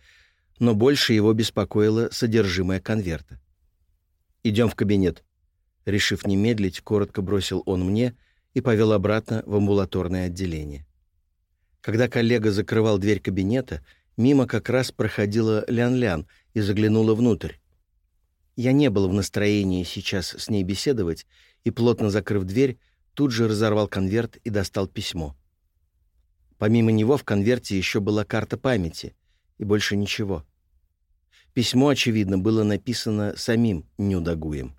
но больше его беспокоило содержимое конверта. «Идем в кабинет». Решив не медлить, коротко бросил он мне и повел обратно в амбулаторное отделение. Когда коллега закрывал дверь кабинета, мимо как раз проходила Лян-Лян и заглянула внутрь. Я не был в настроении сейчас с ней беседовать и, плотно закрыв дверь, тут же разорвал конверт и достал письмо. Помимо него в конверте еще была карта памяти и больше ничего. Письмо, очевидно, было написано самим Нюдагуем.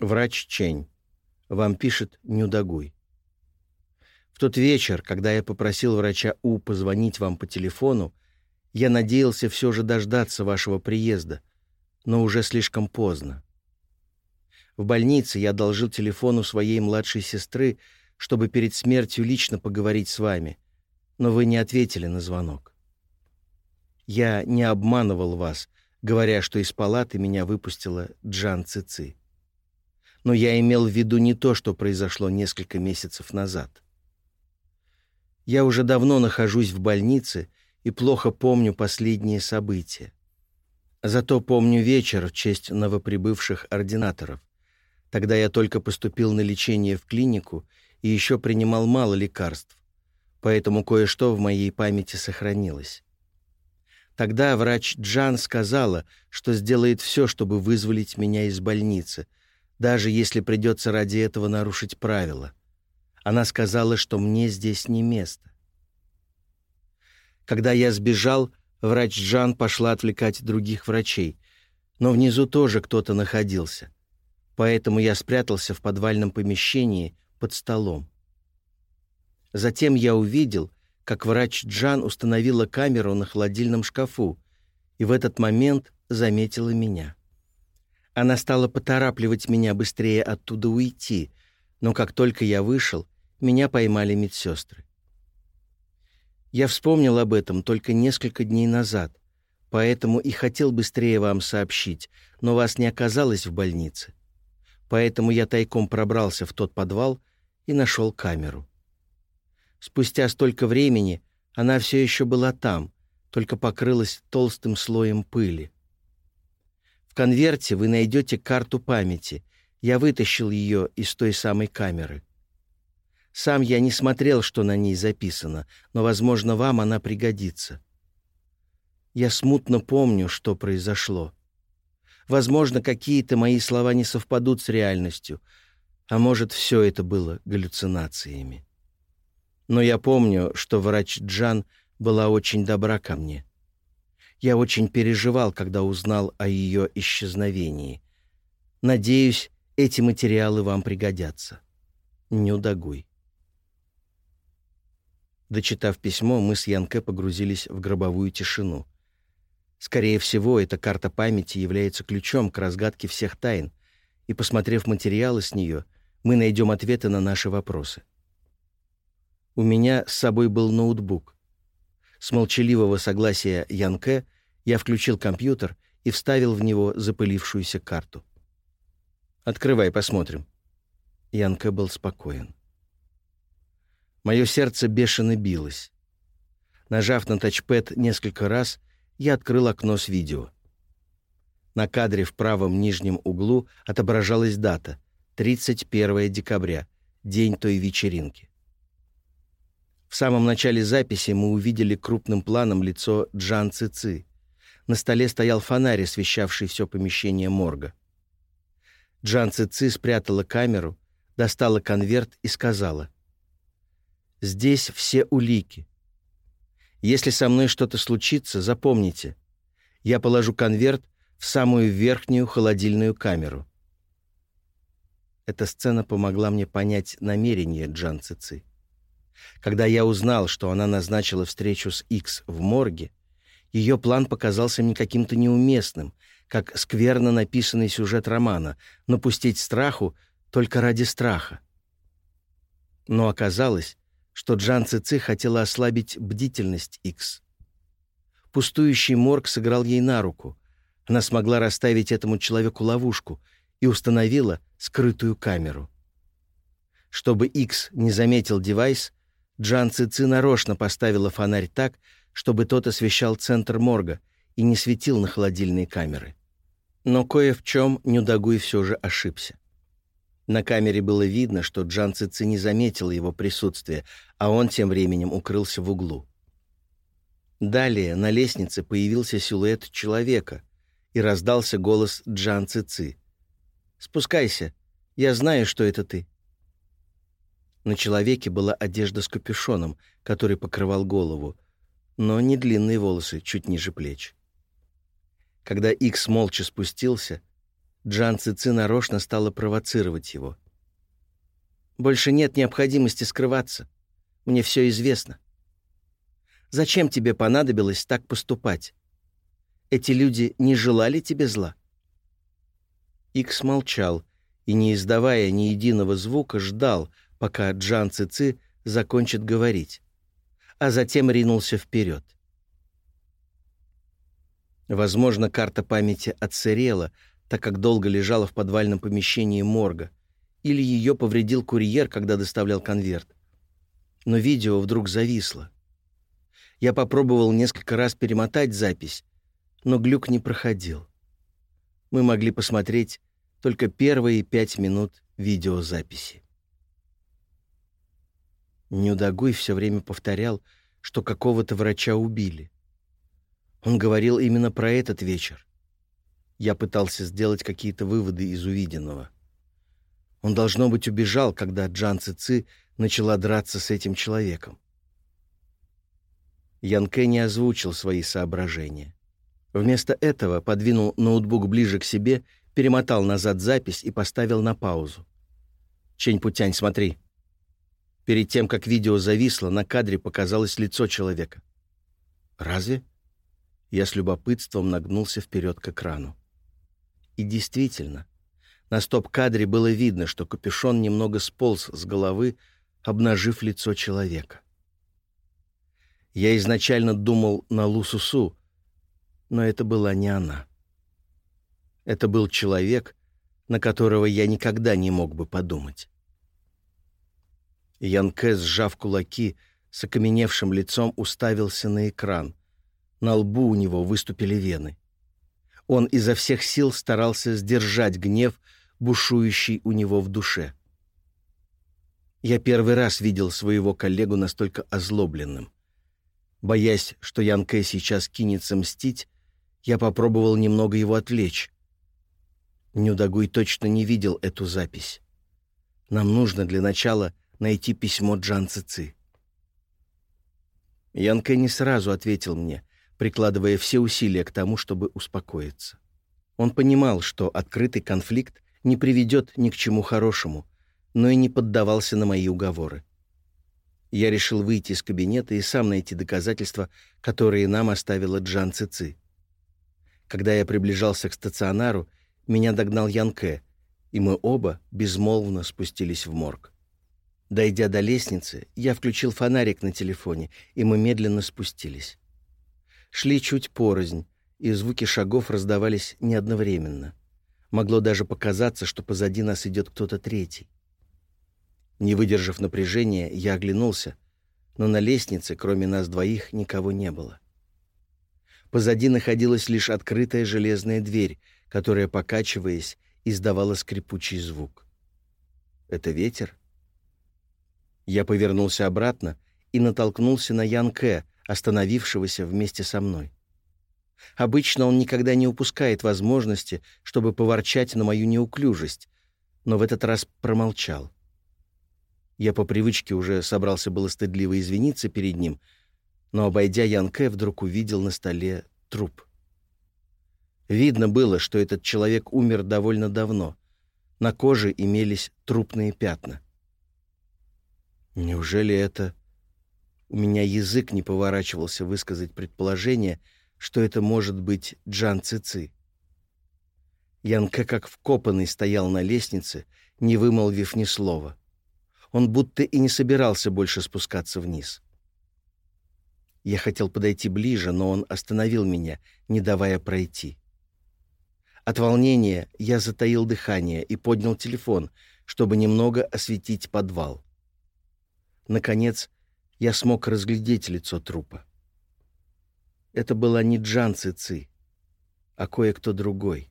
«Врач Чень. Вам пишет Нюдагуй. В тот вечер, когда я попросил врача У позвонить вам по телефону, я надеялся все же дождаться вашего приезда — но уже слишком поздно. В больнице я одолжил телефон у своей младшей сестры, чтобы перед смертью лично поговорить с вами, но вы не ответили на звонок. Я не обманывал вас, говоря, что из палаты меня выпустила Джан Цици. Но я имел в виду не то, что произошло несколько месяцев назад. Я уже давно нахожусь в больнице и плохо помню последние события. Зато помню вечер в честь новоприбывших ординаторов. Тогда я только поступил на лечение в клинику и еще принимал мало лекарств, поэтому кое-что в моей памяти сохранилось. Тогда врач Джан сказала, что сделает все, чтобы вызволить меня из больницы, даже если придется ради этого нарушить правила. Она сказала, что мне здесь не место. Когда я сбежал, Врач Жан пошла отвлекать других врачей, но внизу тоже кто-то находился. Поэтому я спрятался в подвальном помещении под столом. Затем я увидел, как врач Джан установила камеру на холодильном шкафу, и в этот момент заметила меня. Она стала поторапливать меня быстрее оттуда уйти, но как только я вышел, меня поймали медсестры. Я вспомнил об этом только несколько дней назад, поэтому и хотел быстрее вам сообщить, но вас не оказалось в больнице. Поэтому я тайком пробрался в тот подвал и нашел камеру. Спустя столько времени она все еще была там, только покрылась толстым слоем пыли. В конверте вы найдете карту памяти. Я вытащил ее из той самой камеры. Сам я не смотрел, что на ней записано, но, возможно, вам она пригодится. Я смутно помню, что произошло. Возможно, какие-то мои слова не совпадут с реальностью, а может, все это было галлюцинациями. Но я помню, что врач Джан была очень добра ко мне. Я очень переживал, когда узнал о ее исчезновении. Надеюсь, эти материалы вам пригодятся. Нюдагуй. Дочитав письмо, мы с Янке погрузились в гробовую тишину. Скорее всего, эта карта памяти является ключом к разгадке всех тайн, и, посмотрев материалы с нее, мы найдем ответы на наши вопросы. У меня с собой был ноутбук. С молчаливого согласия Янке я включил компьютер и вставил в него запылившуюся карту. «Открывай, посмотрим». Янке был спокоен. Мое сердце бешено билось. Нажав на тачпэд несколько раз, я открыл окно с видео. На кадре в правом нижнем углу отображалась дата — 31 декабря, день той вечеринки. В самом начале записи мы увидели крупным планом лицо Джан Цици. На столе стоял фонарь, освещавший все помещение морга. Джан Цици спрятала камеру, достала конверт и сказала. «Здесь все улики. Если со мной что-то случится, запомните, я положу конверт в самую верхнюю холодильную камеру. Эта сцена помогла мне понять намерение Джан Цици. Когда я узнал, что она назначила встречу с Икс в морге, ее план показался мне каким-то неуместным, как скверно написанный сюжет романа, напустить страху только ради страха. Но оказалось, что Джан Цици хотела ослабить бдительность Икс. Пустующий морг сыграл ей на руку. Она смогла расставить этому человеку ловушку и установила скрытую камеру. Чтобы Икс не заметил девайс, Джан Цици нарочно поставила фонарь так, чтобы тот освещал центр морга и не светил на холодильные камеры. Но кое в чем Нюдагуй все же ошибся. На камере было видно, что Джан Цици не заметил его присутствия, а он тем временем укрылся в углу. Далее на лестнице появился силуэт человека, и раздался голос Джан Цици. «Спускайся, я знаю, что это ты». На человеке была одежда с капюшоном, который покрывал голову, но не длинные волосы, чуть ниже плеч. Когда Икс молча спустился, Джан Цици нарочно стала провоцировать его. «Больше нет необходимости скрываться. Мне все известно. Зачем тебе понадобилось так поступать? Эти люди не желали тебе зла?» Икс молчал и, не издавая ни единого звука, ждал, пока Джан Цици закончит говорить, а затем ринулся вперед. Возможно, карта памяти отсырела, так как долго лежала в подвальном помещении морга, или ее повредил курьер, когда доставлял конверт. Но видео вдруг зависло. Я попробовал несколько раз перемотать запись, но глюк не проходил. Мы могли посмотреть только первые пять минут видеозаписи. Нюдагуй все время повторял, что какого-то врача убили. Он говорил именно про этот вечер. Я пытался сделать какие-то выводы из увиденного. Он, должно быть, убежал, когда Джан Цици начала драться с этим человеком. Ян Кэ не озвучил свои соображения. Вместо этого подвинул ноутбук ближе к себе, перемотал назад запись и поставил на паузу. «Чень Путянь, смотри». Перед тем, как видео зависло, на кадре показалось лицо человека. «Разве?» Я с любопытством нагнулся вперед к экрану. И действительно, на стоп-кадре было видно, что капюшон немного сполз с головы, обнажив лицо человека. Я изначально думал на Лусусу, но это была не она. Это был человек, на которого я никогда не мог бы подумать. Янке, сжав кулаки, с окаменевшим лицом уставился на экран. На лбу у него выступили вены. Он изо всех сил старался сдержать гнев, бушующий у него в душе. Я первый раз видел своего коллегу настолько озлобленным. Боясь, что Ян Кэ сейчас кинется мстить, я попробовал немного его отвлечь. Нюдагуй точно не видел эту запись. Нам нужно для начала найти письмо Джан Цици. Янка не сразу ответил мне, прикладывая все усилия к тому, чтобы успокоиться. Он понимал, что открытый конфликт не приведет ни к чему хорошему, но и не поддавался на мои уговоры. Я решил выйти из кабинета и сам найти доказательства, которые нам оставила Джан Цици. Когда я приближался к стационару, меня догнал Янке, и мы оба безмолвно спустились в морг. Дойдя до лестницы, я включил фонарик на телефоне, и мы медленно спустились. Шли чуть порознь, и звуки шагов раздавались не одновременно. Могло даже показаться, что позади нас идет кто-то третий. Не выдержав напряжения, я оглянулся, но на лестнице, кроме нас двоих, никого не было. Позади находилась лишь открытая железная дверь, которая, покачиваясь, издавала скрипучий звук. «Это ветер?» Я повернулся обратно и натолкнулся на Ян Кэ, остановившегося вместе со мной. Обычно он никогда не упускает возможности, чтобы поворчать на мою неуклюжесть, но в этот раз промолчал. Я по привычке уже собрался было стыдливо извиниться перед ним, но, обойдя Янке, вдруг увидел на столе труп. Видно было, что этот человек умер довольно давно. На коже имелись трупные пятна. Неужели это... У меня язык не поворачивался высказать предположение, что это может быть Джан Цици. Янка как вкопанный стоял на лестнице, не вымолвив ни слова. Он будто и не собирался больше спускаться вниз. Я хотел подойти ближе, но он остановил меня, не давая пройти. От волнения я затаил дыхание и поднял телефон, чтобы немного осветить подвал. Наконец, я смог разглядеть лицо трупа. Это была не Джан Цици, а кое-кто другой.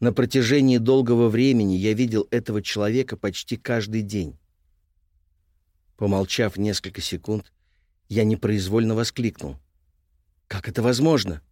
На протяжении долгого времени я видел этого человека почти каждый день. Помолчав несколько секунд, я непроизвольно воскликнул. «Как это возможно?»